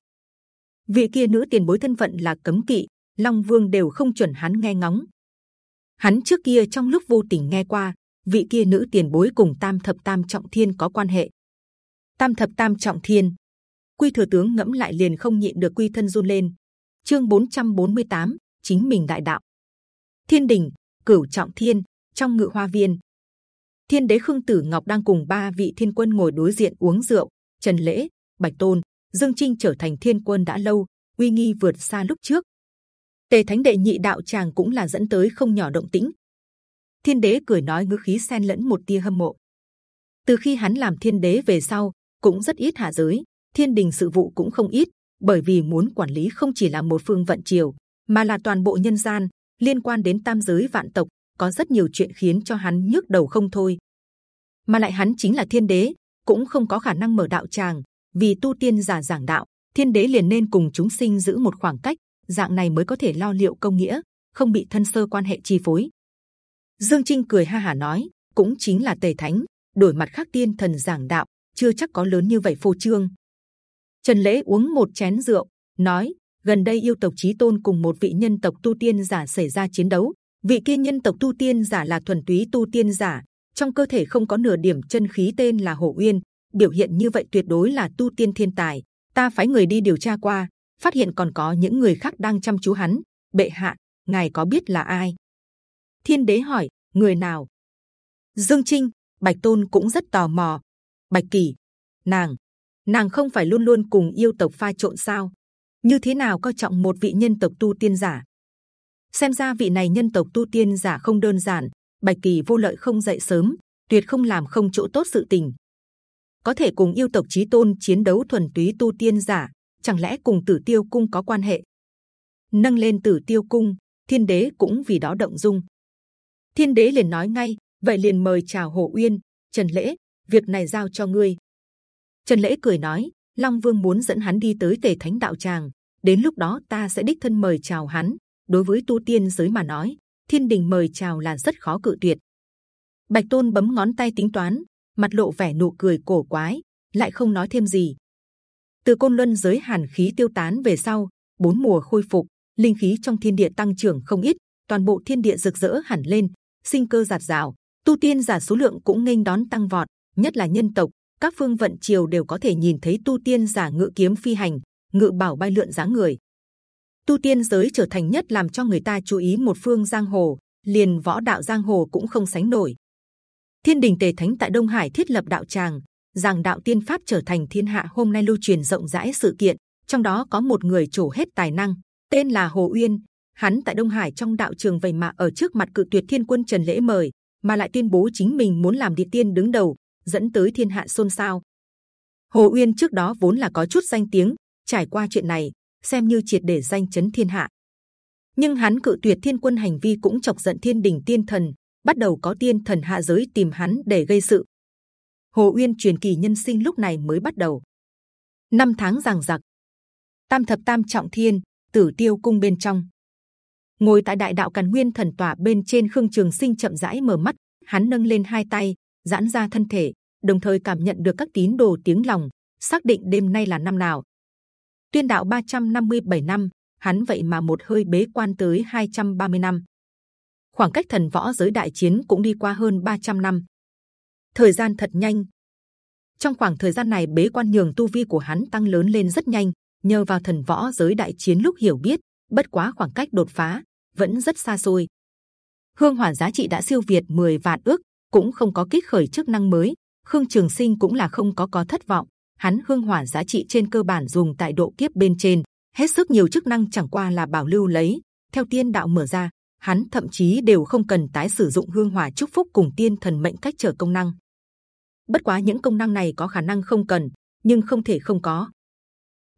Vị kia nữ tiền bối thân phận là cấm kỵ, long vương đều không chuẩn hắn nghe ngóng. Hắn trước kia trong lúc vô tình nghe qua, vị kia nữ tiền bối cùng tam thập tam trọng thiên có quan hệ. Tam thập tam trọng thiên quy thừa tướng ngẫm lại liền không nhịn được quy thân run lên. Chương 448, chính mình đại đạo. Thiên đình cửu trọng thiên trong ngự hoa viên. Thiên đế khương tử ngọc đang cùng ba vị thiên quân ngồi đối diện uống rượu trần lễ bạch tôn dương trinh trở thành thiên quân đã lâu uy nghi vượt xa lúc trước. Tề thánh đệ nhị đạo tràng cũng là dẫn tới không nhỏ động tĩnh. Thiên đế cười nói ngữ khí xen lẫn một tia hâm mộ. Từ khi hắn làm thiên đế về sau cũng rất ít hạ giới thiên đình sự vụ cũng không ít, bởi vì muốn quản lý không chỉ là một phương vận triều, mà là toàn bộ nhân gian, liên quan đến tam giới vạn tộc, có rất nhiều chuyện khiến cho hắn nhức đầu không thôi. Mà lại hắn chính là thiên đế, cũng không có khả năng mở đạo tràng, vì tu tiên giả giảng đạo, thiên đế liền nên cùng chúng sinh giữ một khoảng cách, dạng này mới có thể lo liệu công nghĩa, không bị thân sơ quan hệ chi phối. Dương trinh cười ha hà nói, cũng chính là tề thánh, đổi mặt khác tiên thần giảng đạo, chưa chắc có lớn như vậy phô trương trần lễ uống một chén rượu, nói, gần đây yêu tộc chí tôn cùng một vị nhân tộc tu tiên giả xảy ra chiến đấu. Vị kia nhân tộc tu tiên giả là thuần túy tu tiên giả, trong cơ thể không có nửa điểm chân khí tên là hổ uyên, biểu hiện như vậy tuyệt đối là tu tiên thiên tài. Ta phái người đi điều tra qua, phát hiện còn có những người khác đang chăm chú hắn. Bệ hạ, ngài có biết là ai? Thiên đế hỏi, người nào? Dương trinh, bạch tôn cũng rất tò mò. Bạch kỳ, nàng nàng không phải luôn luôn cùng yêu tộc pha trộn sao? Như thế nào coi trọng một vị nhân tộc tu tiên giả? Xem ra vị này nhân tộc tu tiên giả không đơn giản. Bạch kỳ vô lợi không dậy sớm, tuyệt không làm không chỗ tốt sự tình. Có thể cùng yêu tộc chí tôn chiến đấu thuần túy tu tiên giả, chẳng lẽ cùng tử tiêu cung có quan hệ? Nâng lên tử tiêu cung, thiên đế cũng vì đó động dung. Thiên đế liền nói ngay, vậy liền mời chào hồ uyên, trần lễ, việc này giao cho ngươi trần lễ cười nói long vương muốn dẫn hắn đi tới tề thánh đạo tràng. Đến lúc đó ta sẽ đích thân mời chào hắn. Đối với tu tiên giới mà nói thiên đình mời chào là rất khó cự tuyệt. Bạch tôn bấm ngón tay tính toán mặt lộ vẻ nụ cười cổ quái lại không nói thêm gì. Từ côn luân giới hàn khí tiêu tán về sau bốn mùa khôi phục, linh khí trong thiên địa tăng trưởng không ít, toàn bộ thiên địa rực rỡ hẳn lên, sinh cơ giạt rào, tu tiên giả số lượng cũng nghênh đón tăng vọt, nhất là nhân tộc, các phương vận triều đều có thể nhìn thấy tu tiên giả ngự kiếm phi hành, ngự bảo bay lượn dáng người. Tu tiên giới trở thành nhất làm cho người ta chú ý một phương giang hồ, liền võ đạo giang hồ cũng không sánh nổi. Thiên đình Tề Thánh tại Đông Hải thiết lập đạo tràng, rằng đạo tiên pháp trở thành thiên hạ hôm nay lưu truyền rộng rãi sự kiện. Trong đó có một người chủ hết tài năng, tên là Hồ Uyên. Hắn tại Đông Hải trong đạo trường vậy mà ở trước mặt cự tuyệt thiên quân Trần lễ mời, mà lại tuyên bố chính mình muốn làm địa tiên đứng đầu, dẫn tới thiên hạ xôn xao. Hồ Uyên trước đó vốn là có chút danh tiếng, trải qua chuyện này, xem như triệt để danh chấn thiên hạ. Nhưng hắn cự tuyệt thiên quân hành vi cũng chọc giận thiên đình tiên thần, bắt đầu có tiên thần hạ giới tìm hắn để gây sự. Hồ Uyên truyền kỳ nhân sinh lúc này mới bắt đầu. Năm tháng giằng giặc, tam thập tam trọng thiên, tử tiêu cung bên trong. Ngồi tại đại đạo càn nguyên thần tòa bên trên khương trường sinh chậm rãi mở mắt, hắn nâng lên hai tay, giãn ra thân thể, đồng thời cảm nhận được các tín đồ tiếng lòng, xác định đêm nay là năm nào. Tuyên đạo 357 năm, hắn vậy mà một hơi bế quan tới 230 năm. Khoảng cách thần võ giới đại chiến cũng đi qua hơn 300 năm. Thời gian thật nhanh. Trong khoảng thời gian này bế quan nhường tu vi của hắn tăng lớn lên rất nhanh, nhờ vào thần võ giới đại chiến lúc hiểu biết, bất quá khoảng cách đột phá vẫn rất xa xôi. Hương hỏa giá trị đã siêu việt 10 vạn ước, cũng không có kích khởi chức năng mới. Khương Trường Sinh cũng là không có có thất vọng. Hắn hương hỏa giá trị trên cơ bản dùng tại độ kiếp bên trên, hết sức nhiều chức năng chẳng qua là bảo lưu lấy. Theo tiên đạo mở ra, hắn thậm chí đều không cần tái sử dụng hương hỏa chúc phúc cùng tiên thần mệnh cách trở công năng. Bất quá những công năng này có khả năng không cần, nhưng không thể không có.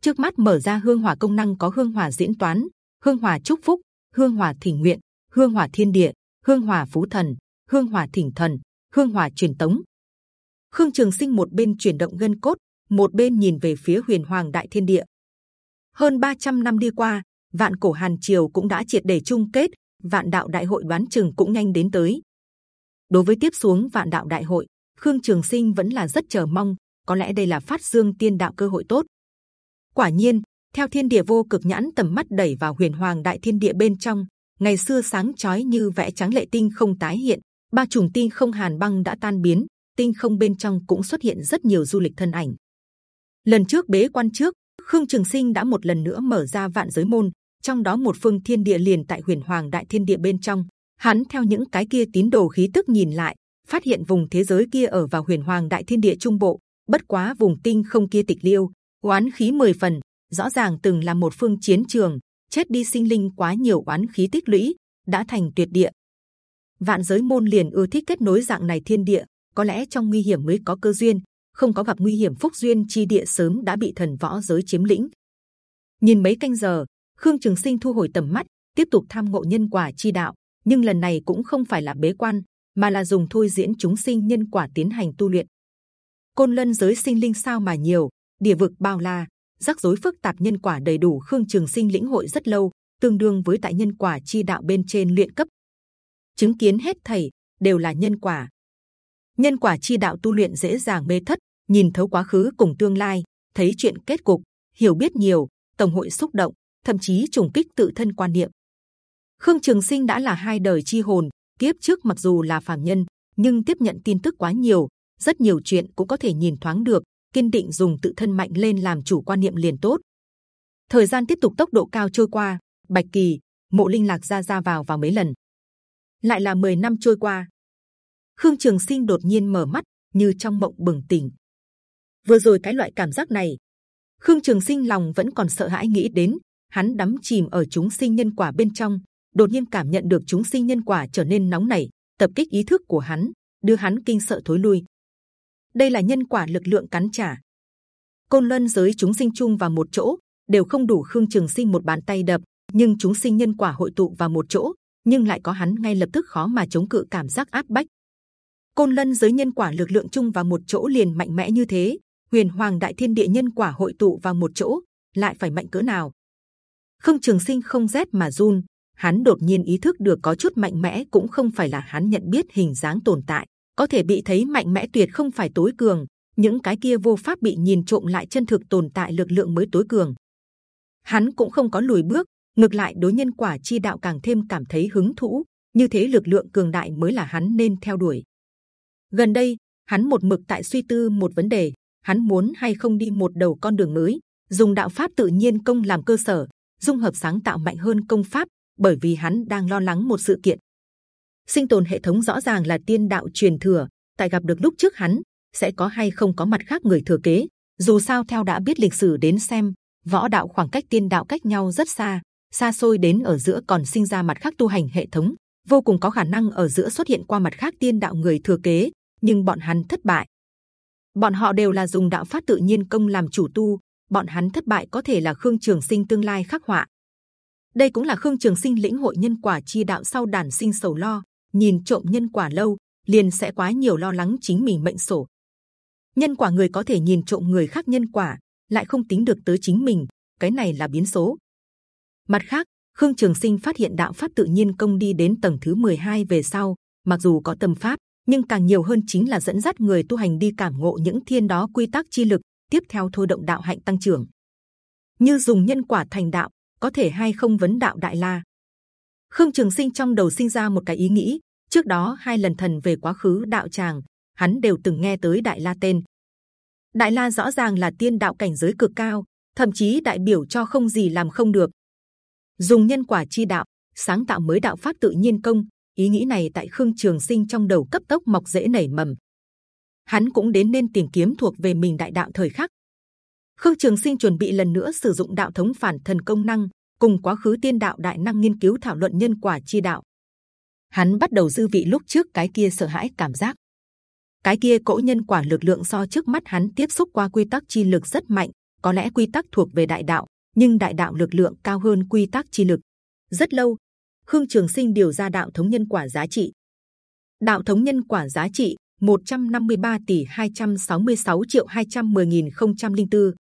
Trước mắt mở ra hương hỏa công năng có hương hỏa diễn toán, hương hỏa chúc phúc, hương hỏa thỉnh nguyện, hương hỏa thiên địa, hương hỏa phú thần, hương hỏa thỉnh thần, hương hỏa truyền tống. Khương Trường Sinh một bên chuyển động gân cốt, một bên nhìn về phía Huyền Hoàng Đại Thiên Địa. Hơn 300 năm đi qua, vạn cổ Hàn Triều cũng đã triệt để chung kết, vạn đạo đại hội đoán chừng cũng nhanh đến tới. Đối với tiếp xuống vạn đạo đại hội, Khương Trường Sinh vẫn là rất chờ mong, có lẽ đây là phát dương tiên đạo cơ hội tốt. Quả nhiên, theo thiên địa vô cực nhãn tầm mắt đẩy vào huyền hoàng đại thiên địa bên trong, ngày xưa sáng chói như vẽ trắng lệ tinh không tái hiện, ba trùng tinh không hàn băng đã tan biến, tinh không bên trong cũng xuất hiện rất nhiều du lịch thân ảnh. Lần trước bế quan trước, Khương Trường Sinh đã một lần nữa mở ra vạn giới môn, trong đó một phương thiên địa liền tại huyền hoàng đại thiên địa bên trong. Hắn theo những cái kia tín đồ khí tức nhìn lại, phát hiện vùng thế giới kia ở vào huyền hoàng đại thiên địa trung bộ, bất quá vùng tinh không kia tịch liêu, oán khí mười phần, rõ ràng từng là một phương chiến trường, chết đi sinh linh quá nhiều oán khí tích lũy, đã thành tuyệt địa. Vạn giới môn liền ưa thích kết nối dạng này thiên địa, có lẽ trong nguy hiểm mới có cơ duyên, không có gặp nguy hiểm phúc duyên chi địa sớm đã bị thần võ giới chiếm lĩnh. Nhìn mấy canh giờ, Khương Trường Sinh thu hồi tầm mắt, tiếp tục tham ngộ nhân quả chi đạo, nhưng lần này cũng không phải là bế quan, mà là dùng thôi diễn chúng sinh nhân quả tiến hành tu luyện. Côn lân giới sinh linh sao mà nhiều, địa vực bao la, rắc rối phức tạp nhân quả đầy đủ. Khương Trường Sinh lĩnh hội rất lâu, tương đương với tại nhân quả chi đạo bên trên luyện cấp. Chứng kiến hết thảy đều là nhân quả. Nhân quả chi đạo tu luyện dễ dàng mê thất, nhìn thấu quá khứ cùng tương lai, thấy chuyện kết cục, hiểu biết nhiều, tổng hội xúc động, thậm chí trùng kích tự thân quan niệm. Khương Trường Sinh đã là hai đời chi hồn, kiếp trước mặc dù là phàm nhân, nhưng tiếp nhận tin tức quá nhiều, rất nhiều chuyện cũng có thể nhìn thoáng được, kiên định dùng tự thân mạnh lên làm chủ quan niệm liền tốt. Thời gian tiếp tục tốc độ cao trôi qua, Bạch Kỳ, Mộ Linh lạc ra ra vào vào mấy lần, lại là 10 năm trôi qua. Khương Trường Sinh đột nhiên mở mắt, như trong mộng bừng tỉnh. Vừa rồi cái loại cảm giác này, Khương Trường Sinh lòng vẫn còn sợ hãi nghĩ đến, hắn đắm chìm ở chúng sinh nhân quả bên trong, đột nhiên cảm nhận được chúng sinh nhân quả trở nên nóng nảy, tập kích ý thức của hắn, đưa hắn kinh sợ thối lui. Đây là nhân quả lực lượng cắn trả. Côn luân giới chúng sinh chung vào một chỗ, đều không đủ Khương Trường Sinh một bàn tay đập, nhưng chúng sinh nhân quả hội tụ vào một chỗ, nhưng lại có hắn ngay lập tức khó mà chống cự cảm giác áp bách. Côn lân giới nhân quả lực lượng chung vào một chỗ liền mạnh mẽ như thế, huyền hoàng đại thiên địa nhân quả hội tụ vào một chỗ, lại phải mạnh cỡ nào? Khương Trường Sinh không rét mà run, hắn đột nhiên ý thức được có chút mạnh mẽ cũng không phải là hắn nhận biết hình dáng tồn tại, có thể bị thấy mạnh mẽ tuyệt không phải tối cường, những cái kia vô pháp bị nhìn trộm lại chân thực tồn tại lực lượng mới tối cường. hắn cũng không có lùi bước, ngược lại đối nhân quả chi đạo càng thêm cảm thấy hứng thú. Như thế lực lượng cường đại mới là hắn nên theo đuổi. Gần đây, hắn một mực tại suy tư một vấn đề: hắn muốn hay không đi một đầu con đường mới, dùng đạo pháp tự nhiên công làm cơ sở, dung hợp sáng tạo mạnh hơn công pháp. Bởi vì hắn đang lo lắng một sự kiện, sinh tồn hệ thống rõ ràng là tiên đạo truyền thừa, tại gặp được lúc trước hắn sẽ có hay không có mặt khác người thừa kế. Dù sao theo đã biết lịch sử đến xem, võ đạo khoảng cách tiên đạo cách nhau rất xa, xa xôi đến ở giữa còn sinh ra mặt khác tu hành hệ thống, vô cùng có khả năng ở giữa xuất hiện qua mặt khác tiên đạo người thừa kế, nhưng bọn hắn thất bại. Bọn họ đều là dùng đạo pháp tự nhiên công làm chủ tu, bọn hắn thất bại có thể là khương trường sinh tương lai khắc họa. Đây cũng là khương trường sinh lĩnh hội nhân quả chi đạo sau đàn sinh sầu lo, nhìn trộm nhân quả lâu liền sẽ quá nhiều lo lắng chính mình mệnh sổ. Nhân quả người có thể nhìn trộm người khác nhân quả, lại không tính được tới chính mình, cái này là biến số. Mặt khác, Khương Trường Sinh phát hiện đạo pháp tự nhiên công đi đến tầng thứ 12 về sau, mặc dù có tâm pháp, nhưng càng nhiều hơn chính là dẫn dắt người tu hành đi cảm ngộ những thiên đó quy tắc chi lực, tiếp theo thôi động đạo hạnh tăng trưởng. Như dùng nhân quả thành đạo, có thể hay không vấn đạo đại la. Khương Trường Sinh trong đầu sinh ra một cái ý nghĩ. Trước đó hai lần thần về quá khứ đạo tràng, hắn đều từng nghe tới đại la tên. Đại la rõ ràng là tiên đạo cảnh giới cực cao, thậm chí đại biểu cho không gì làm không được. Dùng nhân quả chi đạo sáng tạo mới đạo pháp tự nhiên công, ý nghĩ này tại Khương Trường Sinh trong đầu cấp tốc mọc rễ nảy mầm. Hắn cũng đến nên tìm kiếm thuộc về mình đại đạo thời khắc. Khương Trường Sinh chuẩn bị lần nữa sử dụng đạo thống phản thần công năng, cùng quá khứ tiên đạo đại năng nghiên cứu thảo luận nhân quả chi đạo. Hắn bắt đầu dư vị lúc trước cái kia sợ hãi cảm giác. Cái kia cỗ nhân quả lực lượng so trước mắt hắn tiếp xúc qua quy tắc chi lực rất mạnh, có lẽ quy tắc thuộc về đại đạo, nhưng đại đạo lực lượng cao hơn quy tắc chi lực. Rất lâu, Khương Trường Sinh điều ra đạo thống nhân quả giá trị. Đạo thống nhân quả giá trị 153 tỷ 266 triệu 210 nghìn 004.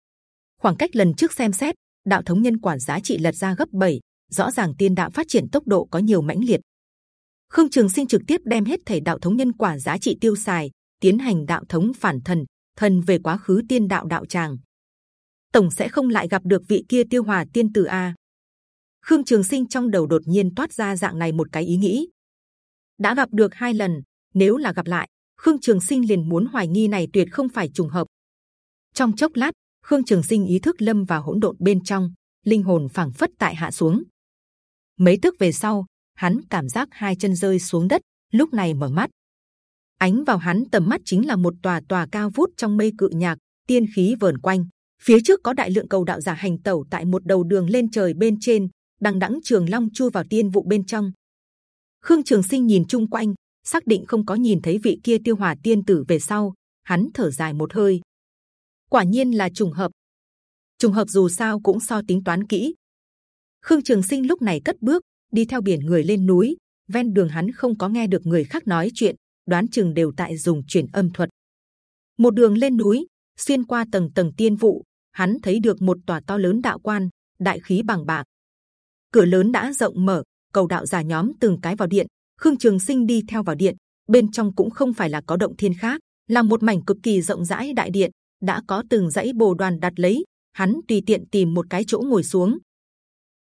Khoảng cách lần trước xem xét, đạo thống nhân quả giá trị lật ra gấp 7, rõ ràng tiên đạo phát triển tốc độ có nhiều mãnh liệt. Khương Trường Sinh trực tiếp đem hết thể đạo thống nhân quả giá trị tiêu xài, tiến hành đạo thống phản thần, thần về quá khứ tiên đạo đạo tràng. Tổng sẽ không lại gặp được vị kia tiêu hòa tiên tử a. Khương Trường Sinh trong đầu đột nhiên toát ra dạng này một cái ý nghĩ. đã gặp được hai lần, nếu là gặp lại, Khương Trường Sinh liền muốn hoài nghi này tuyệt không phải trùng hợp. Trong chốc lát, Khương Trường Sinh ý thức lâm vào hỗn độn bên trong, linh hồn phảng phất tại hạ xuống. Mấy tức về sau, hắn cảm giác hai chân rơi xuống đất, lúc này mở mắt. Ánh vào hắn tầm mắt chính là một tòa tòa cao vút trong mây cự nhạc, tiên khí vờn quanh. Phía trước có đại lượng cầu đạo giả hành tẩu tại một đầu đường lên trời bên trên, đằng đẵng trường long chui vào tiên vụ bên trong. Khương Trường Sinh nhìn chung quanh, xác định không có nhìn thấy vị kia tiêu hòa tiên tử về sau, hắn thở dài một hơi. Quả nhiên là trùng hợp. Trùng hợp dù sao cũng so tính toán kỹ. Khương Trường Sinh lúc này cất bước đi theo biển người lên núi. Ven đường hắn không có nghe được người khác nói chuyện, đoán chừng đều tại dùng chuyển âm thuật. Một đường lên núi, xuyên qua tầng tầng tiên vụ, hắn thấy được một tòa to lớn đạo quan, đại khí bằng bạc. Cửa lớn đã rộng mở, cầu đạo giả nhóm từng cái vào điện. Khương Trường Sinh đi theo vào điện, bên trong cũng không phải là có động thiên khác, là một mảnh cực kỳ rộng rãi đại điện, đã có từng dãy bồ đoàn đặt lấy. Hắn tùy tiện tìm một cái chỗ ngồi xuống.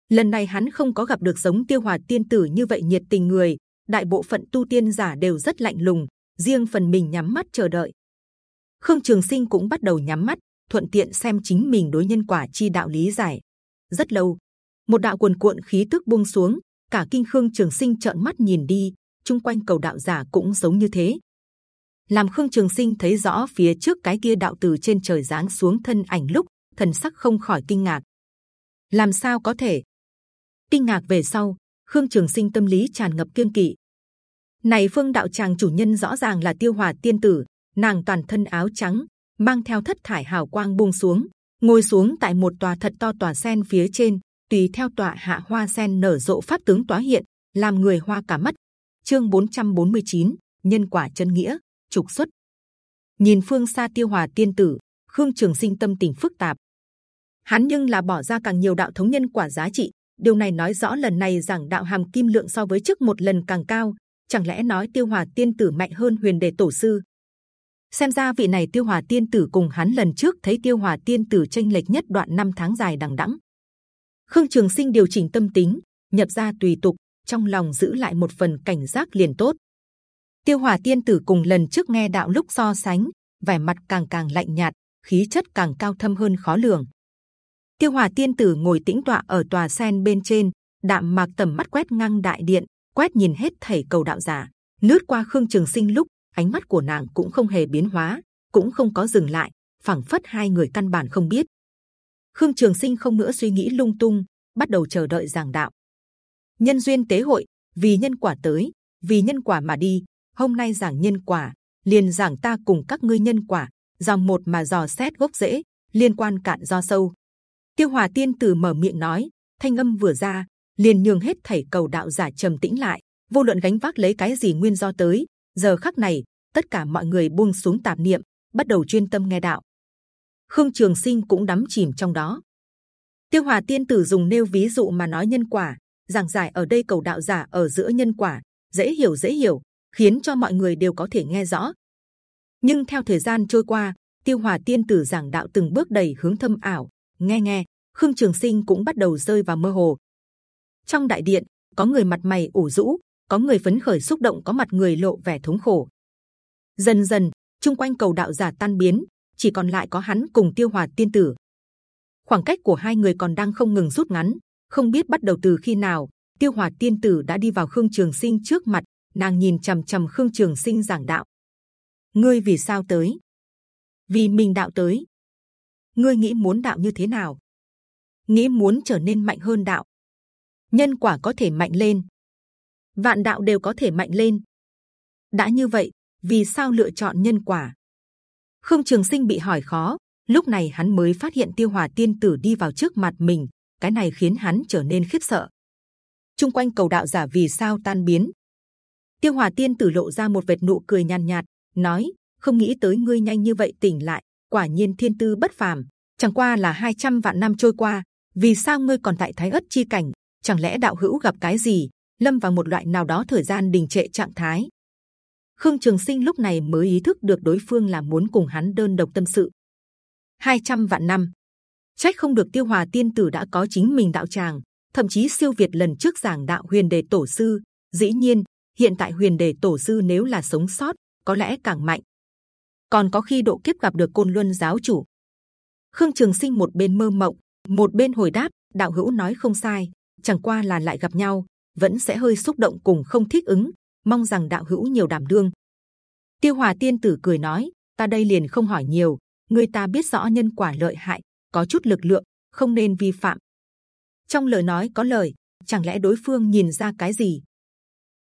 Lần này hắn không có gặp được giống Tiêu Hòa Tiên Tử như vậy nhiệt tình người. Đại bộ phận tu tiên giả đều rất lạnh lùng, riêng phần mình nhắm mắt chờ đợi. Khương Trường Sinh cũng bắt đầu nhắm mắt, thuận tiện xem chính mình đối nhân quả chi đạo lý giải. Rất lâu, một đạo cuồn cuộn khí tức buông xuống, cả kinh Khương Trường Sinh trợn mắt nhìn đi, chung quanh cầu đạo giả cũng giống như thế. Làm Khương Trường Sinh thấy rõ phía trước cái kia đạo từ trên trời giáng xuống thân ảnh lúc, thần sắc không khỏi kinh ngạc. Làm sao có thể? Kinh ngạc về sau, Khương Trường Sinh tâm lý tràn ngập kiên kỵ. Này Phương Đạo Tràng chủ nhân rõ ràng là Tiêu Hòa Tiên Tử, nàng toàn thân áo trắng, mang theo thất thải hào quang buông xuống, ngồi xuống tại một tòa thật to tòa sen phía trên, tùy theo tòa hạ hoa sen nở rộ pháp tướng tỏa hiện, làm người hoa cả mắt. Chương 449, nhân quả chân nghĩa, trục xuất. Nhìn phương xa Tiêu Hòa Tiên Tử, Khương Trường Sinh tâm tình phức tạp. Hắn nhưng là bỏ ra càng nhiều đạo thống nhân quả giá trị. Điều này nói rõ lần này rằng đạo hàm kim lượng so với trước một lần càng cao. Chẳng lẽ nói Tiêu Hòa Tiên Tử mạnh hơn Huyền Đề Tổ sư? Xem ra vị này Tiêu Hòa Tiên Tử cùng hắn lần trước thấy Tiêu Hòa Tiên Tử tranh lệch nhất đoạn năm tháng dài đằng đẵng. Khương Trường Sinh điều chỉnh tâm tính, nhập ra tùy tục, trong lòng giữ lại một phần cảnh giác liền tốt. Tiêu Hòa Tiên Tử cùng lần trước nghe đạo lúc so sánh, vẻ mặt càng càng lạnh nhạt, khí chất càng cao thâm hơn khó lường. Tiêu Hòa Tiên Tử ngồi tĩnh tọa ở tòa sen bên trên, đạm mạc tầm mắt quét ngang đại điện, quét nhìn hết thảy cầu đạo giả, lướt qua Khương Trường Sinh lúc ánh mắt của nàng cũng không hề biến hóa, cũng không có dừng lại, phảng phất hai người căn bản không biết. Khương Trường Sinh không nữa suy nghĩ lung tung, bắt đầu chờ đợi giảng đạo. Nhân duyên tế hội, vì nhân quả tới, vì nhân quả mà đi. Hôm nay giảng nhân quả, liền giảng ta cùng các ngươi nhân quả, dòng một mà dò xét gốc rễ, liên quan cạn do sâu. Tiêu Hòa Tiên Tử mở miệng nói, thanh âm vừa ra, liền nhường hết thảy cầu đạo giả trầm tĩnh lại, vô luận gánh vác lấy cái gì nguyên do tới. Giờ khắc này, tất cả mọi người buông xuống tạp niệm, bắt đầu chuyên tâm nghe đạo. Khương Trường Sinh cũng đắm chìm trong đó. Tiêu Hòa Tiên Tử dùng nêu ví dụ mà nói nhân quả, giảng giải ở đây cầu đạo giả ở giữa nhân quả, dễ hiểu dễ hiểu, khiến cho mọi người đều có thể nghe rõ. Nhưng theo thời gian trôi qua, Tiêu Hòa Tiên Tử giảng đạo từng bước đầy hướng thâm ảo, nghe nghe, Khương Trường Sinh cũng bắt đầu rơi vào mơ hồ. Trong đại điện, có người mặt mày ủ rũ, có người phấn khởi xúc động, có mặt người lộ vẻ thống khổ. Dần dần, chung quanh cầu đạo giả tan biến, chỉ còn lại có hắn cùng Tiêu Hòa Tiên Tử. Khoảng cách của hai người còn đang không ngừng rút ngắn, không biết bắt đầu từ khi nào. Tiêu Hòa Tiên Tử đã đi vào Khương Trường Sinh trước mặt, nàng nhìn trầm trầm Khương Trường Sinh giảng đạo. Ngươi vì sao tới? Vì mình đạo tới. Ngươi nghĩ muốn đạo như thế nào? Nghĩ muốn trở nên mạnh hơn đạo. Nhân quả có thể mạnh lên, vạn đạo đều có thể mạnh lên. đã như vậy, vì sao lựa chọn nhân quả? Khương Trường Sinh bị hỏi khó, lúc này hắn mới phát hiện Tiêu Hòa Tiên Tử đi vào trước mặt mình, cái này khiến hắn trở nên khiếp sợ. Trung quanh cầu đạo giả vì sao tan biến? Tiêu Hòa Tiên tử lộ ra một vệt nụ cười nhàn nhạt, nói: không nghĩ tới ngươi nhanh như vậy tỉnh lại, quả nhiên thiên tư bất phàm. Chẳng qua là 200 vạn năm trôi qua, vì sao ngươi còn tại Thái ất chi cảnh? Chẳng lẽ đạo hữu gặp cái gì, lâm vào một loại nào đó thời gian đình trệ trạng thái? Khương Trường Sinh lúc này mới ý thức được đối phương là muốn cùng hắn đơn độc tâm sự. 200 vạn năm, trách không được tiêu hòa tiên tử đã có chính mình đạo tràng thậm chí siêu việt lần trước giảng đạo huyền đề tổ sư dĩ nhiên hiện tại huyền đề tổ sư nếu là sống sót có lẽ càng mạnh còn có khi độ kiếp gặp được côn luân giáo chủ khương trường sinh một bên mơ mộng một bên hồi đáp đạo hữu nói không sai chẳng qua là lại gặp nhau vẫn sẽ hơi xúc động cùng không thích ứng mong rằng đạo hữu nhiều đảm đương tiêu hòa tiên tử cười nói ta đây liền không hỏi nhiều người ta biết rõ nhân quả lợi hại có chút lực lượng, không nên vi phạm. Trong lời nói có lời, chẳng lẽ đối phương nhìn ra cái gì?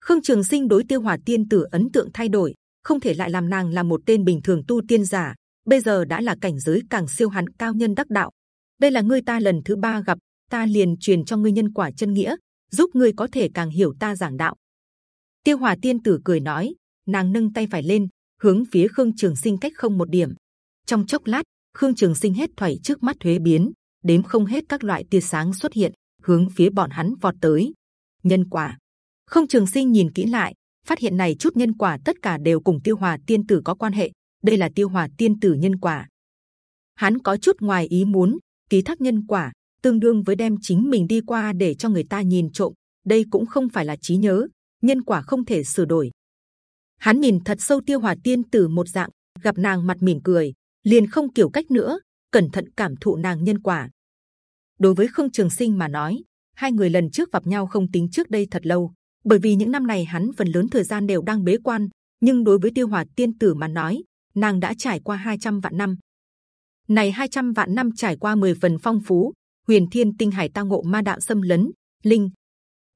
Khương Trường Sinh đối Tiêu Hòa Tiên Tử ấn tượng thay đổi, không thể lại làm nàng là một tên bình thường tu tiên giả. Bây giờ đã là cảnh giới càng siêu hắn cao nhân đắc đạo. Đây là ngươi ta lần thứ ba gặp, ta liền truyền cho ngươi nhân quả chân nghĩa, giúp ngươi có thể càng hiểu ta giảng đạo. Tiêu Hòa Tiên Tử cười nói, nàng nâng tay phải lên, hướng phía Khương Trường Sinh cách không một điểm. Trong chốc lát, Khương Trường Sinh hết thảy trước mắt thuế biến, đếm không hết các loại tia sáng xuất hiện, hướng phía bọn hắn vọt tới. Nhân quả. Khương Trường Sinh nhìn kỹ lại, phát hiện này chút nhân quả tất cả đều cùng Tiêu Hòa Tiên Tử có quan hệ. Đây là Tiêu Hòa Tiên Tử nhân quả. Hắn có chút ngoài ý muốn, ký thác nhân quả tương đương với đem chính mình đi qua để cho người ta nhìn trộm. Đây cũng không phải là trí nhớ, nhân quả không thể sửa đổi. Hắn nhìn thật sâu Tiêu Hòa Tiên Tử một dạng, gặp nàng mặt mỉm cười, liền không kiểu cách nữa, cẩn thận cảm thụ nàng nhân quả. Đối với Khương Trường Sinh mà nói, hai người lần trước gặp nhau không tính trước đây thật lâu, bởi vì những năm này hắn phần lớn thời gian đều đang bế quan. Nhưng đối với Tiêu Hòa Tiên Tử mà nói, nàng đã trải qua 200 vạn năm. Này 200 vạn năm trải qua 10 phần phong phú, Huyền Thiên Tinh Hải tao ngộ ma đạo xâm lấn, linh.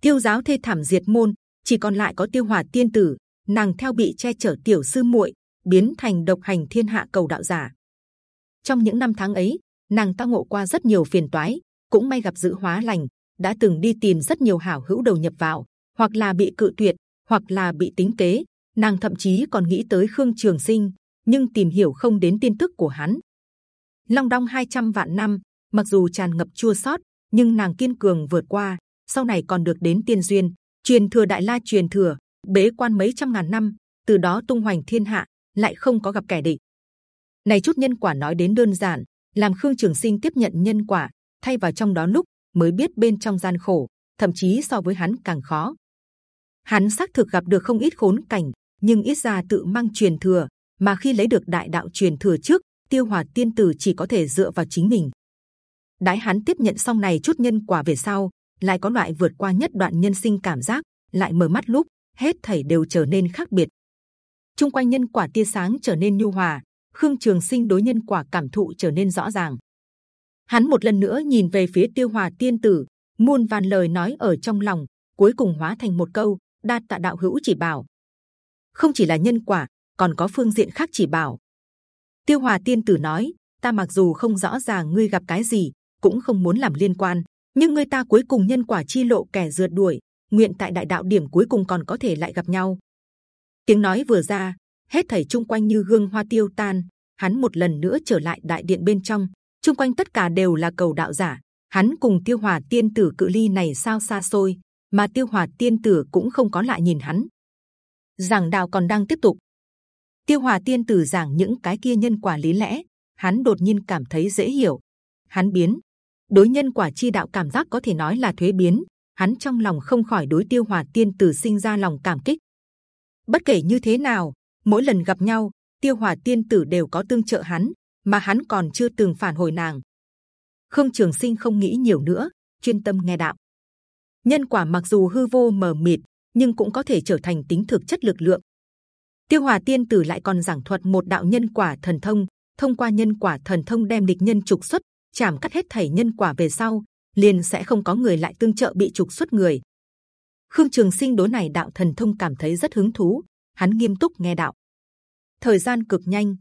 Tiêu giáo thê thảm diệt môn, chỉ còn lại có Tiêu Hòa Tiên Tử, nàng theo bị che chở tiểu sư muội biến thành độc hành thiên hạ cầu đạo giả. Trong những năm tháng ấy nàng ta ngộ qua rất nhiều phiền toái cũng may gặp dự hóa lành đã từng đi tìm rất nhiều hảo hữu đầu nhập vào hoặc là bị cự tuyệt hoặc là bị tính kế. Nàng thậm chí còn nghĩ tới khương trường sinh nhưng tìm hiểu không đến tin tức của hắn. Long đong 200 vạn năm mặc dù tràn ngập chua xót nhưng nàng kiên cường vượt qua sau này còn được đến tiên duyên truyền thừa đại la truyền thừa bế quan mấy trăm ngàn năm từ đó tung hoành thiên hạ lại không có gặp kẻ địch này chút nhân quả nói đến đơn giản, làm Khương Trường Sinh tiếp nhận nhân quả, thay vào trong đó lúc mới biết bên trong gian khổ, thậm chí so với hắn càng khó. Hắn xác thực gặp được không ít khốn cảnh, nhưng ít ra tự mang truyền thừa, mà khi lấy được đại đạo truyền thừa trước, tiêu hòa tiên tử chỉ có thể dựa vào chính mình. Đái hắn tiếp nhận xong này chút nhân quả về sau, lại có loại vượt qua nhất đoạn nhân sinh cảm giác, lại mở mắt lúc hết thảy đều trở nên khác biệt. Trung quanh nhân quả tia sáng trở nên nhu hòa, Khương Trường Sinh đối nhân quả cảm thụ trở nên rõ ràng. Hắn một lần nữa nhìn về phía Tiêu Hòa Tiên Tử, muôn vàn lời nói ở trong lòng, cuối cùng hóa thành một câu: đa tạ đạo hữu chỉ bảo. Không chỉ là nhân quả, còn có phương diện khác chỉ bảo. Tiêu Hòa Tiên Tử nói: ta mặc dù không rõ ràng ngươi gặp cái gì, cũng không muốn làm liên quan, nhưng người ta cuối cùng nhân quả chi lộ kẻ rượt đuổi, nguyện tại đại đạo điểm cuối cùng còn có thể lại gặp nhau. Tiếng nói vừa ra, hết thảy chung quanh như gương hoa tiêu tan. Hắn một lần nữa trở lại đại điện bên trong, chung quanh tất cả đều là cầu đạo giả. Hắn cùng tiêu hòa tiên tử cự ly này sao xa xôi, mà tiêu hòa tiên tử cũng không có lại nhìn hắn. Giảng đạo còn đang tiếp tục. Tiêu hòa tiên tử giảng những cái kia nhân quả lý lẽ, hắn đột nhiên cảm thấy dễ hiểu. Hắn biến, đối nhân quả chi đạo cảm giác có thể nói là thuế biến. Hắn trong lòng không khỏi đối tiêu hòa tiên tử sinh ra lòng cảm kích. Bất kể như thế nào, mỗi lần gặp nhau, tiêu hòa tiên tử đều có tương trợ hắn, mà hắn còn chưa từng phản hồi nàng. Khương Trường Sinh không nghĩ nhiều nữa, chuyên tâm nghe đạo. Nhân quả mặc dù hư vô mờ mịt, nhưng cũng có thể trở thành tính thực chất lực lượng. Tiêu Hòa Tiên Tử lại còn giảng thuật một đạo nhân quả thần thông, thông qua nhân quả thần thông đem địch nhân trục xuất, chạm cắt hết thảy nhân quả về sau, liền sẽ không có người lại tương trợ bị trục xuất người. Khương Trường Sinh đối này đạo thần thông cảm thấy rất hứng thú, hắn nghiêm túc nghe đạo. Thời gian cực nhanh,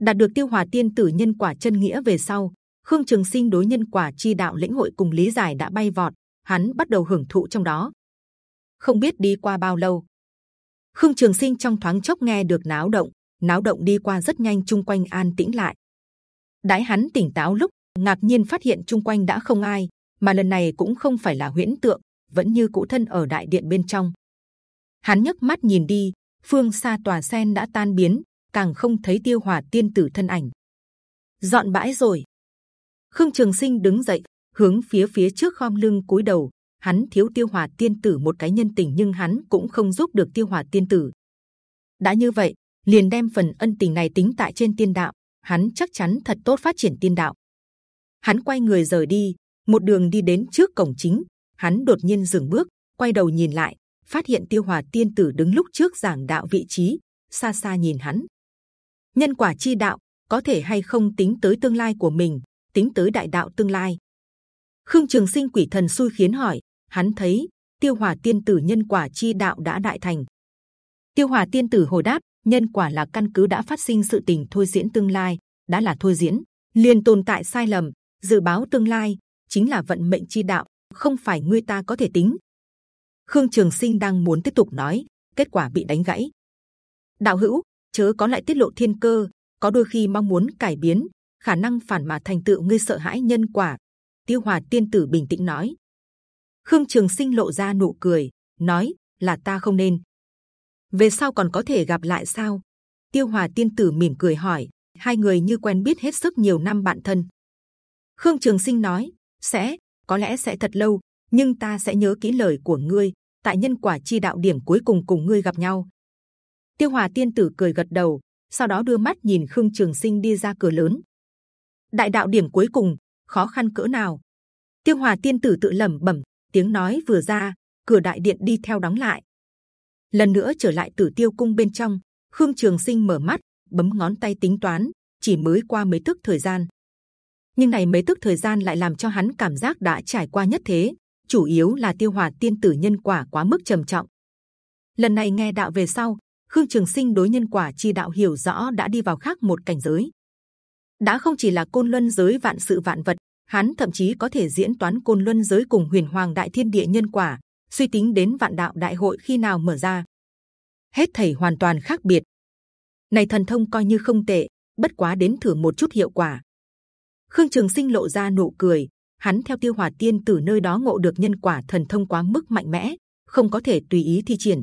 đạt được tiêu hòa tiên tử nhân quả chân nghĩa về sau, Khương Trường Sinh đối nhân quả chi đạo lĩnh hội cùng lý giải đã bay vọt, hắn bắt đầu hưởng thụ trong đó. Không biết đi qua bao lâu, Khương Trường Sinh trong thoáng chốc nghe được náo động, náo động đi qua rất nhanh, chung quanh an tĩnh lại. Đãi hắn tỉnh táo lúc ngạc nhiên phát hiện chung quanh đã không ai, mà lần này cũng không phải là huyễn tượng, vẫn như cũ thân ở đại điện bên trong. Hắn nhấc mắt nhìn đi, phương xa tòa sen đã tan biến, càng không thấy tiêu hòa tiên tử thân ảnh. Dọn bãi rồi. Khương Trường Sinh đứng dậy, hướng phía phía trước khom lưng cúi đầu. Hắn thiếu tiêu hòa tiên tử một cái nhân tình, nhưng hắn cũng không giúp được tiêu hòa tiên tử. đã như vậy, liền đem phần ân tình này tính tại trên tiên đạo. Hắn chắc chắn thật tốt phát triển tiên đạo. Hắn quay người rời đi, một đường đi đến trước cổng chính. Hắn đột nhiên dừng bước, quay đầu nhìn lại, phát hiện tiêu hòa tiên tử đứng lúc trước giảng đạo vị trí, xa xa nhìn hắn. Nhân quả chi đạo có thể hay không tính tới tương lai của mình, tính tới đại đạo tương lai. Khương Trường Sinh quỷ thần xui khiến hỏi, hắn thấy tiêu hòa tiên tử nhân quả chi đạo đã đại thành. Tiêu hòa tiên tử hồi đáp, nhân quả là căn cứ đã phát sinh sự tình thôi diễn tương lai, đã là thôi diễn, liền tồn tại sai lầm, dự báo tương lai chính là vận mệnh chi đạo, không phải ngươi ta có thể tính, Khương Trường Sinh đang muốn tiếp tục nói, kết quả bị đánh gãy. Đạo hữu, chớ có lại tiết lộ thiên cơ, có đôi khi mong muốn cải biến, khả năng phản mà thành tựu ngươi sợ hãi nhân quả. Tiêu Hòa Tiên Tử bình tĩnh nói. Khương Trường Sinh lộ ra nụ cười, nói là ta không nên. Về sau còn có thể gặp lại sao? Tiêu Hòa Tiên Tử mỉm cười hỏi. Hai người như quen biết hết sức nhiều năm bạn thân. Khương Trường Sinh nói sẽ, có lẽ sẽ thật lâu, nhưng ta sẽ nhớ kỹ lời của ngươi tại nhân quả chi đạo điểm cuối cùng cùng ngươi gặp nhau. Tiêu Hòa Tiên Tử cười gật đầu, sau đó đưa mắt nhìn Khương Trường Sinh đi ra cửa lớn. Đại đạo điểm cuối cùng khó khăn cỡ nào? Tiêu Hòa Tiên Tử tự lẩm bẩm, tiếng nói vừa ra, cửa đại điện đi theo đóng lại. Lần nữa trở lại Tử Tiêu Cung bên trong, Khương Trường Sinh mở mắt, bấm ngón tay tính toán, chỉ mới qua mấy tức thời gian. Nhưng này mấy tức thời gian lại làm cho hắn cảm giác đã trải qua nhất thế, chủ yếu là tiêu hòa tiên tử nhân quả quá mức trầm trọng. Lần này nghe đạo về sau, Khương Trường Sinh đối nhân quả chi đạo hiểu rõ đã đi vào khác một cảnh giới. đã không chỉ là côn luân giới vạn sự vạn vật, hắn thậm chí có thể diễn toán côn luân giới cùng huyền hoàng đại thiên địa nhân quả, suy tính đến vạn đạo đại hội khi nào mở ra. Hết thảy hoàn toàn khác biệt. Này thần thông coi như không tệ, bất quá đến thử một chút hiệu quả. Khương Trường Sinh lộ ra nụ cười, hắn theo tiêu hòa tiên từ nơi đó ngộ được nhân quả thần thông quá mức mạnh mẽ, không có thể tùy ý thi triển.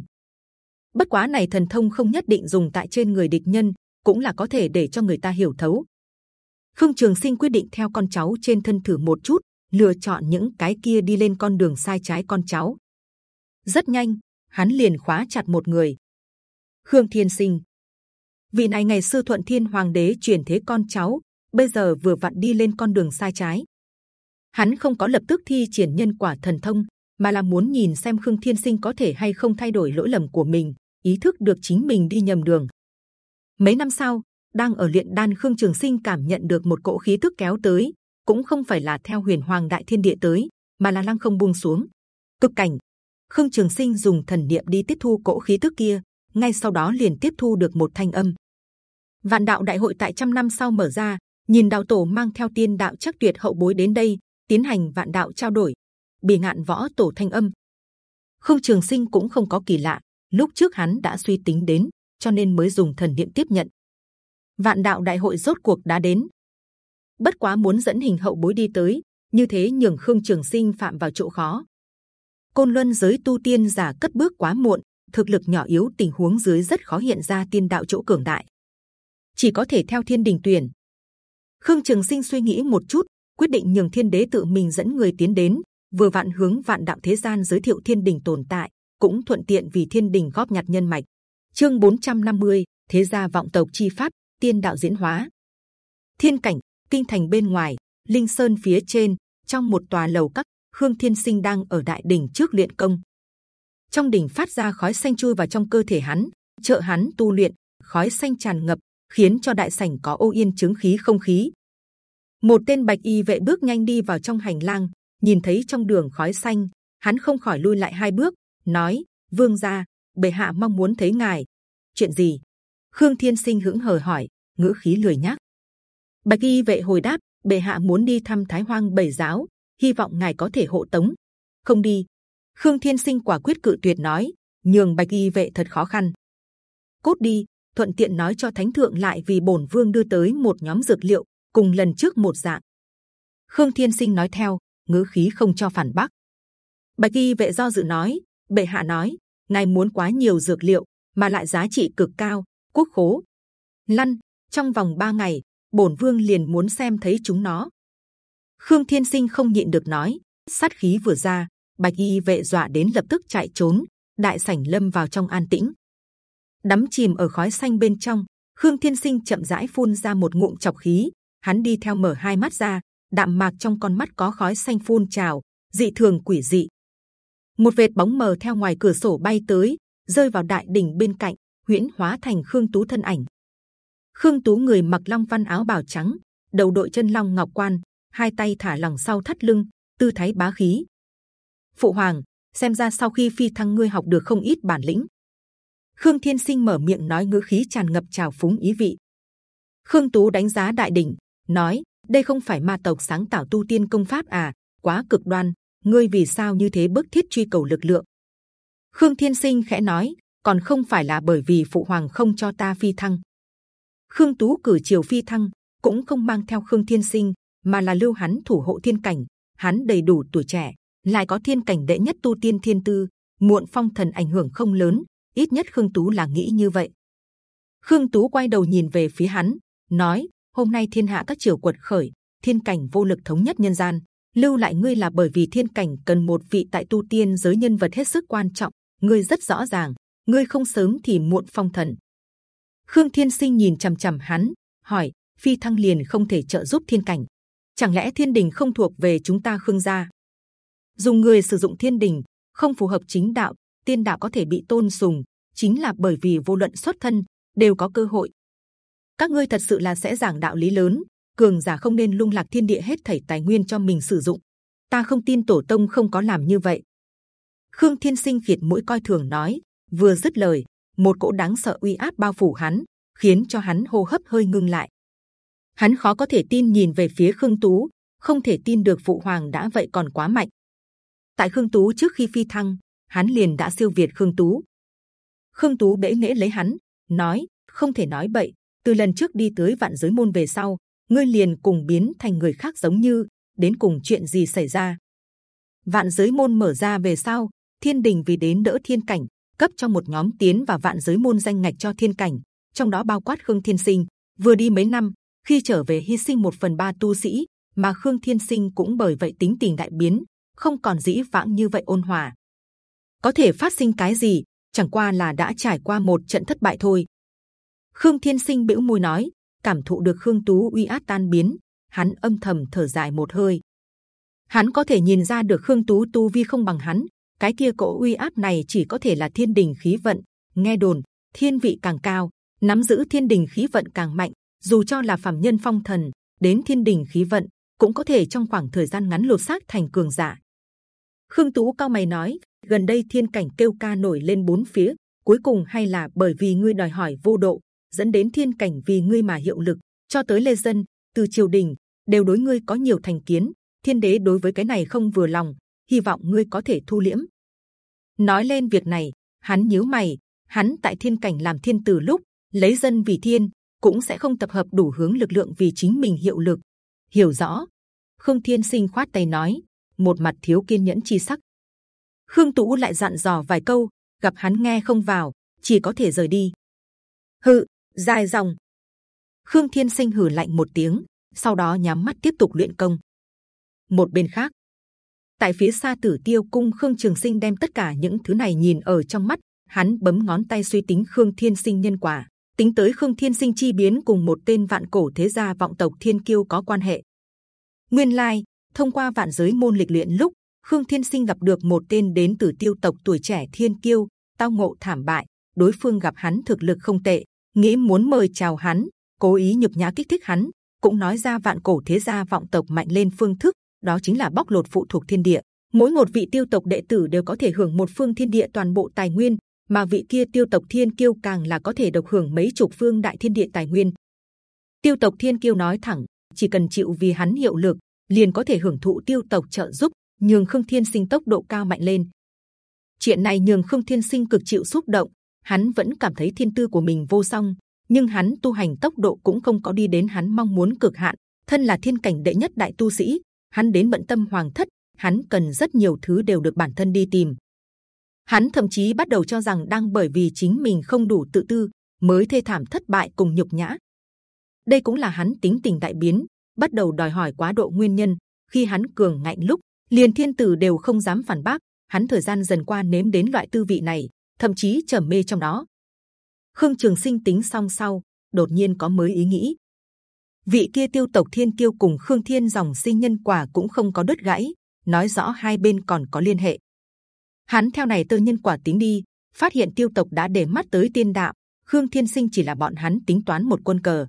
Bất quá này thần thông không nhất định dùng tại trên người địch nhân, cũng là có thể để cho người ta hiểu thấu. khương Trường Sinh quyết định theo con cháu trên thân thử một chút, lựa chọn những cái kia đi lên con đường sai trái con cháu. Rất nhanh, hắn liền khóa chặt một người. Khương Thiên Sinh, vị này ngày xưa thuận thiên hoàng đế truyền thế con cháu, bây giờ vừa vặn đi lên con đường sai trái. Hắn không có lập tức thi triển nhân quả thần thông, mà là muốn nhìn xem Khương Thiên Sinh có thể hay không thay đổi lỗi lầm của mình, ý thức được chính mình đi nhầm đường. Mấy năm sau, đang ở luyện đan Khương Trường Sinh cảm nhận được một cỗ khí tức kéo tới, cũng không phải là theo Huyền Hoàng Đại Thiên Địa tới, mà là lăng không buông xuống. Cực cảnh, Khương Trường Sinh dùng thần niệm đi tiếp thu cỗ khí tức kia, ngay sau đó liền tiếp thu được một thanh âm. Vạn đạo đại hội tại trăm năm sau mở ra, nhìn đạo tổ mang theo tiên đạo chắc tuyệt hậu bối đến đây tiến hành vạn đạo trao đổi. Bì ngạn võ tổ thanh âm. Khương Trường Sinh cũng không có kỳ lạ, lúc trước hắn đã suy tính đến, cho nên mới dùng thần niệm tiếp nhận. Vạn đạo đại hội rốt cuộc đã đến. Bất quá muốn dẫn hình hậu bối đi tới, như thế nhường Khương Trường Sinh phạm vào chỗ khó. Côn Luân giới tu tiên giả cất bước quá muộn, thực lực nhỏ yếu tình huống dưới rất khó hiện ra tiên đạo chỗ cường đại, chỉ có thể theo thiên đình tuyển. Khương Trường Sinh suy nghĩ một chút, quyết định nhường thiên đế tự mình dẫn người tiến đến, vừa vạn hướng vạn đạo thế gian giới thiệu thiên đình tồn tại, cũng thuận tiện vì thiên đình góp nhặt nhân mạch. Chương 450, thế gia vọng tộc chi pháp, tiên đạo diễn hóa. Thiên cảnh, kinh thành bên ngoài, linh sơn phía trên, trong một tòa lầu các, Khương Thiên Sinh đang ở đại đỉnh trước luyện công. Trong đỉnh phát ra khói xanh chui vào trong cơ thể hắn, trợ hắn tu luyện. Khói xanh tràn ngập, khiến cho đại sảnh có ô yên chứng khí không khí. Một tên bạch y vệ bước nhanh đi vào trong hành lang, nhìn thấy trong đường khói xanh, hắn không khỏi lui lại hai bước, nói: Vương gia, bệ hạ mong muốn thấy ngài. Chuyện gì? Khương Thiên Sinh hững hờ hỏi, ngữ khí lười nhác. Bạch y vệ hồi đáp: bệ hạ muốn đi thăm Thái Hoang Bảy Giáo, hy vọng ngài có thể hộ tống. Không đi. Khương Thiên Sinh quả quyết cự tuyệt nói, nhường bạch y vệ thật khó khăn. Cốt đi, thuận tiện nói cho thánh thượng lại vì bổn vương đưa tới một nhóm dược liệu cùng lần trước một dạng. Khương Thiên Sinh nói theo, ngữ khí không cho phản bác. Bạch y vệ do dự nói, bệ hạ nói, ngài muốn quá nhiều dược liệu mà lại giá trị cực cao, quốc khố. Lăn, trong vòng 3 ngày, bổn vương liền muốn xem thấy chúng nó. Khương Thiên Sinh không nhịn được nói, sát khí vừa ra, bạch y vệ dọa đến lập tức chạy trốn, đại sảnh lâm vào trong an tĩnh. Đắm chìm ở khói xanh bên trong khương thiên sinh chậm rãi phun ra một ngụm chọc khí. Hắn đi theo mở hai mắt ra đạm mạc trong con mắt có khói xanh phun trào dị thường quỷ dị. Một vệt bóng mờ theo ngoài cửa sổ bay tới rơi vào đại đỉnh bên cạnh huyễn hóa thành khương tú thân ảnh. Khương tú người mặc long văn áo bào trắng đầu đội chân long ngọc quan hai tay thả lỏng sau thắt lưng tư thái bá khí phụ hoàng xem ra sau khi phi thăng ngươi học được không ít bản lĩnh Khương Thiên Sinh mở miệng nói ngữ khí tràn ngập trào phúng ý vị. Khương Tú đánh giá đại đỉnh, nói: đây không phải ma tộc sáng tạo tu tiên công pháp à? Quá cực đoan. Ngươi vì sao như thế bức thiết truy cầu lực lượng? Khương Thiên Sinh khẽ nói: còn không phải là bởi vì phụ hoàng không cho ta phi thăng. Khương Tú cử chiều phi thăng, cũng không mang theo Khương Thiên Sinh, mà là lưu hắn thủ hộ thiên cảnh. Hắn đầy đủ tuổi trẻ, lại có thiên cảnh đệ nhất tu tiên thiên tư, muộn phong thần ảnh hưởng không lớn, ít nhất khương tú là nghĩ như vậy khương tú quay đầu nhìn về phía hắn nói hôm nay thiên hạ các triều quật khởi thiên cảnh vô lực thống nhất nhân gian lưu lại ngươi là bởi vì thiên cảnh cần một vị tại tu tiên giới nhân vật hết sức quan trọng ngươi rất rõ ràng ngươi không sớm thì muộn phong thần khương thiên sinh nhìn c h ầ m c h ầ m hắn hỏi phi thăng liền không thể trợ giúp thiên cảnh chẳng lẽ thiên đình không thuộc về chúng ta khương gia dùng người sử dụng thiên đình không phù hợp chính đạo tiên đạo có thể bị tôn sùng chính là bởi vì vô luận xuất thân đều có cơ hội. Các ngươi thật sự là sẽ giảng đạo lý lớn, cường giả không nên lung lạc thiên địa hết thảy tài nguyên cho mình sử dụng. Ta không tin tổ tông không có làm như vậy. Khương Thiên Sinh khiệt mũi coi thường nói, vừa dứt lời, một cỗ đáng sợ uy áp bao phủ hắn, khiến cho hắn hô hấp hơi ngưng lại. Hắn khó có thể tin nhìn về phía Khương Tú, không thể tin được phụ hoàng đã vậy còn quá mạnh. Tại Khương Tú trước khi phi thăng, hắn liền đã siêu việt khương tú khương tú bẽ nghễ lấy hắn nói không thể nói bậy từ lần trước đi tới vạn giới môn về sau ngươi liền cùng biến thành người khác giống như đến cùng chuyện gì xảy ra vạn giới môn mở ra về sau thiên đình vì đến đỡ thiên cảnh cấp cho một nhóm tiến và vạn giới môn danh ngạch cho thiên cảnh trong đó bao quát khương thiên sinh vừa đi mấy năm khi trở về hy sinh một phần ba tu sĩ mà Khương Thiên Sinh cũng bởi vậy tính tình đại biến, không còn dĩ vãng như vậy ôn hòa. Có thể phát sinh cái gì? Chẳng qua là đã trải qua một trận thất bại thôi. Khương Thiên Sinh bĩu môi nói, cảm thụ được Khương Tú uy áp tan biến, hắn âm thầm thở dài một hơi. Hắn có thể nhìn ra được Khương Tú tu vi không bằng hắn, cái kia cỗ uy áp này chỉ có thể là thiên đình khí vận. Nghe đồn, thiên vị càng cao, nắm giữ thiên đình khí vận càng mạnh. Dù cho là phàm nhân phong thần, đến thiên đình khí vận cũng có thể trong khoảng thời gian ngắn lột xác thành cường giả. Khương Tú cao mày nói, gần đây thiên cảnh kêu ca nổi lên bốn phía, cuối cùng hay là bởi vì ngươi đòi hỏi vô độ, dẫn đến thiên cảnh vì ngươi mà hiệu lực, cho tới lê dân, từ triều đình đều đối ngươi có nhiều thành kiến. Thiên đế đối với cái này không vừa lòng, hy vọng ngươi có thể thu liễm. Nói lên việc này, hắn nhíu mày. Hắn tại thiên cảnh làm thiên tử lúc lấy dân vì thiên, cũng sẽ không tập hợp đủ hướng lực lượng vì chính mình hiệu lực. Hiểu rõ. Khương Thiên Sinh khoát tay nói, một mặt thiếu kiên nhẫn chi sắc. Khương Tú lại dặn dò vài câu, gặp hắn nghe không vào, chỉ có thể rời đi. Hự, dài dòng. Khương Thiên Sinh hừ lạnh một tiếng, sau đó nhắm mắt tiếp tục luyện công. Một bên khác, tại phía xa Tử Tiêu Cung, Khương Trường Sinh đem tất cả những thứ này nhìn ở trong mắt, hắn bấm ngón tay suy tính Khương Thiên Sinh nhân quả, tính tới Khương Thiên Sinh chi biến cùng một tên vạn cổ thế gia vọng tộc Thiên Kiêu có quan hệ. Nguyên lai, thông qua vạn giới môn lịch luyện lúc Khương Thiên Sinh gặp được một tên đến từ tiêu tộc tuổi trẻ Thiên Kiêu, tao ngộ thảm bại, đối phương gặp hắn thực lực không tệ, nghĩ muốn mời chào hắn, cố ý nhục nhã kích thích hắn, cũng nói ra vạn cổ thế gia vọng tộc mạnh lên phương thức, đó chính là bóc lột phụ thuộc thiên địa. Mỗi một vị tiêu tộc đệ tử đều có thể hưởng một phương thiên địa toàn bộ tài nguyên, mà vị kia tiêu tộc thiên kiêu càng là có thể độc hưởng mấy chục phương đại thiên địa tài nguyên. Tiêu tộc thiên kiêu nói thẳng, chỉ cần chịu vì hắn hiệu lực, liền có thể hưởng thụ tiêu tộc trợ giúp, nhường khương thiên sinh tốc độ cao mạnh lên. Chuyện này nhường khương thiên sinh cực chịu xúc động, hắn vẫn cảm thấy thiên tư của mình vô song, nhưng hắn tu hành tốc độ cũng không có đi đến hắn mong muốn cực hạn. Thân là thiên cảnh đệ nhất đại tu sĩ, hắn đến bận tâm hoàng thất, hắn cần rất nhiều thứ đều được bản thân đi tìm. Hắn thậm chí bắt đầu cho rằng đang bởi vì chính mình không đủ tự tư mới thê thảm thất bại cùng nhục nhã. Đây cũng là hắn tính tình đại biến, bắt đầu đòi hỏi quá độ nguyên nhân. Khi hắn cường ngạnh lúc, liền thiên tử đều không dám phản bác. Hắn thời gian dần qua nếm đến loại tư vị này, thậm chí trầm mê trong đó. Khương Trường Sinh tính xong sau, đột nhiên có mới ý nghĩ. Vị kia tiêu tộc thiên kiêu cùng Khương Thiên dòng sinh nhân quả cũng không có đứt gãy, nói rõ hai bên còn có liên hệ. Hắn theo này tơ nhân quả tính đi, phát hiện tiêu tộc đã để mắt tới tiên đạo, Khương Thiên Sinh chỉ là bọn hắn tính toán một quân cờ.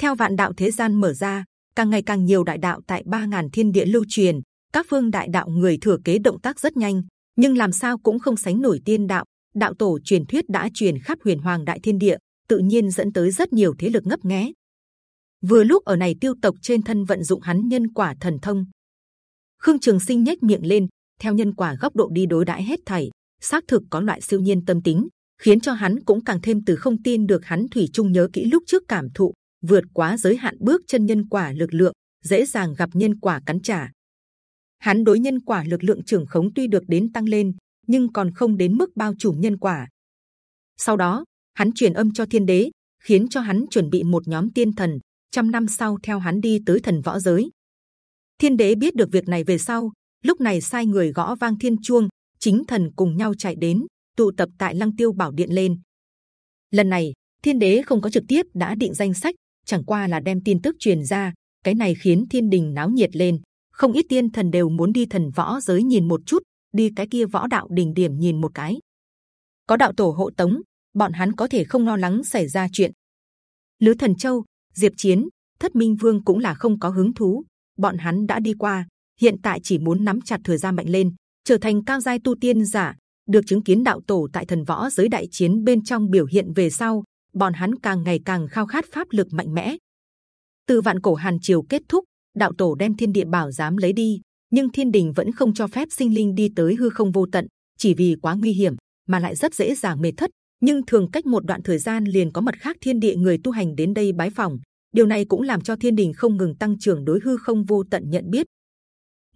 Theo vạn đạo thế gian mở ra, càng ngày càng nhiều đại đạo tại ba ngàn thiên địa lưu truyền, các phương đại đạo người thừa kế động tác rất nhanh, nhưng làm sao cũng không sánh nổi tiên đạo. Đạo tổ truyền thuyết đã truyền khắp huyền hoàng đại thiên địa, tự nhiên dẫn tới rất nhiều thế lực ngấp nghé. Vừa lúc ở này tiêu tộc trên thân vận dụng hắn nhân quả thần thông, Khương Trường Sinh nhếch miệng lên, theo nhân quả góc độ đi đối đãi hết thảy, xác thực có loại siêu nhiên tâm tính, khiến cho hắn cũng càng thêm từ không tin được hắn thủy chung nhớ kỹ lúc trước cảm thụ vượt quá giới hạn bước chân nhân quả lực lượng, dễ dàng gặp nhân quả cắn trả. Hắn đối nhân quả lực lượng trưởng khống tuy được đến tăng lên, nhưng còn không đến mức bao trùm nhân quả. Sau đó, hắn truyền âm cho thiên đế, khiến cho hắn chuẩn bị một nhóm tiên thần, trăm năm sau theo hắn đi tới thần võ giới. Thiên đế biết được việc này về sau, lúc này sai người gõ vang thiên chuông, chính thần cùng nhau chạy đến, tụ tập tại lăng tiêu bảo điện lên. Lần này, thiên đế không có trực tiếp đã định danh sách, chẳng qua là đem tin tức truyền ra, cái này khiến thiên đình náo nhiệt lên. Không ít tiên thần đều muốn đi thần võ giới nhìn một chút, đi cái kia võ đạo đỉnh điểm nhìn một cái. Có đạo tổ hộ tống, bọn hắn có thể không lo lắng xảy ra chuyện. Lứa Thần Châu, Diệp Chiến, Thất Minh Vương cũng là không có hứng thú. Bọn hắn đã đi qua, hiện tại chỉ muốn nắm chặt thời gian mạnh lên, trở thành cao giai tu tiên giả, được chứng kiến đạo tổ tại thần võ giới đại chiến bên trong biểu hiện về sau, bọn hắn càng ngày càng khao khát pháp lực mạnh mẽ. Từ vạn cổ hàn triều kết thúc, đạo tổ đem thiên địa bảo giám lấy đi, nhưng thiên đình vẫn không cho phép sinh linh đi tới hư không vô tận, chỉ vì quá nguy hiểm mà lại rất dễ dàng mệt thất. Nhưng thường cách một đoạn thời gian liền có mật khác thiên địa người tu hành đến đây bái phỏng. Điều này cũng làm cho thiên đình không ngừng tăng trưởng đối hư không vô tận nhận biết.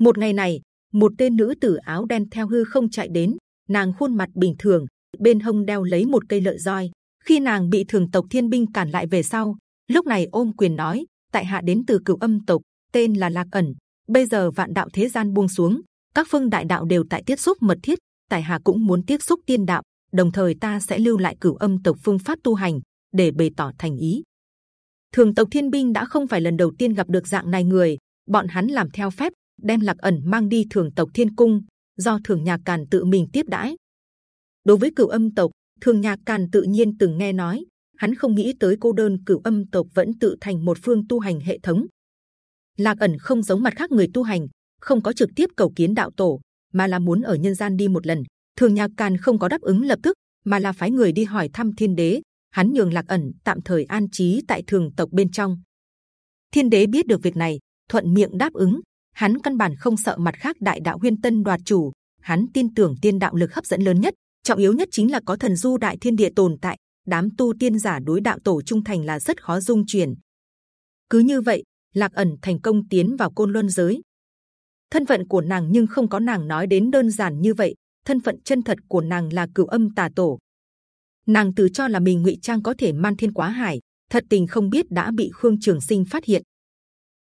Một ngày này, một tên nữ tử áo đen theo hư không chạy đến, nàng khuôn mặt bình thường, bên hông đeo lấy một cây lợi roi. Khi nàng bị thường tộc thiên binh cản lại về sau, lúc này ôm quyền nói: tại hạ đến từ cửu âm tộc, tên là lạc ẩn bây giờ vạn đạo thế gian buông xuống các phương đại đạo đều tại tiếp xúc mật thiết tại hạ cũng muốn tiếp xúc tiên đạo đồng thời ta sẽ lưu lại cửu âm tộc phương pháp tu hành để bày tỏ thành ý thường tộc thiên binh đã không phải lần đầu tiên gặp được dạng này người bọn hắn làm theo phép đem lạc ẩn mang đi thường tộc thiên cung, do thường nhạc càn tự mình tiếp đãi. Đối với cửu âm tộc thường nhạc càn tự nhiên từng nghe nói, hắn không nghĩ tới cô đơn cửu âm tộc vẫn tự thành một phương tu hành hệ thống. Lạc ẩn không giống mặt khác người tu hành, không có trực tiếp cầu kiến đạo tổ, mà là muốn ở nhân gian đi một lần. Thường nhạc càn không có đáp ứng lập tức, mà là phái người đi hỏi thăm thiên đế. Hắn nhường lạc ẩn tạm thời an trí tại thường tộc bên trong. Thiên đế biết được việc này, thuận miệng đáp ứng hắn căn bản không sợ mặt khác đại đạo huyên tân đoạt chủ. Hắn tin tưởng tiên đạo lực hấp dẫn lớn nhất, trọng yếu nhất chính là có thần du đại thiên địa tồn tại. Đám tu tiên giả đối đạo tổ trung thành là rất khó dung chuyển. Cứ như vậy, lạc ẩn thành công tiến vào côn luân giới. Thân phận của nàng nhưng không có nàng nói đến đơn giản như vậy. Thân phận chân thật của nàng là cửu âm tà tổ. Nàng tự cho là mình ngụy trang có thể man thiên quá hải. Thật tình không biết đã bị khương trường sinh phát hiện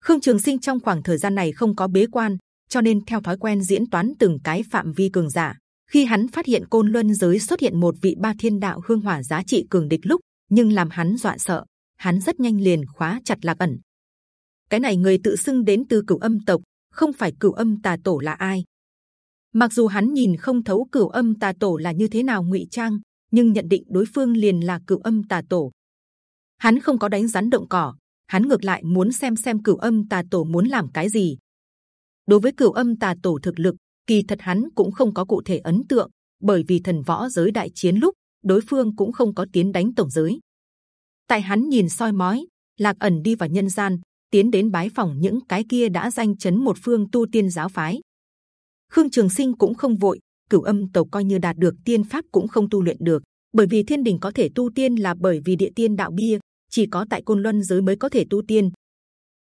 khương trường sinh trong khoảng thời gian này không có bế quan, cho nên theo thói quen diễn toán từng cái phạm vi cường giả, khi hắn phát hiện côn luân giới xuất hiện một vị ba thiên đạo hương hỏa giá trị cường địch lúc, nhưng làm hắn dọa sợ, hắn rất nhanh liền khóa chặt lạc ẩn. Cái này người tự xưng đến từ cửu âm tộc, không phải cửu âm tà tổ là ai. Mặc dù hắn nhìn không thấu cửu âm tà tổ là như thế nào ngụy trang, nhưng nhận định đối phương liền là cửu âm tà tổ. Hắn không có đánh rắn động cỏ hắn ngược lại muốn xem xem cửu âm tà tổ muốn làm cái gì. Đối với cửu âm tà tổ thực lực, kỳ thật hắn cũng không có cụ thể ấn tượng, bởi vì thần võ giới đại chiến lúc, đối phương cũng không có tiến đánh tổng giới. Tại hắn nhìn soi mói, lạc ẩn đi vào nhân gian, tiến đến bái phòng những cái kia đã danh chấn một phương tu tiên giáo phái. Khương trường sinh cũng không vội, cửu âm tộc coi như đạt được tiên pháp cũng không tu luyện được, bởi vì thiên đình có thể tu tiên là bởi vì địa tiên đạo bia chỉ có tại côn luân giới mới có thể tu tiên.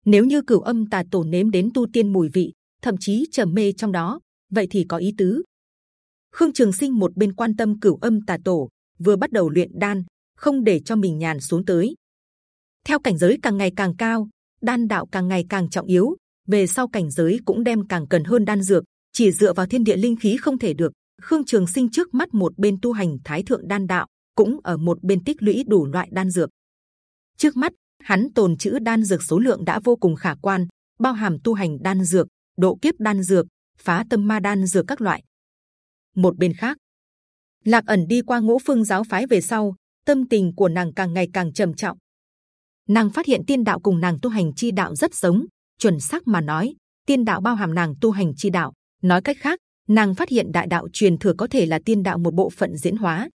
Nếu như cửu âm tà tổ nếm đến tu tiên mùi vị, thậm chí trầm mê trong đó, vậy thì có ý tứ. Khương trường sinh một bên quan tâm cửu âm tà tổ, vừa bắt đầu luyện đan, không để cho mình nhàn xuống tới. Theo cảnh giới càng ngày càng cao, đan đạo càng ngày càng trọng yếu, về sau cảnh giới cũng đem càng cần hơn đan dược, chỉ dựa vào thiên địa linh khí không thể được. Khương trường sinh trước mắt một bên tu hành thái thượng đan đạo, cũng ở một bên tích lũy đủ loại đan dược trước mắt, hắn tồn trữ đan dược số lượng đã vô cùng khả quan, bao hàm tu hành đan dược, độ kiếp đan dược, phá tâm ma đan dược các loại. Một bên khác, lạc ẩn đi qua ngũ phương giáo phái về sau, tâm tình của nàng càng ngày càng trầm trọng. Nàng phát hiện tiên đạo cùng nàng tu hành chi đạo rất giống, chuẩn xác mà nói, tiên đạo bao hàm nàng tu hành chi đạo. Nói cách khác, nàng phát hiện đại đạo truyền thừa có thể là tiên đạo một bộ phận diễn hóa.